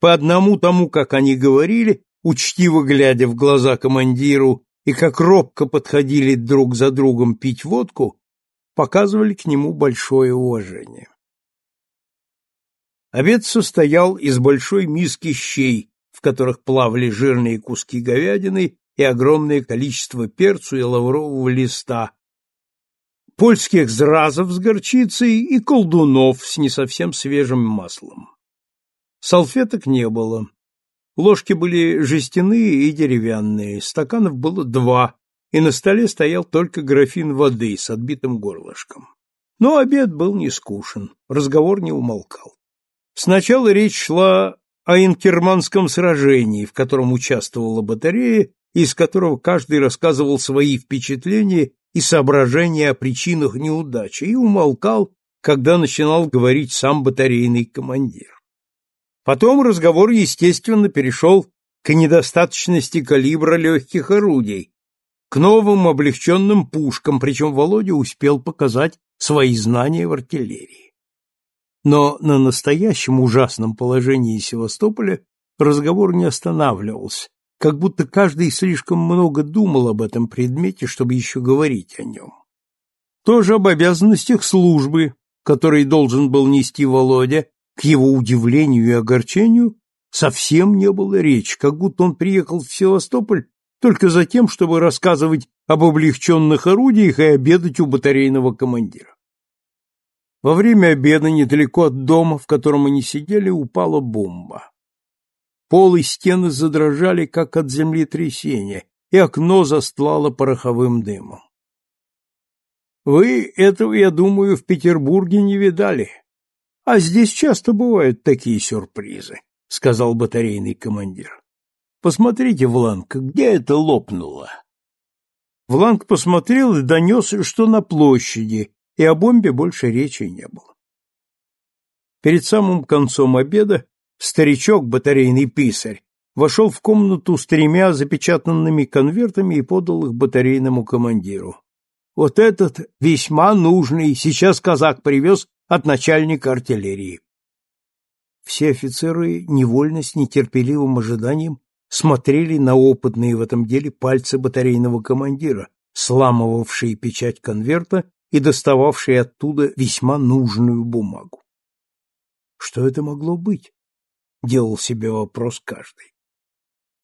по одному тому, как они говорили, учтиво глядя в глаза командиру и как робко подходили друг за другом пить водку, показывали к нему большое уважение. Обед состоял из большой миски щей, в которых плавали жирные куски говядины и огромное количество перцу и лаврового листа, польских зразов с горчицей и колдунов с не совсем свежим маслом. Салфеток не было. Ложки были жестяные и деревянные, стаканов было два, и на столе стоял только графин воды с отбитым горлышком. Но обед был не скучен, разговор не умолкал. Сначала речь шла о Инкерманском сражении, в котором участвовала батарея, из которого каждый рассказывал свои впечатления и соображения о причинах неудачи, и умолкал, когда начинал говорить сам батарейный командир. Потом разговор, естественно, перешел к недостаточности калибра легких орудий, к новым облегченным пушкам, причем Володя успел показать свои знания в артиллерии. Но на настоящем ужасном положении Севастополя разговор не останавливался, как будто каждый слишком много думал об этом предмете, чтобы еще говорить о нем. Тоже об обязанностях службы, которые должен был нести Володя, к его удивлению и огорчению, совсем не было речи, как будто он приехал в Севастополь только за тем, чтобы рассказывать об облегченных орудиях и обедать у батарейного командира. Во время обеда недалеко от дома, в котором они сидели, упала бомба. Пол и стены задрожали, как от землетрясения, и окно застлало пороховым дымом. Вы этого, я думаю, в Петербурге не видали. А здесь часто бывают такие сюрпризы, сказал батарейный командир. Посмотрите, Вланг, где это лопнуло? Вланг посмотрел и донес, что на площади, и о бомбе больше речи не было. Перед самым концом обеда старичок, батарейный писарь, вошел в комнату с тремя запечатанными конвертами и подал их батарейному командиру. Вот этот весьма нужный, сейчас казак привез от начальника артиллерии. Все офицеры невольно с нетерпеливым ожиданием смотрели на опытные в этом деле пальцы батарейного командира, сламывавшие печать конверта и достававший оттуда весьма нужную бумагу. Что это могло быть? Делал себе вопрос каждый.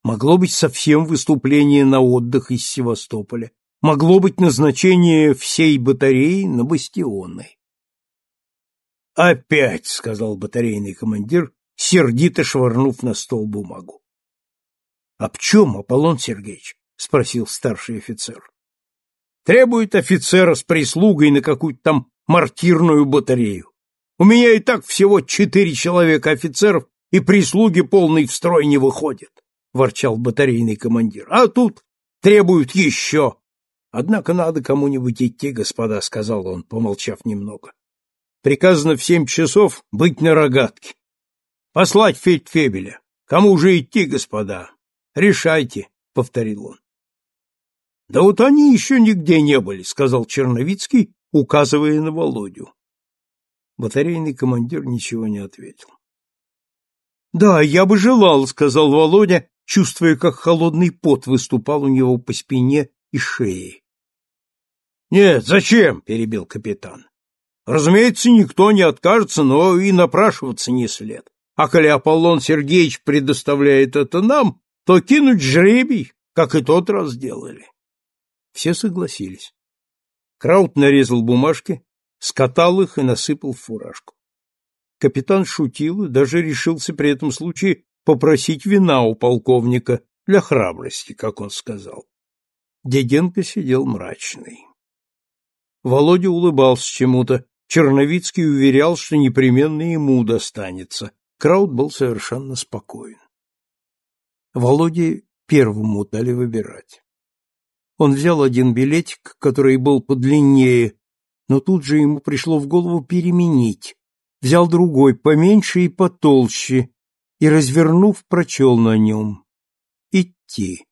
Могло быть совсем выступление на отдых из Севастополя, могло быть назначение всей батареи на бастионы. «Опять!» — сказал батарейный командир, сердито швырнув на стол бумагу. — Об чем, Аполлон Сергеевич? — спросил старший офицер. Требует офицера с прислугой на какую-то там мартирную батарею. У меня и так всего четыре человека офицеров, и прислуги полный в строй не выходят, — ворчал батарейный командир. А тут требуют еще. Однако надо кому-нибудь идти, господа, — сказал он, помолчав немного. Приказано в семь часов быть на рогатке. Послать фельдфебеля. Кому же идти, господа? Решайте, — повторил он. Да вот они еще нигде не были, сказал Черновицкий, указывая на Володю. Батарейный командир ничего не ответил. Да, я бы желал, сказал Володя, чувствуя, как холодный пот выступал у него по спине и шее. Нет, зачем? перебил капитан. Разумеется, никто не откажется, но и напрашиваться не след. а коли Аполлон Сергеевич предоставляет это нам, то кинуть жребий, как и тот раз делали. Все согласились. Краут нарезал бумажки, скатал их и насыпал в фуражку. Капитан шутил и даже решился при этом случае попросить вина у полковника для храбрости, как он сказал. Деденко сидел мрачный. Володя улыбался чему-то, Черновицкий уверял, что непременно ему достанется. Краут был совершенно спокоен. Володе первому дали выбирать. Он взял один билетик, который был подлиннее, но тут же ему пришло в голову переменить. Взял другой, поменьше и потолще, и, развернув, прочел на нем. «Идти».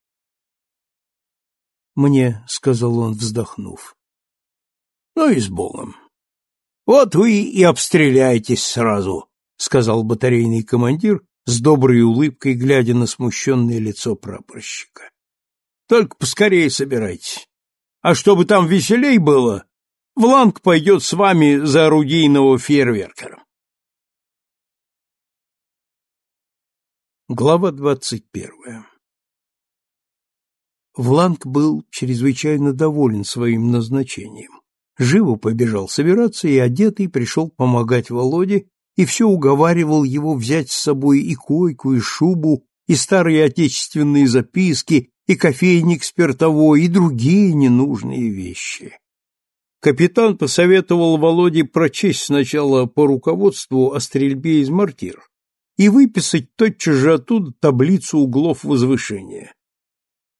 «Мне», — сказал он, вздохнув. «Ну и с Богом. Вот вы и обстреляетесь сразу», — сказал батарейный командир с доброй улыбкой, глядя на смущенное лицо прапорщика. Только поскорее собирайтесь. А чтобы там веселей было, Вланг пойдет с вами за орудийного фейерверкера. Глава двадцать первая Вланг был чрезвычайно доволен своим назначением. Живо побежал собираться и, одетый, пришел помогать Володе и все уговаривал его взять с собой и койку, и шубу, и старые отечественные записки, и кофейник спиртовой, и другие ненужные вещи. Капитан посоветовал Володе прочесть сначала по руководству о стрельбе из мортир и выписать тотчас же оттуда таблицу углов возвышения.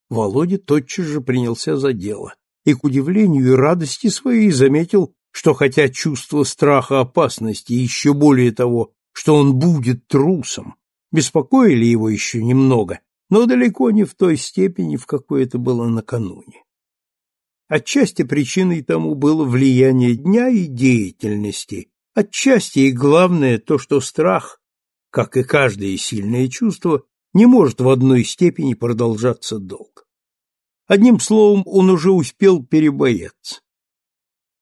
Володя тотчас же принялся за дело и, к удивлению и радости своей, заметил, что хотя чувство страха опасности и еще более того, что он будет трусом, беспокоили его еще немного, но далеко не в той степени, в какой это было накануне. Отчасти причиной тому было влияние дня и деятельности, отчасти и главное то, что страх, как и каждое сильное чувство, не может в одной степени продолжаться долго. Одним словом, он уже успел перебояться.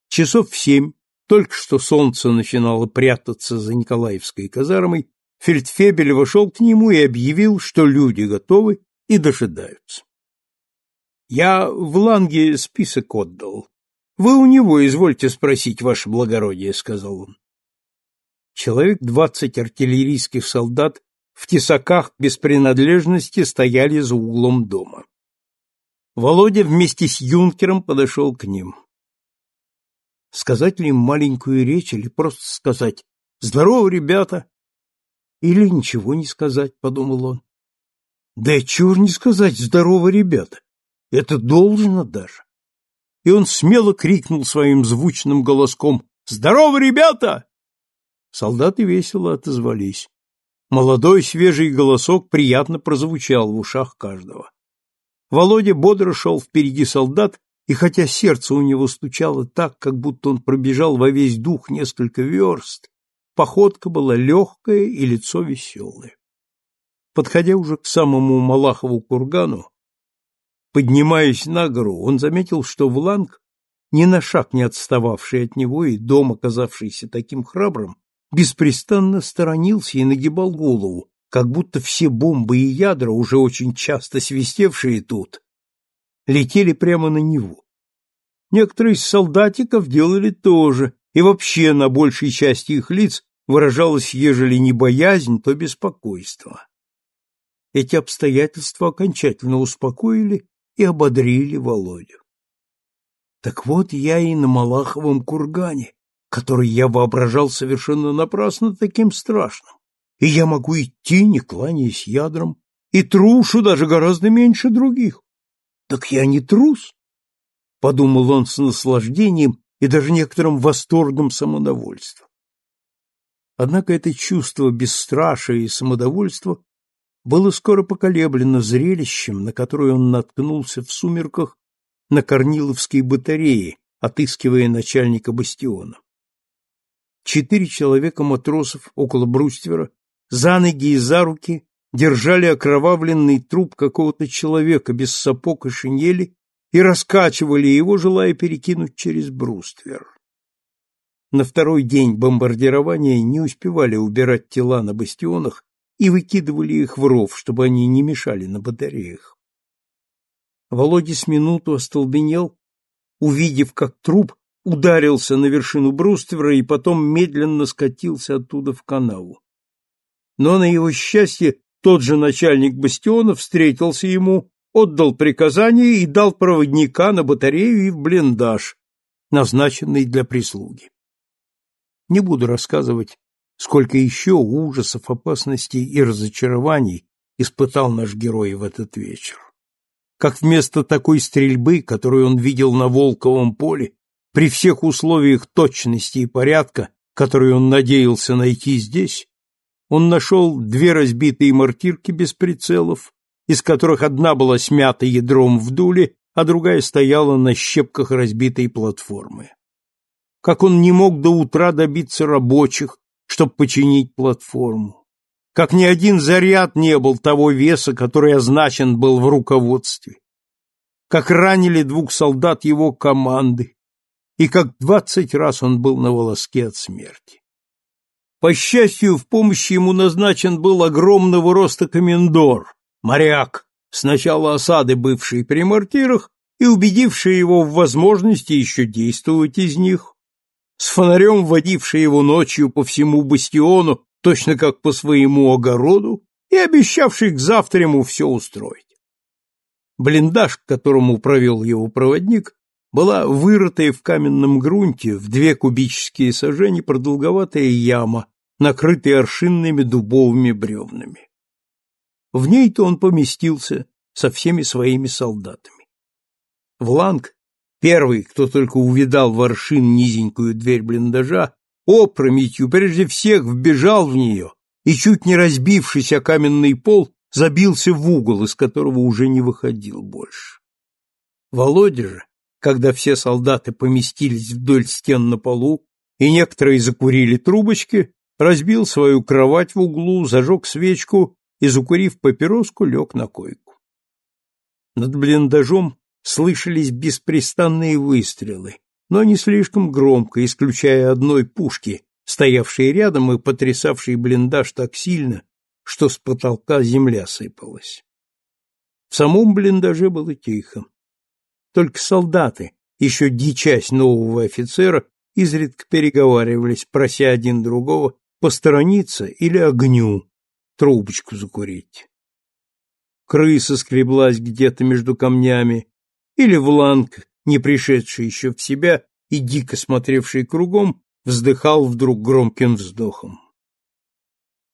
Часов в семь, только что солнце начинало прятаться за Николаевской казармой, Фельдфебель вошел к нему и объявил, что люди готовы и дожидаются. Я в Ланге список отдал. Вы у него извольте спросить, ваше благородие, сказал он. Человек двадцать артиллерийских солдат в тесаках без принадлежности стояли за углом дома. Володя вместе с юнкером подошел к ним. Сказать ли им маленькую речь или просто сказать «Здорово, ребята!» Или ничего не сказать, подумал он. Да чего не сказать «Здорово, ребята!» Это должно даже. И он смело крикнул своим звучным голоском «Здорово, ребята!» Солдаты весело отозвались. Молодой свежий голосок приятно прозвучал в ушах каждого. Володя бодро шел впереди солдат, и хотя сердце у него стучало так, как будто он пробежал во весь дух несколько верст, походка была легкая и лицо веселое. Подходя уже к самому Малахову кургану, Поднимаясь на гору, он заметил, что Вланг, ни на шаг не отстававший от него и дом, оказавшийся таким храбрым, беспрестанно сторонился и нагибал голову, как будто все бомбы и ядра, уже очень часто свистевшие тут, летели прямо на него. Некоторые из солдатиков делали то же, и вообще на большей части их лиц выражалось, ежели не боязнь, то беспокойство. Эти обстоятельства окончательно успокоили и ободрили Володю. Так вот я и на Малаховом кургане, который я воображал совершенно напрасно таким страшным. И я могу идти, не кланяясь ядрам, и трушу даже гораздо меньше других. Так я не трус, — подумал он с наслаждением и даже некоторым восторгом самодовольства. Однако это чувство бесстрашия и самодовольства было скоро поколеблено зрелищем, на которое он наткнулся в сумерках на Корниловской батарее, отыскивая начальника бастиона. Четыре человека матросов около бруствера за ноги и за руки держали окровавленный труп какого-то человека без сапог и шинели и раскачивали его, желая перекинуть через бруствер. На второй день бомбардирования не успевали убирать тела на бастионах и выкидывали их в ров, чтобы они не мешали на батареях. Володя с минуту остолбенел, увидев, как труп ударился на вершину бруствера и потом медленно скатился оттуда в канаву. Но на его счастье тот же начальник бастиона встретился ему, отдал приказание и дал проводника на батарею и в блиндаж, назначенный для прислуги. Не буду рассказывать, сколько еще ужасов, опасностей и разочарований испытал наш герой в этот вечер. Как вместо такой стрельбы, которую он видел на Волковом поле, при всех условиях точности и порядка, которые он надеялся найти здесь, он нашел две разбитые мортирки без прицелов, из которых одна была смята ядром в дуле, а другая стояла на щепках разбитой платформы как он не мог до утра добиться рабочих, чтобы починить платформу, как ни один заряд не был того веса, который означен был в руководстве, как ранили двух солдат его команды, и как двадцать раз он был на волоске от смерти. По счастью, в помощь ему назначен был огромного роста комендор, моряк, с начала осады бывший при мортирах и убедивший его в возможности еще действовать из них, с фонарем водивший его ночью по всему бастиону, точно как по своему огороду, и обещавший к завтра ему все устроить. Блиндаж, к которому провел его проводник, была вырытая в каменном грунте в две кубические сажени продолговатая яма, накрытая аршинными дубовыми бревнами. В ней-то он поместился со всеми своими солдатами. Вланг, Первый, кто только увидал воршин низенькую дверь блиндажа, опрометью прежде всех вбежал в нее и, чуть не разбившись о каменный пол, забился в угол, из которого уже не выходил больше. Володя же, когда все солдаты поместились вдоль стен на полу и некоторые закурили трубочки, разбил свою кровать в углу, зажег свечку и, закурив папироску, лег на койку. Над блиндажом слышались беспрестанные выстрелы, но не слишком громко, исключая одной пушки, стоявшей рядом и потрясавшей блиндаж так сильно, что с потолка земля сыпалась. В самом блиндаже было тихо. Только солдаты, еще дичась нового офицера, изредка переговаривались, прося один другого посторониться или огню, трубочку закурить. Крыса скреблась где-то между камнями, или Вланг, не пришедший еще в себя и дико смотревший кругом, вздыхал вдруг громким вздохом.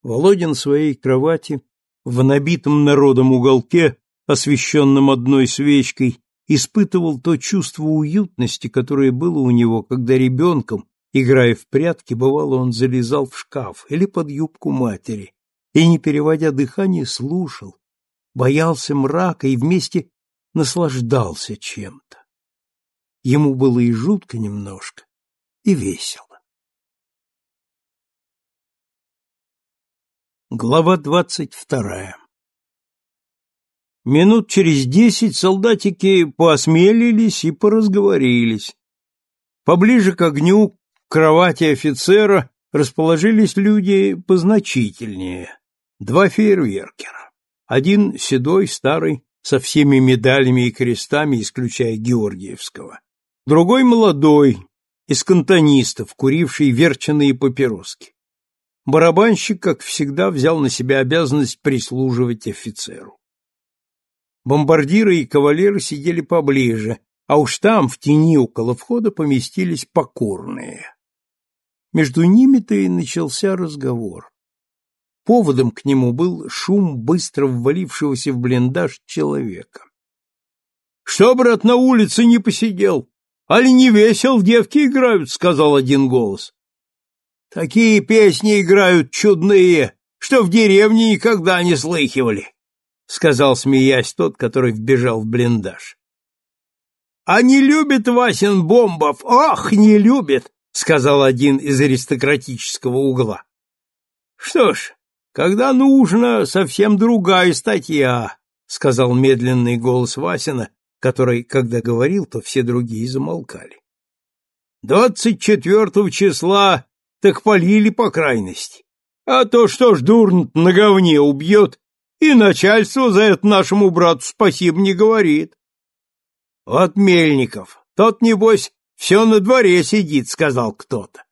Володин в своей кровати, в набитом народом уголке, освещенном одной свечкой, испытывал то чувство уютности, которое было у него, когда ребенком, играя в прятки, бывало, он залезал в шкаф или под юбку матери и, не переводя дыхание, слушал, боялся мрака и вместе наслаждался чем-то. Ему было и жутко немножко, и весело. Глава двадцать вторая Минут через десять солдатики поосмелились и поразговорились. Поближе к огню, к кровати офицера, расположились люди позначительнее. Два фейерверкера. Один седой, старый, со всеми медалями и крестами, исключая Георгиевского. Другой молодой, из кантонистов, куривший верченые папироски. Барабанщик, как всегда, взял на себя обязанность прислуживать офицеру. Бомбардиры и кавалеры сидели поближе, а уж там, в тени около входа, поместились покорные. Между ними-то и начался разговор. Поводом к нему был шум быстро ввалившегося в блиндаж человека. — Что, брат, на улице не посидел? Али не весел, девки играют, — сказал один голос. — Такие песни играют чудные, что в деревне никогда не слыхивали, — сказал, смеясь, тот, который вбежал в блиндаж. — А не любит Васин Бомбов, ах, не любит, — сказал один из аристократического угла. — Что ж, когда нужно, совсем другая статья, сказал медленный голос Васина, который, когда говорил, то все другие замолкали. Двадцать четвертого числа так полили по крайности. А то что ж дурн на говне убьет, и начальство за это нашему брату спасибо не говорит. Вот Мельников, тот, небось, все на дворе сидит, сказал кто-то.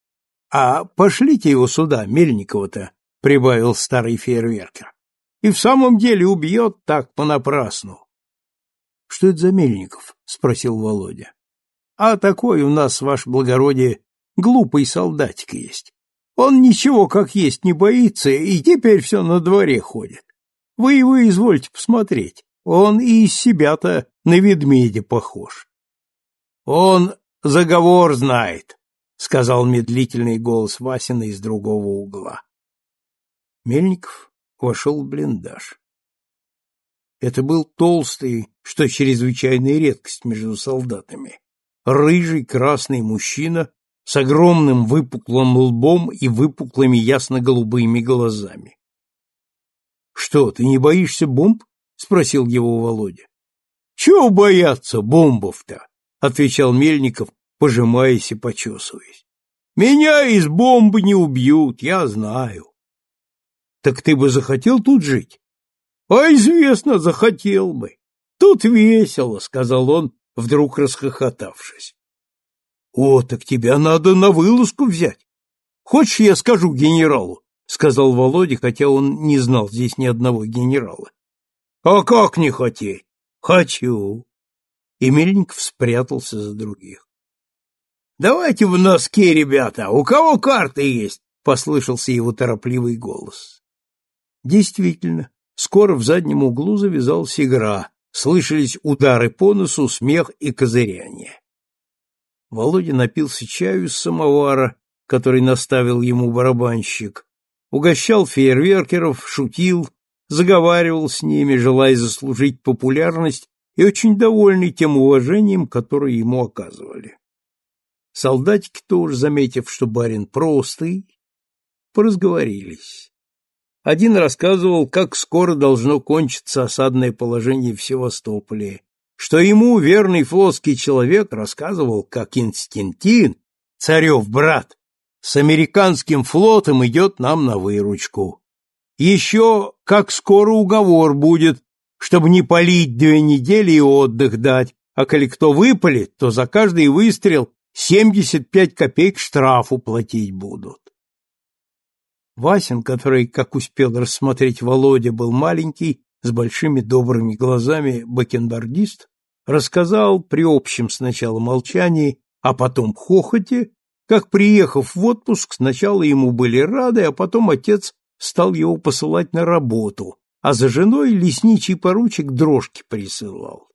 — А пошлите его сюда, Мельникова-то, — прибавил старый фейерверкер. — И в самом деле убьет так понапрасну. — Что это за Мельников? — спросил Володя. — А такой у нас, ваше благородие, глупый солдатик есть. Он ничего как есть не боится, и теперь все на дворе ходит. Вы его извольте посмотреть. Он и из себя-то на ведмедя похож. Он заговор знает, сказал медлительный голос Васина из другого угла. Мельников вошел в блиндаж. Это был толстый, что чрезвычайная редкость между солдатами, рыжий красный мужчина с огромным выпуклым лбом и выпуклыми ясно-голубыми глазами. — Что, ты не боишься бомб? — спросил его Володя. — Чего бояться бомбов-то? — отвечал Мельников, пожимаясь и почесываясь. — Меня из бомбы не убьют, я знаю. — Так ты бы захотел тут жить? — А известно, захотел бы. Тут весело, — сказал он, вдруг расхохотавшись. — О, так тебя надо на вылазку взять. Хочешь, я скажу генералу? — сказал Володя, хотя он не знал здесь ни одного генерала. — А как не хотеть? — Хочу. И Мельников спрятался за других. — Давайте в носки, ребята, у кого карты есть? — послышался его торопливый голос. Действительно, скоро в заднем углу завязалась игра, слышались удары по носу, смех и козыряние. Володя напился чаю из самовара, который наставил ему барабанщик, угощал фейерверкеров, шутил, заговаривал с ними, желая заслужить популярность и очень довольный тем уважением, которое ему оказывали. Солдатики тоже, заметив, что барин простый, поразговорились. Один рассказывал, как скоро должно кончиться осадное положение в Севастополе, что ему верный флотский человек рассказывал, как Инстинтин, царев брат, с американским флотом идет нам на выручку. Еще как скоро уговор будет, чтобы не палить две недели и отдых дать, а коли кто выпалит, то за каждый выстрел 75 копеек штрафу платить будут. Васин, который, как успел рассмотреть Володя, был маленький, с большими добрыми глазами бакенбардист, рассказал при общем сначала молчании, а потом хохоте, как, приехав в отпуск, сначала ему были рады, а потом отец стал его посылать на работу, а за женой лесничий поручик дрожки присылал.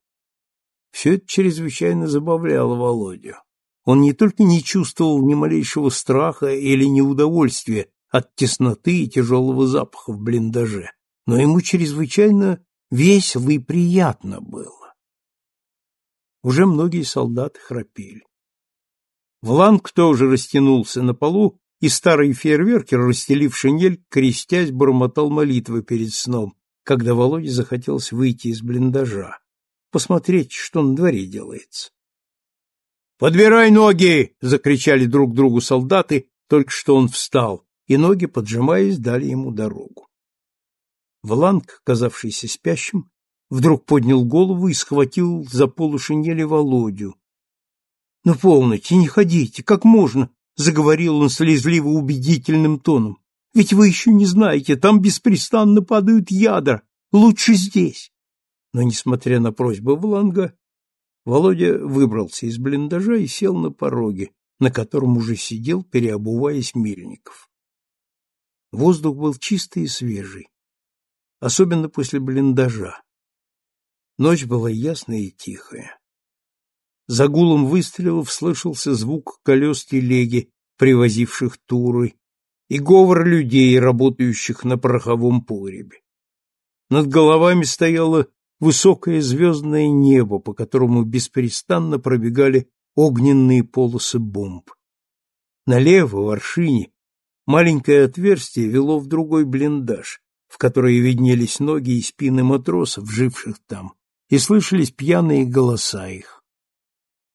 Все это чрезвычайно забавляло Володю. Он не только не чувствовал ни малейшего страха или неудовольствия от тесноты и тяжелого запаха в блиндаже, но ему чрезвычайно весело и приятно было. Уже многие солдаты храпели. Вланг тоже растянулся на полу, и старый фейерверкер, расстелив шинель, крестясь, бормотал молитвы перед сном, когда Володе захотелось выйти из блиндажа, посмотреть, что на дворе делается. «Подбирай ноги!» — закричали друг другу солдаты, только что он встал, и ноги, поджимаясь, дали ему дорогу. Вланг, казавшийся спящим, вдруг поднял голову и схватил за полу шинели Володю. — Ну, полноте, не ходите, как можно? — заговорил он слезливо убедительным тоном. — Ведь вы еще не знаете, там беспрестанно падают ядра. Лучше здесь. Но, несмотря на просьбы Вланга, Володя выбрался из блиндажа и сел на пороге, на котором уже сидел, переобуваясь Мельников. Воздух был чистый и свежий, особенно после блиндажа. Ночь была ясная и тихая. За гулом выстрелов слышался звук колес телеги, привозивших туры, и говор людей, работающих на пороховом погребе. Над головами стояло высокое звездное небо, по которому беспрестанно пробегали огненные полосы бомб. Налево, в аршине, Маленькое отверстие вело в другой блиндаж, в который виднелись ноги и спины матросов, живших там, и слышались пьяные голоса их.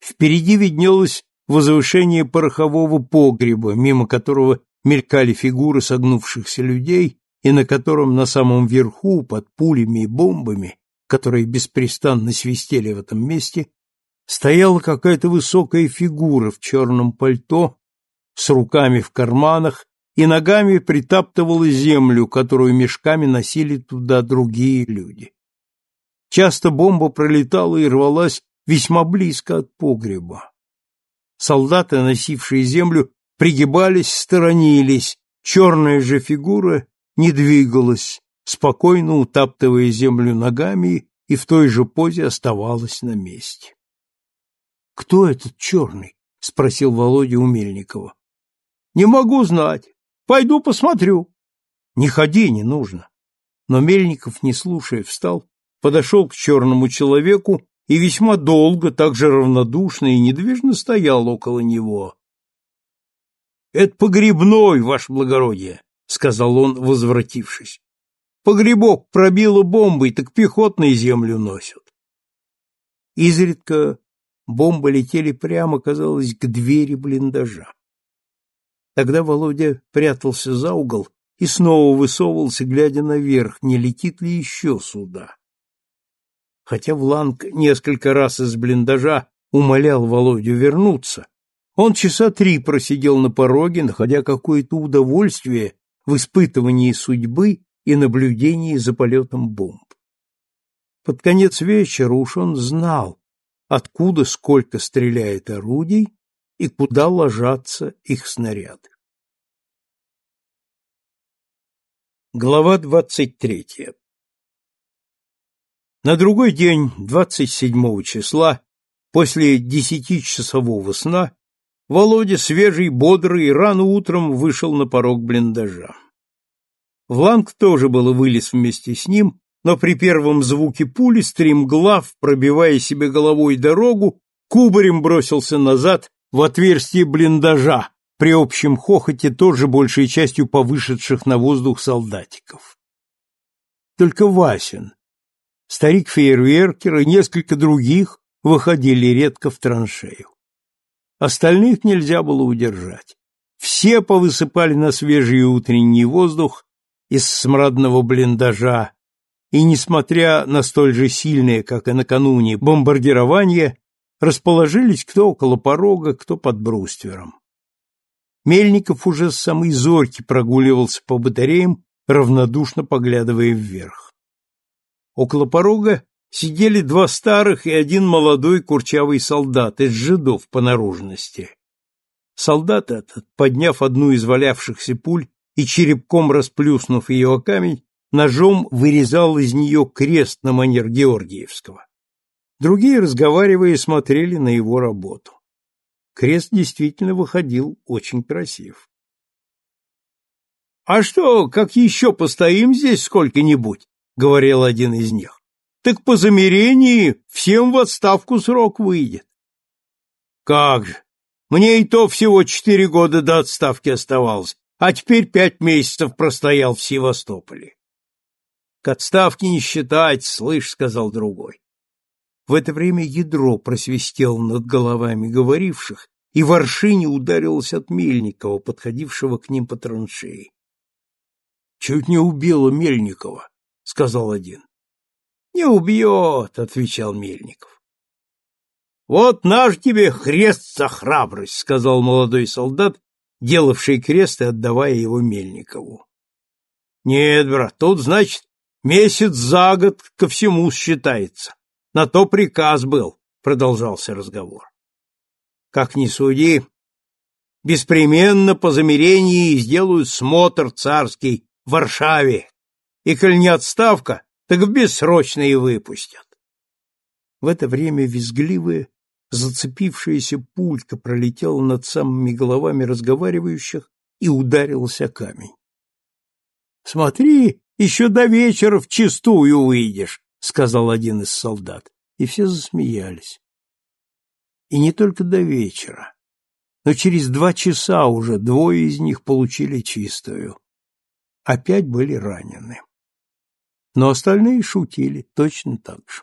Впереди виднелась возвышение порохового погреба, мимо которого мелькали фигуры согнувшихся людей, и на котором на самом верху, под пулями и бомбами, которые беспрестанно свистели в этом месте, стояла какая-то высокая фигура в черном пальто, с руками в карманах и ногами притаптывала землю, которую мешками носили туда другие люди. Часто бомба пролетала и рвалась весьма близко от погреба. Солдаты, носившие землю, пригибались, сторонились, черная же фигура не двигалась, спокойно утаптывая землю ногами и в той же позе оставалась на месте. — Кто этот черный? — спросил Володя у Не могу знать. Пойду посмотрю. — Не ходи, не нужно. Но Мельников, не слушая, встал, подошел к черному человеку и весьма долго, так же равнодушно и недвижно стоял около него. — Это погребной, ваше благородие, — сказал он, возвратившись. — Погребок пробило бомбой, так пехотные землю носят. Изредка бомбы летели прямо, казалось, к двери блиндажа. Тогда Володя прятался за угол и снова высовывался, глядя наверх, не летит ли еще сюда. Хотя Вланг несколько раз из блиндажа умолял Володю вернуться, он часа три просидел на пороге, находя какое-то удовольствие в испытывании судьбы и наблюдении за полетом бомб. Под конец вечера уж он знал, откуда сколько стреляет орудий и куда ложатся их снаряды. Глава двадцать третья На другой день, 27 числа, после десятичасового сна, Володя, свежий, бодрый, рано утром вышел на порог блиндажа. Вланг тоже было вылез вместе с ним, но при первом звуке пули стремглав, пробивая себе головой дорогу, кубарем бросился назад в отверстие блиндажа, при общем хохоте тоже большей частью повышедших на воздух солдатиков. Только Васин, старик-фейерверкер и несколько других выходили редко в траншею. Остальных нельзя было удержать. Все повысыпали на свежий утренний воздух из смрадного блиндажа, и, несмотря на столь же сильное, как и накануне, бомбардирование, расположились кто около порога, кто под бруствером. Мельников уже с самой зорьки прогуливался по батареям, равнодушно поглядывая вверх. Около порога сидели два старых и один молодой курчавый солдат из жидов по наружности. Солдат этот, подняв одну из валявшихся пуль и черепком расплюснув ее о камень, ножом вырезал из нее крест на манер Георгиевского. Другие, разговаривая, смотрели на его работу. Крест действительно выходил очень красив. — А что, как еще постоим здесь сколько-нибудь? — говорил один из них так по замерении всем в отставку срок выйдет. Как же, мне и то всего четыре года до отставки оставалось, а теперь пять месяцев простоял в Севастополе. К отставке не считать, слышь, сказал другой. В это время ядро просвистело над головами говоривших, и в аршине ударилось от Мельникова, подходившего к ним по траншеи. Чуть не убило Мельникова, сказал один. Не убьет, отвечал Мельников. Вот наш тебе хрест за храбрость, сказал молодой солдат, делавший крест и отдавая его Мельникову. Нет, брат, тут, значит, месяц за год ко всему считается. На то приказ был, продолжался разговор. Как ни суди, беспременно по замерении сделают смотр царский в Варшаве, и коль не отставка, так в бессрочные выпустят. В это время визгливая, зацепившаяся пулька пролетела над самыми головами разговаривающих и ударилась о камень. — Смотри, еще до вечера в чистую выйдешь, — сказал один из солдат, и все засмеялись. И не только до вечера, но через два часа уже двое из них получили чистую. Опять были ранены но остальные шутили точно так же.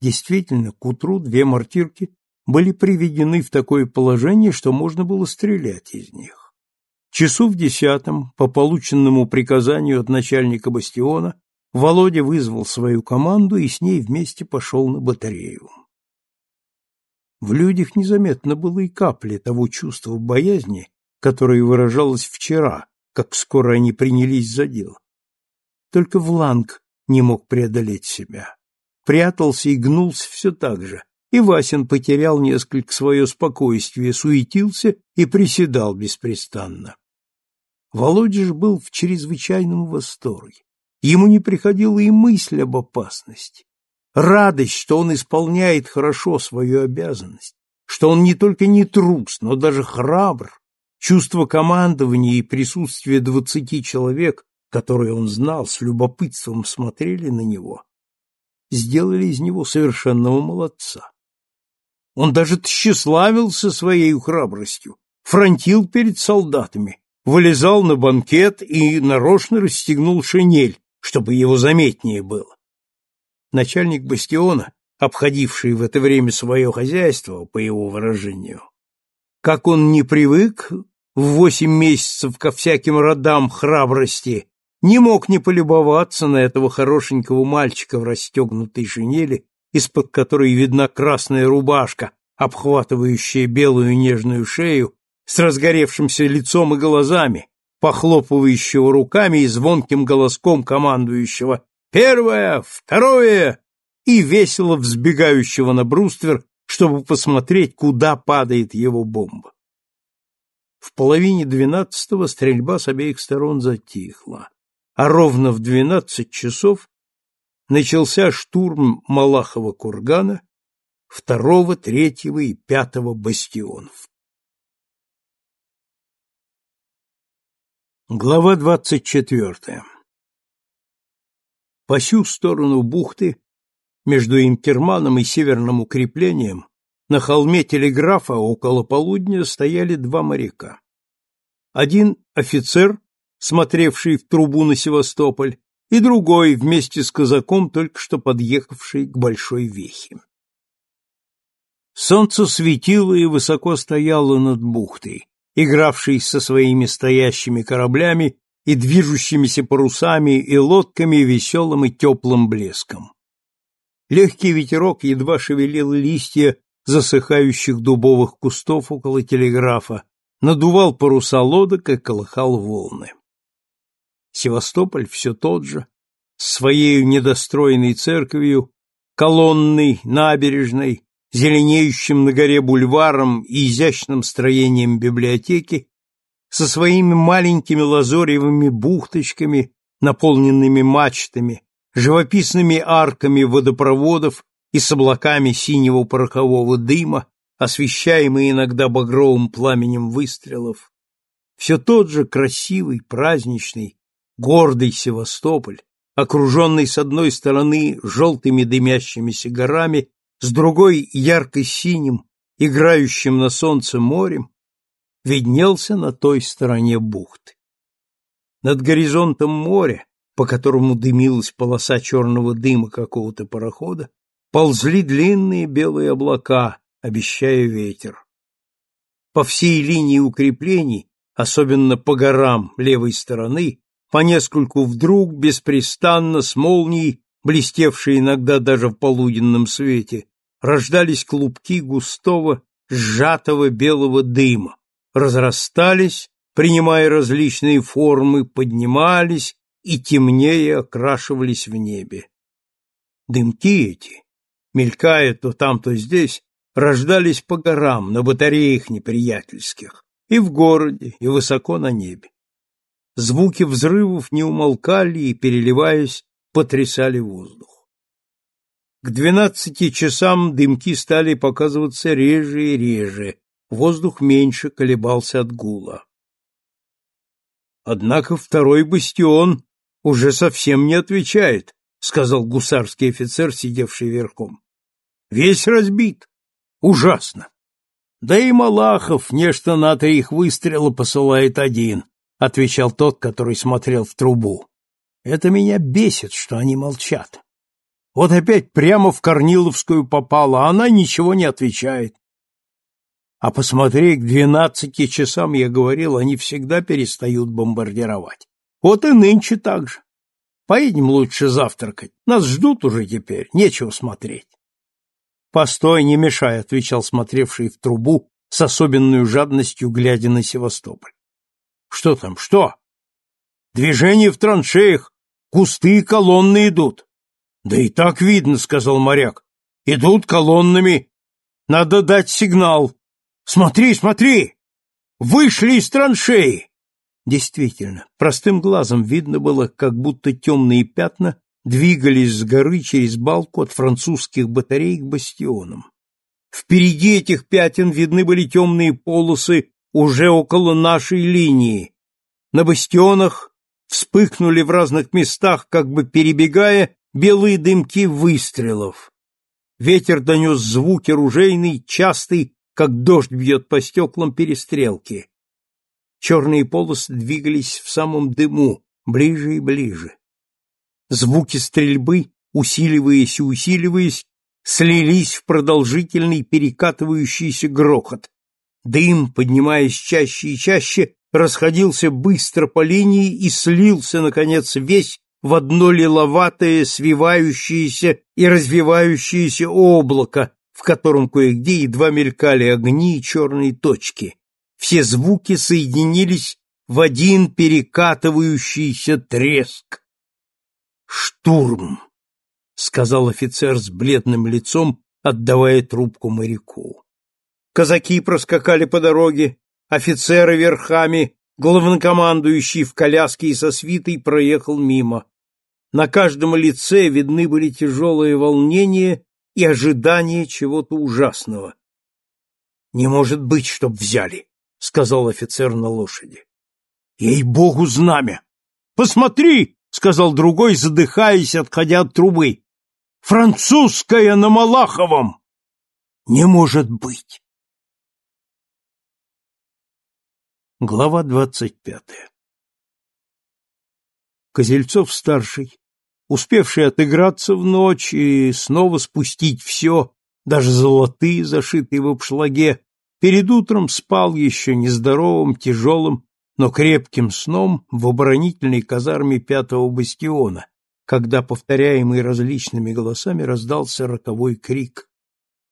Действительно, к утру две мортирки были приведены в такое положение, что можно было стрелять из них. Часу в десятом, по полученному приказанию от начальника бастиона, Володя вызвал свою команду и с ней вместе пошел на батарею. В людях незаметно было и капли того чувства боязни, которое выражалось вчера, как скоро они принялись за дело. Только Вланг не мог преодолеть себя. Прятался и гнулся все так же, и Васин потерял несколько свое спокойствие, суетился и приседал беспрестанно. Володя же был в чрезвычайном восторге. Ему не приходила и мысль об опасности. Радость, что он исполняет хорошо свою обязанность, что он не только не трус, но даже храбр, чувство командования и присутствие двадцати человек, которые он знал, с любопытством смотрели на него, сделали из него совершенного молодца. Он даже тщеславился своей храбростью, фронтил перед солдатами, вылезал на банкет и нарочно расстегнул шинель, чтобы его заметнее было. Начальник бастиона, обходивший в это время свое хозяйство, по его выражению, как он не привык в восемь месяцев ко всяким родам храбрости, не мог не полюбоваться на этого хорошенького мальчика в расстегнутой шинели из-под которой видна красная рубашка, обхватывающая белую нежную шею, с разгоревшимся лицом и глазами, похлопывающего руками и звонким голоском командующего «Первое! Второе!» и весело взбегающего на бруствер, чтобы посмотреть, куда падает его бомба. В половине двенадцатого стрельба с обеих сторон затихла, а ровно в двенадцать часов начался штурм Малахова кургана, второго, третьего и пятого бастионов. Глава двадцать четвертая По сю сторону бухты, между Инкерманом и северным укреплением, на холме телеграфа около полудня стояли два моряка. Один офицер, смотревший в трубу на Севастополь, и другой вместе с казаком, только что подъехавший к Большой Вехе. Солнце светило и высоко стояло над бухтой, игравшей со своими стоящими кораблями и движущимися парусами и лодками веселым и теплым блеском. Легкий ветерок едва шевелил листья засыхающих дубовых кустов около телеграфа, надувал паруса лодок и колыхал волны. Севастополь все тот же, с своей недостроенной церковью, колонной, набережной, зеленеющим на горе бульваром и изящным строением библиотеки, со своими маленькими лазоревыми бухточками, наполненными мачтами, живописными арками водопроводов и с облаками синего порохового дыма, освещаемые иногда багровым пламенем выстрелов. Все тот же красивый, праздничный, гордый Севастополь, окруженный с одной стороны желтыми дымящимися горами, с другой ярко-синим, играющим на солнце морем, виднелся на той стороне бухты. Над горизонтом моря, по которому дымилась полоса черного дыма какого-то парохода, ползли длинные белые облака, обещая ветер. По всей линии укреплений, особенно по горам левой стороны, по нескольку вдруг, беспрестанно, с молнией, блестевшей иногда даже в полуденном свете, рождались клубки густого, сжатого белого дыма, разрастались, принимая различные формы, поднимались и темнее окрашивались в небе. Дымки эти, мелькая то там, то здесь, рождались по горам, на батареях неприятельских, и в городе, и высоко на небе. Звуки взрывов не умолкали и, переливаясь, потрясали воздух. К двенадцати часам дымки стали показываться реже и реже, воздух меньше колебался от гула. Однако второй бастион уже совсем не отвечает, сказал гусарский офицер, сидевший верхом. Весь разбит. Ужасно. Да и Малахов нечто на три их выстрела посылает один отвечал тот, который смотрел в трубу. Это меня бесит, что они молчат. Вот опять прямо в Корниловскую попала, а она ничего не отвечает. А посмотри, к двенадцати часам, я говорил, они всегда перестают бомбардировать. Вот и нынче так же. Поедем лучше завтракать. Нас ждут уже теперь, нечего смотреть. Постой, не мешай, отвечал смотревший в трубу с особенной жадностью, глядя на Севастополь. Что там, что? Движение в траншеях, кусты и колонны идут. Да и так видно, сказал моряк. Идут колоннами. Надо дать сигнал. Смотри, смотри! Вышли из траншеи! Действительно, простым глазом видно было, как будто темные пятна двигались с горы через балку от французских батарей к бастионам. Впереди этих пятен видны были темные полосы уже около нашей линии. На бастионах вспыхнули в разных местах, как бы перебегая, белые дымки выстрелов. Ветер донес звуки ружейный, частый, как дождь бьет по стеклам перестрелки. Черные полосы двигались в самом дыму, ближе и ближе. Звуки стрельбы, усиливаясь и усиливаясь, слились в продолжительный перекатывающийся грохот. Дым, поднимаясь чаще и чаще, расходился быстро по линии и слился, наконец, весь в одно лиловатое, свивающееся и развивающееся облако, в котором кое-где едва мелькали огни и черные точки. Все звуки соединились в один перекатывающийся треск. «Штурм!» — сказал офицер с бледным лицом, отдавая трубку моряку. Казаки проскакали по дороге, офицеры верхами, главнокомандующий в коляске и со свитой проехал мимо. На каждом лице видны были тяжелые волнения и ожидание чего-то ужасного. «Не может быть, чтоб взяли», — сказал офицер на лошади. «Ей-богу, знамя! Посмотри!» — сказал другой, задыхаясь, отходя от трубы. «Французская на Малаховом!» «Не может быть!» Глава двадцать пятая Козельцов-старший, успевший отыграться в ночь и снова спустить все, даже золотые, зашитые в обшлаге, перед утром спал еще нездоровым, тяжелым, но крепким сном в оборонительной казарме пятого бастиона, когда, повторяемый различными голосами, раздался роковой крик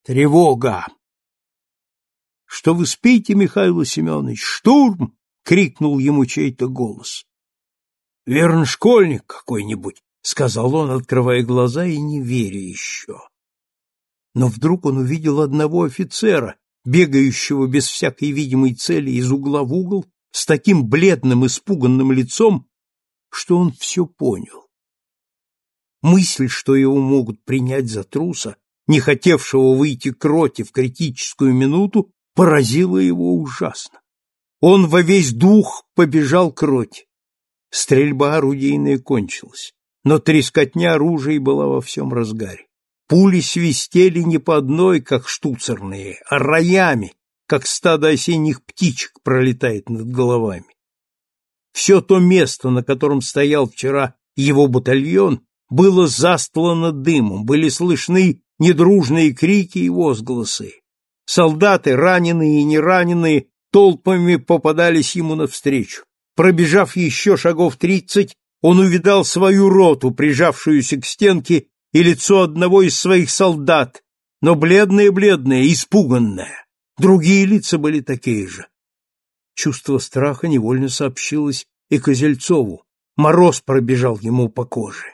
«Тревога!» Что вы спите, Михаил Семенович? Штурм! крикнул ему чей-то голос. Верно, школьник какой-нибудь, сказал он, открывая глаза и не веря еще. Но вдруг он увидел одного офицера, бегающего без всякой видимой цели из угла в угол, с таким бледным, испуганным лицом, что он все понял. Мысль, что его могут принять за труса, не хотевшего выйти к роте в критическую минуту, поразило его ужасно. Он во весь дух побежал к роте. Стрельба орудийная кончилась, но трескотня оружия была во всем разгаре. Пули свистели не по одной, как штуцерные, а роями, как стадо осенних птичек пролетает над головами. Все то место, на котором стоял вчера его батальон, было застлано дымом, были слышны недружные крики и возгласы. Солдаты, раненые и нераненые, толпами попадались ему навстречу. Пробежав еще шагов тридцать, он увидал свою роту, прижавшуюся к стенке, и лицо одного из своих солдат, но бледное-бледное, испуганное. Другие лица были такие же. Чувство страха невольно сообщилось и Козельцову. Мороз пробежал ему по коже.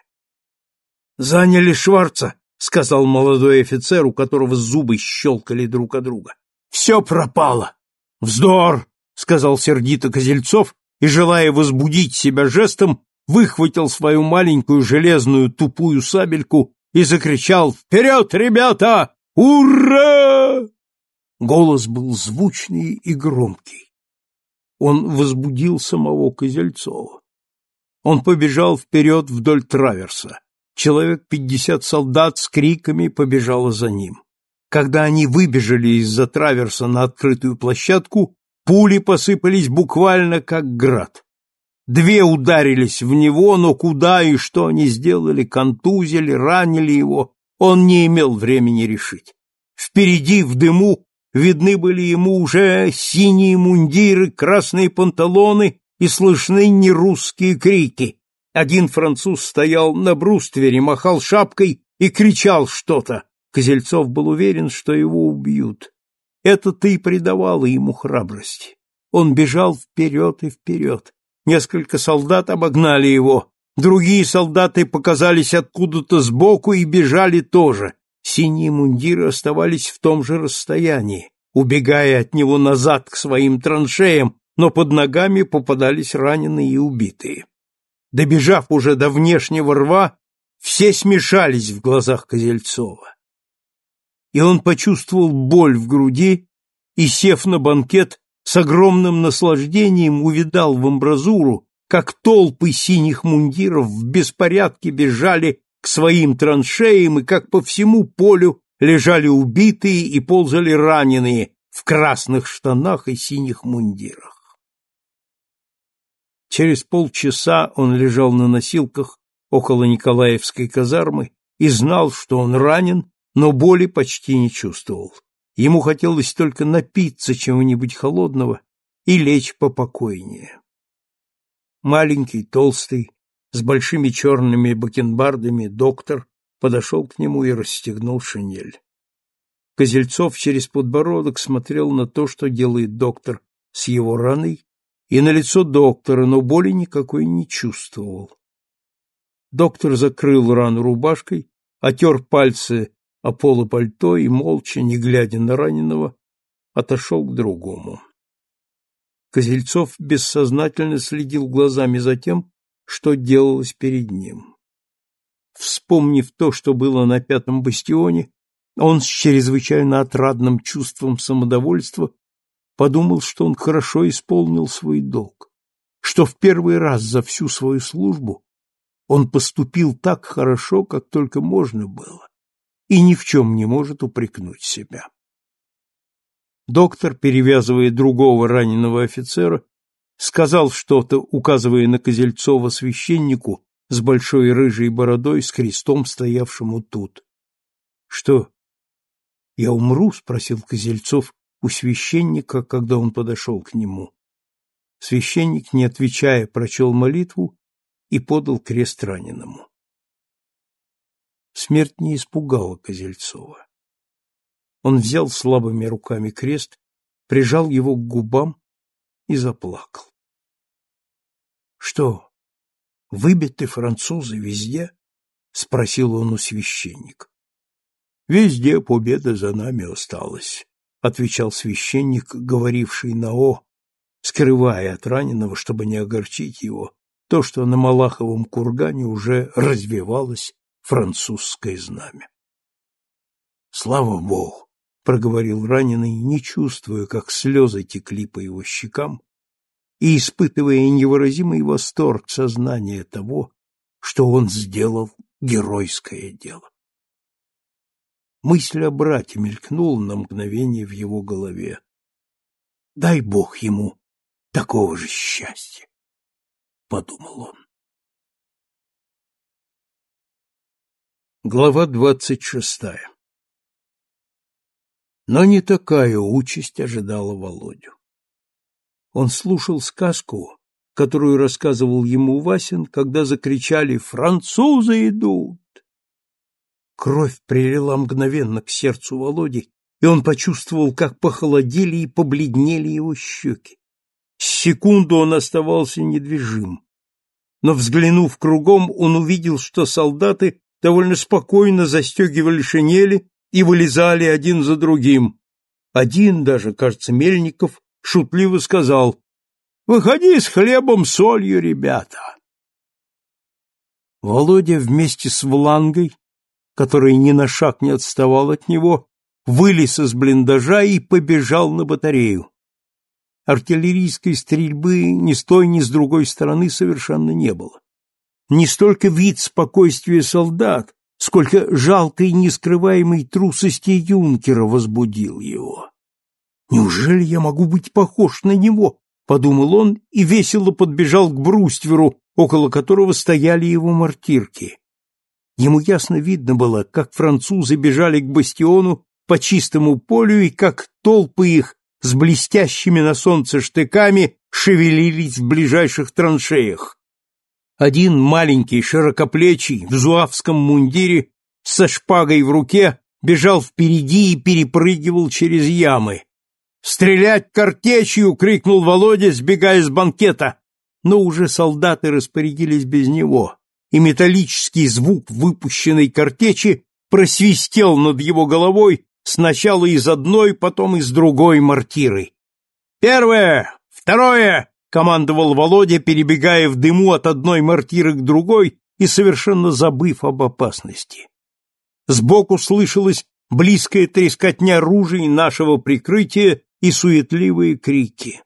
«Заняли Шварца!» — сказал молодой офицер, у которого зубы щелкали друг о друга. — Все пропало! — Вздор! — сказал сердито Козельцов и, желая возбудить себя жестом, выхватил свою маленькую железную тупую сабельку и закричал «Вперед, ребята! Ура!» Голос был звучный и громкий. Он возбудил самого Козельцова. Он побежал вперед вдоль траверса. Человек пятьдесят солдат с криками побежало за ним. Когда они выбежали из-за траверса на открытую площадку, пули посыпались буквально как град. Две ударились в него, но куда и что они сделали, контузили, ранили его, он не имел времени решить. Впереди, в дыму, видны были ему уже синие мундиры, красные панталоны и слышны нерусские крики. Один француз стоял на бруствере, махал шапкой и кричал что-то. Козельцов был уверен, что его убьют. Это-то и придавало ему храбрости. Он бежал вперед и вперед. Несколько солдат обогнали его. Другие солдаты показались откуда-то сбоку и бежали тоже. Синие мундиры оставались в том же расстоянии, убегая от него назад к своим траншеям, но под ногами попадались раненые и убитые. Добежав уже до внешнего рва, все смешались в глазах Козельцова. И он почувствовал боль в груди и, сев на банкет, с огромным наслаждением увидал в амбразуру, как толпы синих мундиров в беспорядке бежали к своим траншеям и как по всему полю лежали убитые и ползали раненые в красных штанах и синих мундирах. Через полчаса он лежал на носилках около Николаевской казармы и знал, что он ранен, но боли почти не чувствовал. Ему хотелось только напиться чего-нибудь холодного и лечь попокойнее. Маленький, толстый, с большими черными бакенбардами доктор подошел к нему и расстегнул шинель. Козельцов через подбородок смотрел на то, что делает доктор с его раной, и на лицо доктора, но боли никакой не чувствовал. Доктор закрыл рану рубашкой, отер пальцы а поло пальто и, молча, не глядя на раненого, отошел к другому. Козельцов бессознательно следил глазами за тем, что делалось перед ним. Вспомнив то, что было на пятом бастионе, он с чрезвычайно отрадным чувством самодовольства подумал, что он хорошо исполнил свой долг, что в первый раз за всю свою службу он поступил так хорошо, как только можно было и ни в чем не может упрекнуть себя. Доктор, перевязывая другого раненого офицера, сказал что-то, указывая на Козельцова священнику с большой рыжей бородой с крестом, стоявшему тут. — Что? — Я умру? — спросил Козельцов у священника, когда он подошел к нему. Священник, не отвечая, прочел молитву и подал крест раненому. Смерть не испугала Козельцова. Он взял слабыми руками крест, прижал его к губам и заплакал. — Что, выбиты французы везде? — спросил он у священника. — Везде победа за нами осталась, — отвечал священник, говоривший на «о», скрывая от раненого, чтобы не огорчить его, то, что на Малаховом кургане уже развивалось французское знамя. Слава Богу, проговорил раненый, не чувствуя, как слезы текли по его щекам и испытывая невыразимый восторг сознания того, что он сделал геройское дело. Мысль о брате мелькнула на мгновение в его голове. Дай Бог ему такого же счастья, подумал он. Глава двадцать шестая Но не такая участь ожидала Володю. Он слушал сказку, которую рассказывал ему Васин, когда закричали «Французы идут!». Кровь прилила мгновенно к сердцу Володи, и он почувствовал, как похолодели и побледнели его щеки. Секунду он оставался недвижим. Но, взглянув кругом, он увидел, что солдаты довольно спокойно застегивали шинели и вылезали один за другим. Один даже, кажется, Мельников, шутливо сказал «Выходи с хлебом, солью, ребята!» Володя вместе с Влангой, который ни на шаг не отставал от него, вылез из блиндажа и побежал на батарею. Артиллерийской стрельбы ни с той, ни с другой стороны совершенно не было не столько вид спокойствия солдат, сколько жалкой нескрываемой трусости юнкера возбудил его. «Неужели я могу быть похож на него?» — подумал он и весело подбежал к брустверу, около которого стояли его мортирки. Ему ясно видно было, как французы бежали к бастиону по чистому полю и как толпы их с блестящими на солнце штыками шевелились в ближайших траншеях. Один маленький, широкоплечий, в зуавском мундире, со шпагой в руке, бежал впереди и перепрыгивал через ямы. «Стрелять картечью!» — крикнул Володя, сбегая с банкета. Но уже солдаты распорядились без него, и металлический звук выпущенной картечи просвистел над его головой сначала из одной, потом из другой мортиры. «Первое! Второе!» — командовал Володя, перебегая в дыму от одной мортиры к другой и совершенно забыв об опасности. Сбоку слышалась близкая трескотня ружей нашего прикрытия и суетливые крики.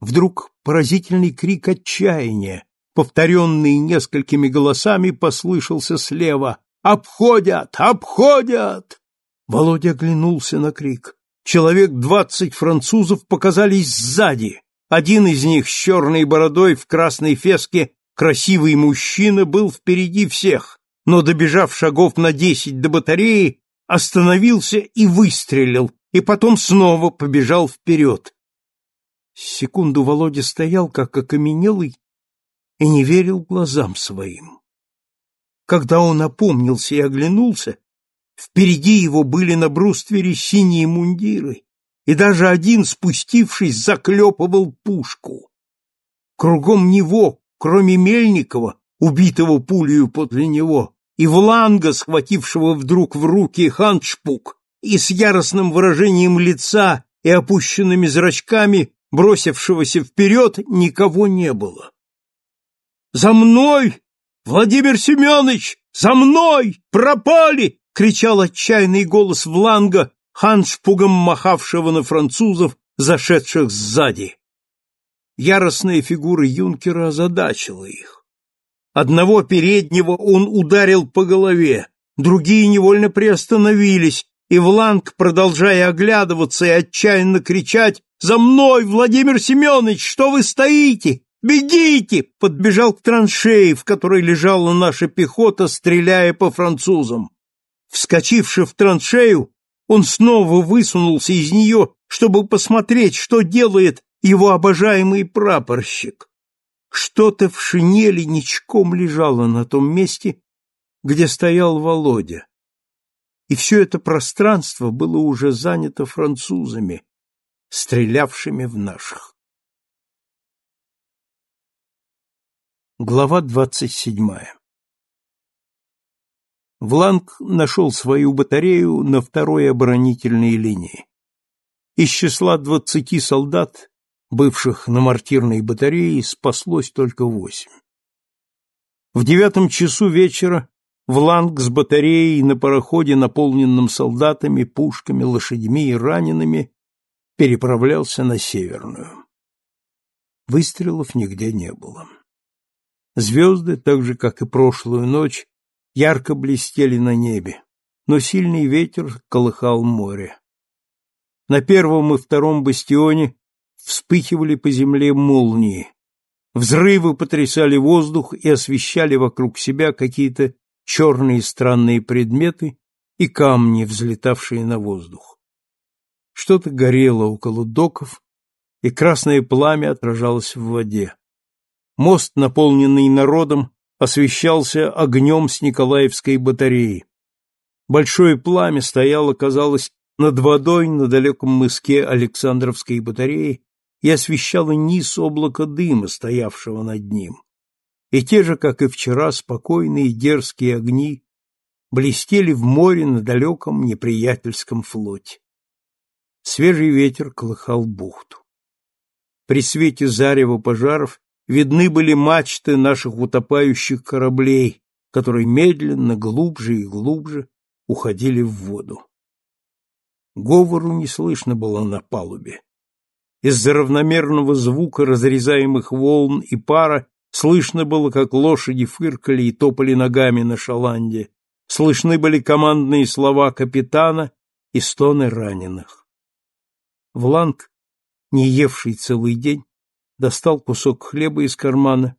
Вдруг поразительный крик отчаяния, повторенный несколькими голосами, послышался слева. «Обходят! Обходят!» Володя оглянулся на крик. Человек двадцать французов показались сзади. Один из них с черной бородой в красной феске, красивый мужчина, был впереди всех, но, добежав шагов на десять до батареи, остановился и выстрелил, и потом снова побежал вперед. Секунду Володя стоял, как окаменелый, и не верил глазам своим. Когда он опомнился и оглянулся, впереди его были на бруствере синие мундиры, и даже один, спустившись, заклепывал пушку. Кругом него, кроме Мельникова, убитого пулею подле него, и Вланга, схватившего вдруг в руки хандшпук, и с яростным выражением лица и опущенными зрачками, бросившегося вперед, никого не было. «За мной! Владимир Семенович! За мной! Пропали!» — кричал отчаянный голос Вланга, ханшпугом махавшего на французов, зашедших сзади. Яростная фигура юнкера озадачила их. Одного переднего он ударил по голове, другие невольно приостановились, и Вланг, продолжая оглядываться и отчаянно кричать «За мной, Владимир Семенович, что вы стоите? Бегите!» подбежал к траншеи, в которой лежала наша пехота, стреляя по французам. Вскочивши в траншею, он снова высунулся из нее, чтобы посмотреть, что делает его обожаемый прапорщик. Что-то в шинели ничком лежало на том месте, где стоял Володя и все это пространство было уже занято французами, стрелявшими в наших. Глава двадцать седьмая Вланг нашел свою батарею на второй оборонительной линии. Из числа двадцати солдат, бывших на мортирной батарее, спаслось только восемь. В девятом часу вечера в Ланг с батареей на пароходе, наполненном солдатами, пушками, лошадьми и ранеными, переправлялся на Северную. Выстрелов нигде не было. Звезды, так же, как и прошлую ночь, ярко блестели на небе, но сильный ветер колыхал море. На первом и втором бастионе вспыхивали по земле молнии. Взрывы потрясали воздух и освещали вокруг себя какие-то черные странные предметы и камни, взлетавшие на воздух. Что-то горело около доков, и красное пламя отражалось в воде. Мост, наполненный народом, освещался огнем с Николаевской батареи. Большое пламя стояло, казалось, над водой на далеком мыске Александровской батареи и освещало низ облака дыма, стоявшего над ним и те же, как и вчера, спокойные дерзкие огни блестели в море на далеком неприятельском флоте. Свежий ветер колыхал бухту. При свете зарева пожаров видны были мачты наших утопающих кораблей, которые медленно, глубже и глубже уходили в воду. Говору не слышно было на палубе. Из-за равномерного звука разрезаемых волн и пара Слышно было, как лошади фыркали и топали ногами на шаланде. Слышны были командные слова капитана и стоны раненых. Вланг, не евший целый день, достал кусок хлеба из кармана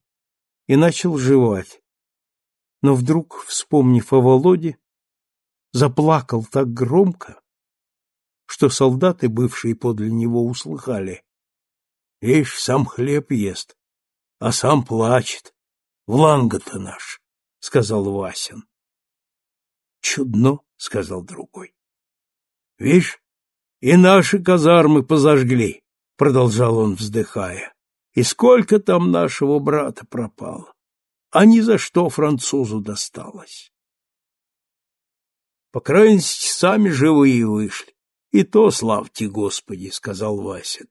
и начал жевать. Но вдруг, вспомнив о Володе, заплакал так громко, что солдаты, бывшие подле него, услыхали. Ишь, сам хлеб ест, а сам плачет. Вланга-то наш, — сказал Васин. Чудно, — сказал другой. Вишь, и наши казармы позажгли, — продолжал он, вздыхая. И сколько там нашего брата пропало, а ни за что французу досталось. По мере, сами живые вышли. И то славьте Господи, — сказал Вася.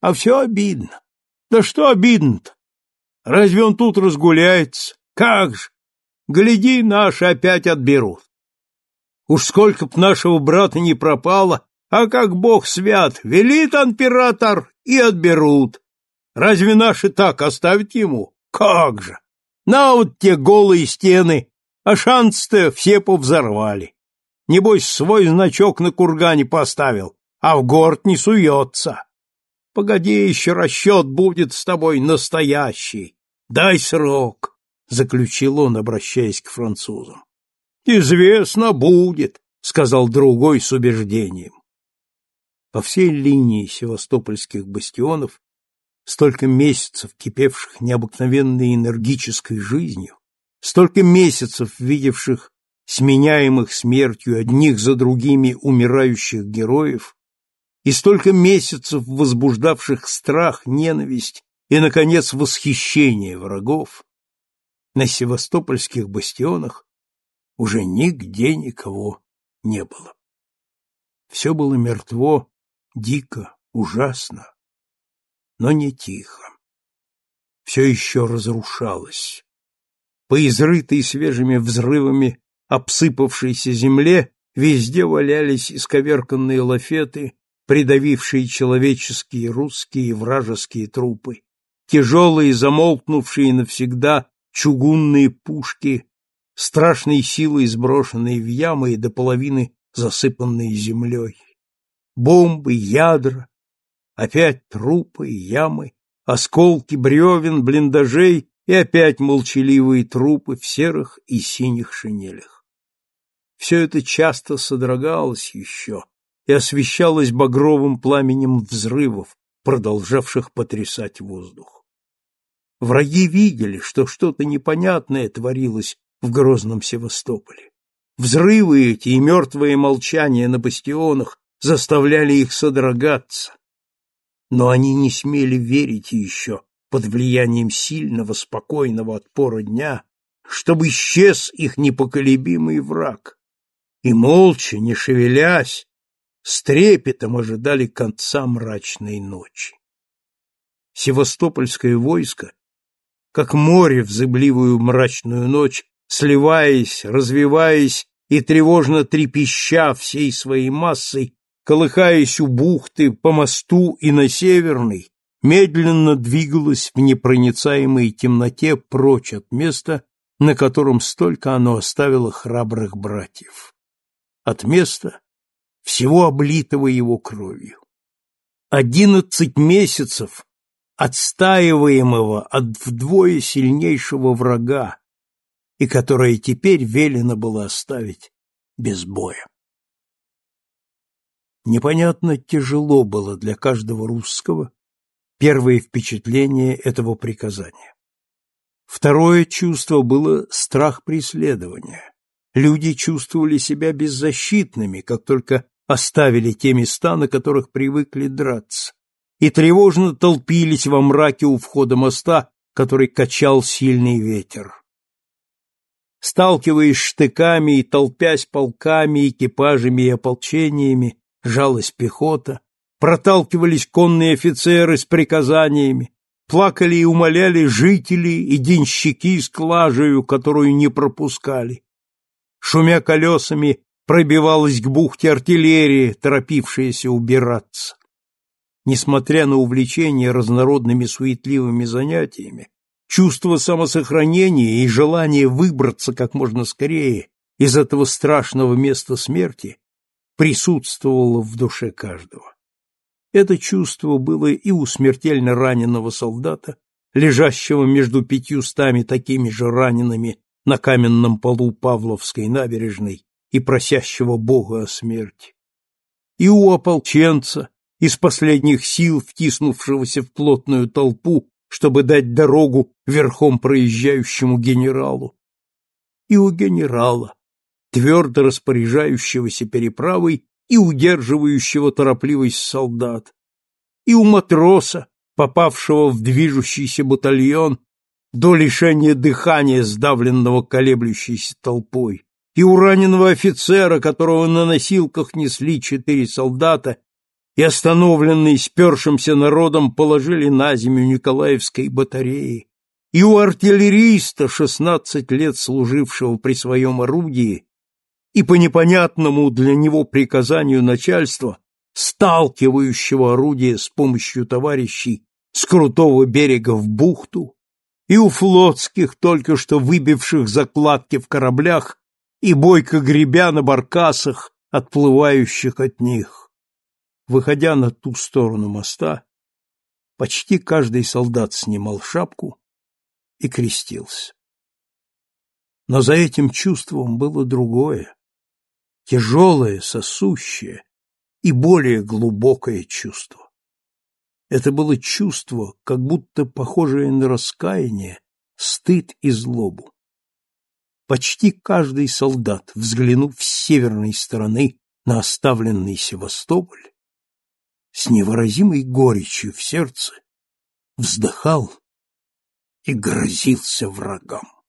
А все обидно. Да что обидно-то? Разве он тут разгуляется? Как же! Гляди, наши опять отберут. Уж сколько б нашего брата не пропало, а как бог свят, велит император и отберут. Разве наши так оставят ему? Как же! На вот те голые стены, а шанс-то все повзорвали. Небось, свой значок на кургане поставил, а в город не суется. Погоди, еще расчет будет с тобой настоящий. Дай срок, — заключил он, обращаясь к французам. — Известно будет, — сказал другой с убеждением. По всей линии севастопольских бастионов, столько месяцев кипевших необыкновенной энергической жизнью, столько месяцев видевших сменяемых смертью одних за другими умирающих героев, и столько месяцев возбуждавших страх, ненависть и, наконец, восхищение врагов, на севастопольских бастионах уже нигде никого не было. Все было мертво, дико, ужасно, но не тихо. Все еще разрушалось. По изрытой свежими взрывами обсыпавшейся земле везде валялись исковерканные лафеты, придавившие человеческие, русские и вражеские трупы, тяжелые, замолкнувшие навсегда чугунные пушки, страшной силой сброшенные в ямы и до половины засыпанные землей. Бомбы, ядра, опять трупы и ямы, осколки бревен, блиндажей и опять молчаливые трупы в серых и синих шинелях. Все это часто содрогалось еще и освещалось багровым пламенем взрывов, продолжавших потрясать воздух. Враги видели, что что-то непонятное творилось в грозном Севастополе. Взрывы эти и мертвое молчание на бастионах заставляли их содрогаться. Но они не смели верить еще под влиянием сильного, спокойного отпора дня, чтобы исчез их непоколебимый враг и молча, не шевелясь, с трепетом ожидали конца мрачной ночи. Севастопольское войско, как море в зыбливую мрачную ночь, сливаясь, развиваясь и тревожно трепеща всей своей массой, колыхаясь у бухты, по мосту и на Северной, медленно двигалось в непроницаемой темноте прочь от места, на котором столько оно оставило храбрых братьев от места, всего облитого его кровью. Одиннадцать месяцев отстаиваемого от вдвое сильнейшего врага, и которое теперь велено было оставить без боя. Непонятно тяжело было для каждого русского первое впечатление этого приказания. Второе чувство было страх преследования люди чувствовали себя беззащитными, как только оставили те места, на которых привыкли драться, и тревожно толпились во мраке у входа моста, который качал сильный ветер. Сталкиваясь штыками и толпясь полками, экипажами и ополчениями, жалась пехота, проталкивались конные офицеры с приказаниями, плакали и умоляли жители и денщики с клажею, которую не пропускали шумя колесами, пробивалась к бухте артиллерии, торопившаяся убираться. Несмотря на увлечение разнородными суетливыми занятиями, чувство самосохранения и желание выбраться как можно скорее из этого страшного места смерти присутствовало в душе каждого. Это чувство было и у смертельно раненого солдата, лежащего между пятьюстами такими же ранеными на каменном полу Павловской набережной и просящего Бога о смерти. и у ополченца, из последних сил втиснувшегося в плотную толпу, чтобы дать дорогу верхом проезжающему генералу, и у генерала, твердо распоряжающегося переправой и удерживающего торопливость солдат, и у матроса, попавшего в движущийся батальон до лишения дыхания сдавленного колеблющейся толпой, и у раненого офицера, которого на носилках несли четыре солдата, и остановленные спершимся народом положили на землю Николаевской батареи, и у артиллериста, шестнадцать лет служившего при своем орудии, и по непонятному для него приказанию начальства, сталкивающего орудие с помощью товарищей с крутого берега в бухту, и у флотских, только что выбивших закладки в кораблях и бойко гребя на баркасах, отплывающих от них. Выходя на ту сторону моста, почти каждый солдат снимал шапку и крестился. Но за этим чувством было другое, тяжелое, сосущее и более глубокое чувство. Это было чувство, как будто похожее на раскаяние, стыд и злобу. Почти каждый солдат, взглянув с северной стороны на оставленный Севастополь, с невыразимой горечью в сердце вздыхал и грозился врагам.